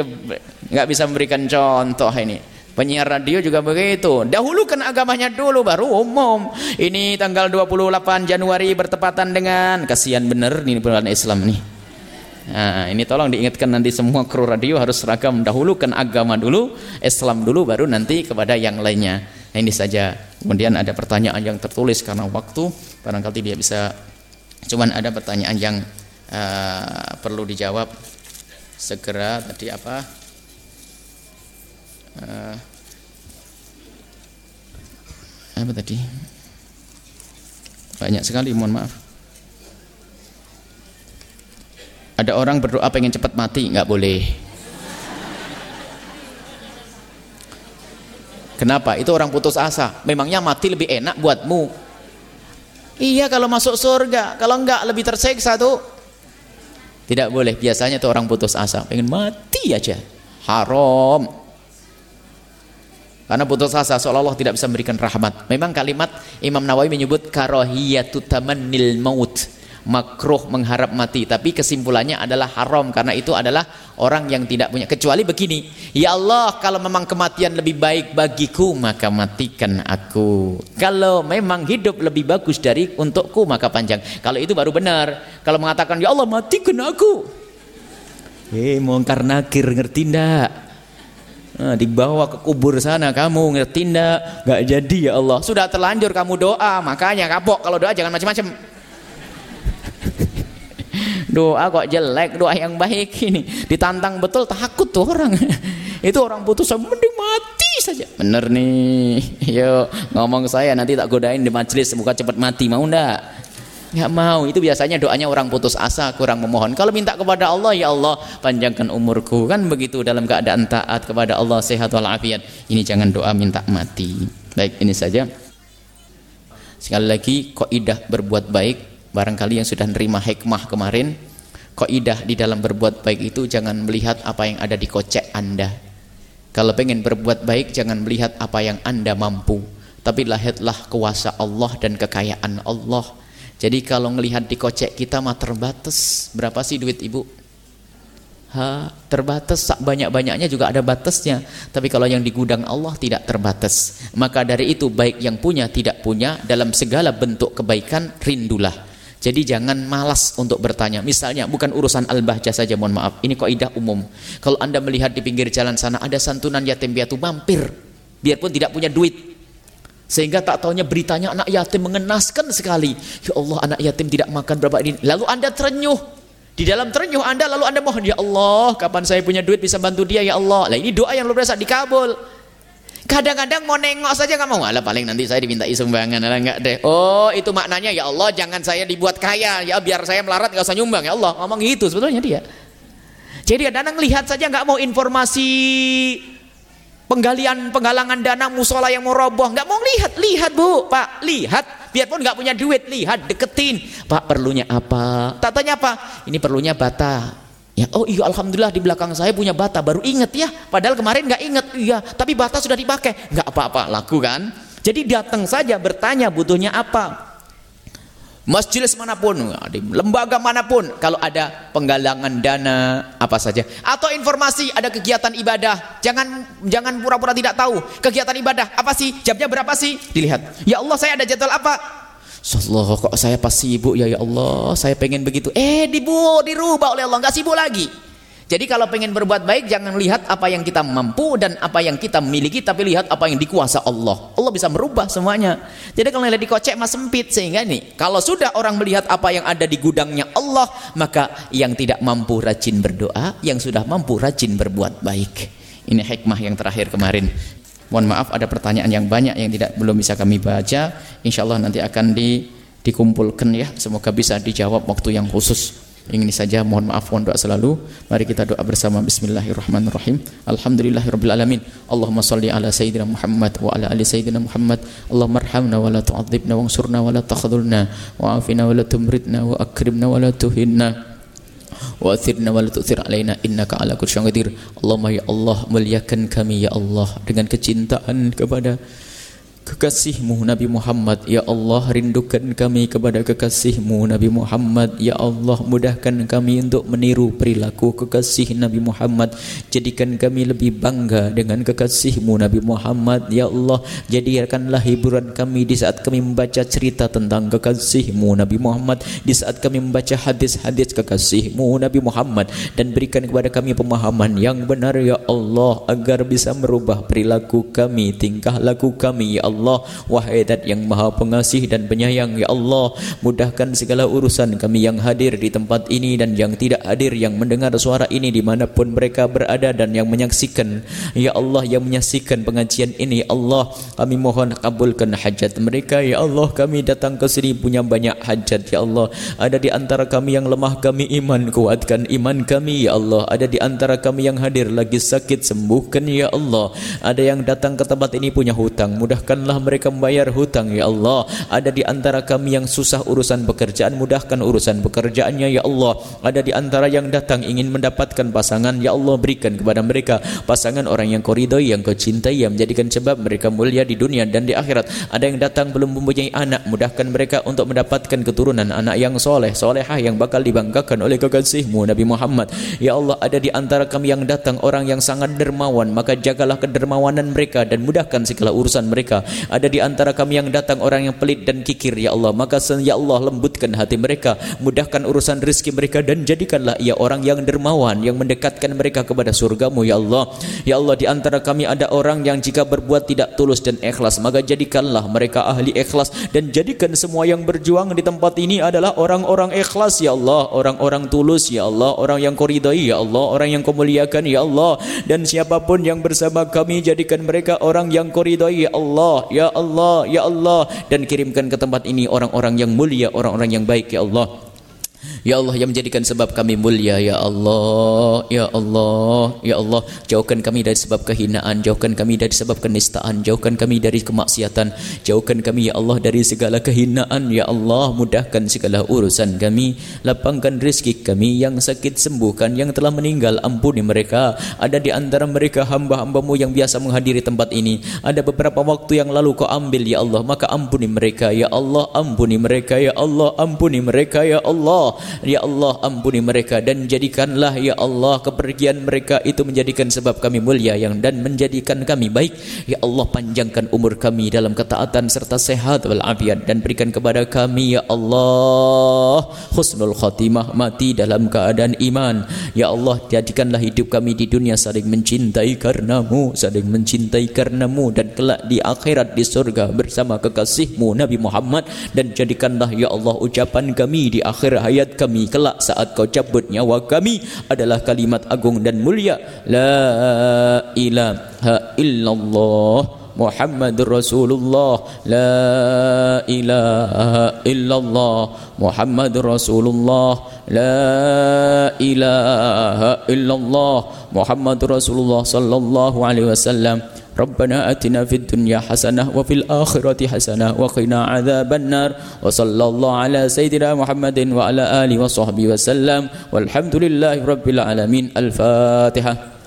nggak bisa memberikan contoh ini. Penyiar radio juga begitu. Dahulukan agamanya dulu baru umum. Ini tanggal 28 Januari bertepatan dengan kasihan bener ini bulan Islam nih. Nah, ini tolong diingatkan nanti semua kru radio harus seragam dahulukan agama dulu, Islam dulu baru nanti kepada yang lainnya. Nah, ini saja. Kemudian ada pertanyaan yang tertulis karena waktu, barangkali dia bisa cuman ada pertanyaan yang uh, perlu dijawab segera tadi apa? Uh, apa tadi? Banyak sekali, mohon maaf. Ada orang berdoa pengen cepat mati, nggak boleh. Kenapa? Itu orang putus asa. Memangnya mati lebih enak buatmu. Iya kalau masuk surga, kalau enggak lebih tersiksa tuh. Tidak boleh. Biasanya tuh orang putus asa, pengen mati aja. Haram. Karena putus asa seolah-olah tidak bisa memberikan rahmat. Memang kalimat Imam Nawawi menyebut karahiyatu tamannil maut. Makruh mengharap mati. Tapi kesimpulannya adalah haram. Karena itu adalah orang yang tidak punya. Kecuali begini ya Allah kalau memang kematian lebih baik bagiku maka matikan aku. Kalau memang hidup lebih bagus dari untukku maka panjang. Kalau itu baru benar. Kalau mengatakan ya Allah matikan aku. Eh mongkar nakir ngerti ndak Nah, dibawa ke kubur sana kamu ngerti ndak? Gak jadi ya Allah. Sudah terlanjur kamu doa, makanya kapok. Kalau doa jangan macam-macam doa kok jelek doa yang baik ini. Ditantang betul takut tuh orang. Itu orang putus mending mati saja. Bener nih. Yo ngomong saya nanti tak godain di majelis semoga cepat mati. Mau ndak nggak mau. Itu biasanya doanya orang putus asa kurang memohon. Kalau minta kepada Allah ya Allah panjangkan umurku. Kan begitu dalam keadaan taat kepada Allah sehat walafiat. Ini jangan doa minta mati. Baik ini saja. Sekali lagi kaidah berbuat baik barangkali yang sudah nerima hikmah kemarin kaidah di dalam berbuat baik itu jangan melihat apa yang ada di kocek anda. Kalau pengen berbuat baik jangan melihat apa yang anda mampu. Tapi lihatlah kuasa Allah dan kekayaan Allah jadi kalau melihat di kocek kita mah terbatas berapa sih duit ibu ha, terbatas banyak-banyaknya juga ada batasnya tapi kalau yang di gudang Allah tidak terbatas maka dari itu baik yang punya tidak punya dalam segala bentuk kebaikan rindulah jadi jangan malas untuk bertanya. Misalnya bukan urusan al-bahjah saja mohon maaf. Ini kaidah umum. Kalau Anda melihat di pinggir jalan sana ada santunan yatim piatu mampir. Biarpun tidak punya duit. Sehingga tak taunya beritanya anak yatim mengenaskan sekali. Ya Allah anak yatim tidak makan berapa ini. Lalu Anda terenyuh. Di dalam terenyuh Anda lalu Anda mohon ya Allah kapan saya punya duit bisa bantu dia ya Allah. Lah ini doa yang luar biasa dikabul. Kadang-kadang mau nengok saja nggak mau. Alah paling nanti saya dimintai sumbangan. Alah enggak deh. Oh itu maknanya ya Allah jangan saya dibuat kaya. Ya biar saya melarat nggak usah nyumbang ya Allah. Ngomong gitu sebetulnya dia. Jadi kadang-kadang lihat saja nggak mau informasi penggalian penggalangan dana musola yang mau roboh. Nggak mau lihat lihat bu. Pak lihat. Biarpun nggak punya duit lihat deketin. Pak perlunya apa? Tak tanya apa ini perlunya bata. Ya, oh iya alhamdulillah di belakang saya punya bata. Baru inget ya. Padahal kemarin nggak inget, iya. Tapi bata sudah dipakai, nggak apa-apa laku kan. Jadi datang saja bertanya butuhnya apa. Masjid mana pun, lembaga mana pun, kalau ada penggalangan dana apa saja, atau informasi ada kegiatan ibadah, jangan jangan pura-pura tidak tahu kegiatan ibadah apa sih, jamnya berapa sih, dilihat. Ya Allah saya ada jadwal apa, Allah kok saya pas sibuk ya ya Allah saya pengen begitu. Eh dibu dirubah oleh Allah nggak sibuk lagi jadi kalau pengen berbuat baik jangan lihat apa yang kita mampu dan apa yang kita miliki tapi lihat apa yang dikuasa Allah Allah bisa merubah semuanya jadi kalau lihat dikocek mas sempit sehingga nih kalau sudah orang melihat apa yang ada di gudangnya Allah maka yang tidak mampu rajin berdoa yang sudah mampu rajin berbuat baik ini hikmah yang terakhir kemarin Mohon maaf ada pertanyaan yang banyak yang tidak belum bisa kami baca. Insya Allah nanti akan di, dikumpulkan ya. Semoga bisa dijawab waktu yang khusus. Ini saja mohon maaf mohon doa selalu. Mari kita doa bersama Bismillahirrahmanirrahim. Alhamdulillahirabbil. Allahumma salli ala sayyidina Muhammad wa ala ali sayyidina Muhammad. Allahumma arhamna wa la tu'adzibna wansurna wa la takhdhulna wa afina wa la tumritna wa akrimna wa la tuhinna wa athirna wa la tu'thir alaina innaka ala kulli Allahumma ya Allah muliakan kami ya Allah dengan kecintaan kepada kekasihmu Nabi Muhammad. Ya Allah rindukan kami kepada kekasihmu Nabi Muhammad. Ya Allah mudahkan kami untuk meniru perilaku kekasih Nabi Muhammad. Jadikan kami lebih bangga dengan kekasihmu Nabi Muhammad. Ya Allah jadikanlah hiburan kami di saat kami membaca cerita tentang kekasihmu Nabi Muhammad. Di saat kami membaca hadis-hadis kekasihmu Nabi Muhammad. Dan berikan kepada kami pemahaman yang benar Ya Allah Agar bisa merubah perilaku kami, tingkah laku kami Ya Allah Allah. Wahai dat yang maha pengasih dan penyayang Ya Allah Mudahkan segala urusan kami yang hadir di tempat ini Dan yang tidak hadir Yang mendengar suara ini Di mana pun mereka berada Dan yang menyaksikan. Ya Allah yang menyaksikan pengajian ini Allah Kami mohon kabulkan hajat mereka. Ya Allah kami datang ke sini Punya banyak hajat. Ya Allah Ada di antara kami yang lemah Kami iman. Kuatkan iman kami Ya Allah. Ada di antara kami yang hadir Lagi sakit Sembuhkan Ya Allah. Ada yang datang ke tempat ini Punya hutang Mudahkanlah Mudahkanlah mereka membayar hutang ya Allah. Ada di antara kami yang susah urusan pekerjaan, mudahkan urusan pekerjaannya ya Allah. Ada di antara yang datang ingin mendapatkan pasangan, ya Allah berikan kepada mereka pasangan orang yang kau ridhoi, yang kau cintai, yang menjadikan sebab mereka mulia di dunia dan di akhirat. Ada yang datang belum mempunyai anak, mudahkan mereka untuk mendapatkan keturunan anak yang soleh, solehah yang bakal dibanggakan oleh kekasihmu Nabi Muhammad. Ya Allah, ada di antara kami yang datang orang yang sangat dermawan, maka jagalah kedermawanan mereka dan mudahkan segala urusan mereka. Ada di antara kami yang datang orang yang pelit dan kikir ya Allah. Maka ya Allah lembutkan hati mereka Mudahkan urusan rezeki mereka Dan jadikanlah ia orang yang dermawan Yang mendekatkan mereka kepada surgamu ya Allah. Ya Allah di antara kami ada orang yang jika berbuat tidak tulus dan ikhlas Maka jadikanlah mereka ahli ikhlas Dan jadikan semua yang berjuang di tempat ini adalah orang-orang ikhlas ya Allah. Orang-orang tulus ya Allah. Orang yang koridai ya Allah. Orang yang kemuliakan ya Allah. Dan siapa pun yang bersama kami jadikan mereka orang yang koridai ya Allah Ya Allah, Ya Allah dan kirimkan ke tempat ini orang-orang yang mulia, orang-orang yang baik ya Allah. Ya Allah yang menjadikan sebab kami mulia Ya Allah Ya Allah Ya Allah. Jauhkan kami dari sebab kehinaan Jauhkan kami dari sebab kenistaan Jauhkan kami dari kemaksiatan. Jauhkan kami Ya Allah dari segala kehinaan Ya Allah. Mudahkan segala urusan kami. Lapangkan rezeki kami Yang sakit sembuhkan Yang telah meninggal. Ampuni mereka. Ada di antara mereka hamba-hambamu Yang biasa menghadiri tempat ini. Ada beberapa waktu yang lalu kau ambil Ya Allah. Maka ampuni mereka Ya Allah. Ampuni mereka Ya Allah. Ampuni mereka Ya Allah Ya Allah ampuni mereka dan jadikanlah Ya Allah kepergian mereka itu menjadikan sebab kami mulia yang dan menjadikan kami baik. Ya Allah panjangkan umur kami dalam ketaatan serta sehat walafiat dan berikan kepada kami Ya Allah husnul khatimah mati dalam keadaan iman. Ya Allah jadikanlah hidup kami di dunia saling mencintai karenamu saling mencintai karenamu dan kelak di akhirat di surga bersama kekasihmu Nabi Muhammad. Dan jadikanlah Ya Allah ucapan kami di akhir hayat kami kelak saat kau cabut nyawa kami adalah kalimat agung dan mulia la ilaha illallah محمد رسول الله لا إله إلا الله محمد رسول الله لا إله إلا الله محمد رسول الله صلى الله عليه وسلم ربنا آتنا في الدنيا حسنة وفي الآخرة حسنة وقنا عذاب النار وصلى الله على سيدنا محمد وعلى آله وصحبه وسلم والحمد لله رب العالمين. الفاتحة.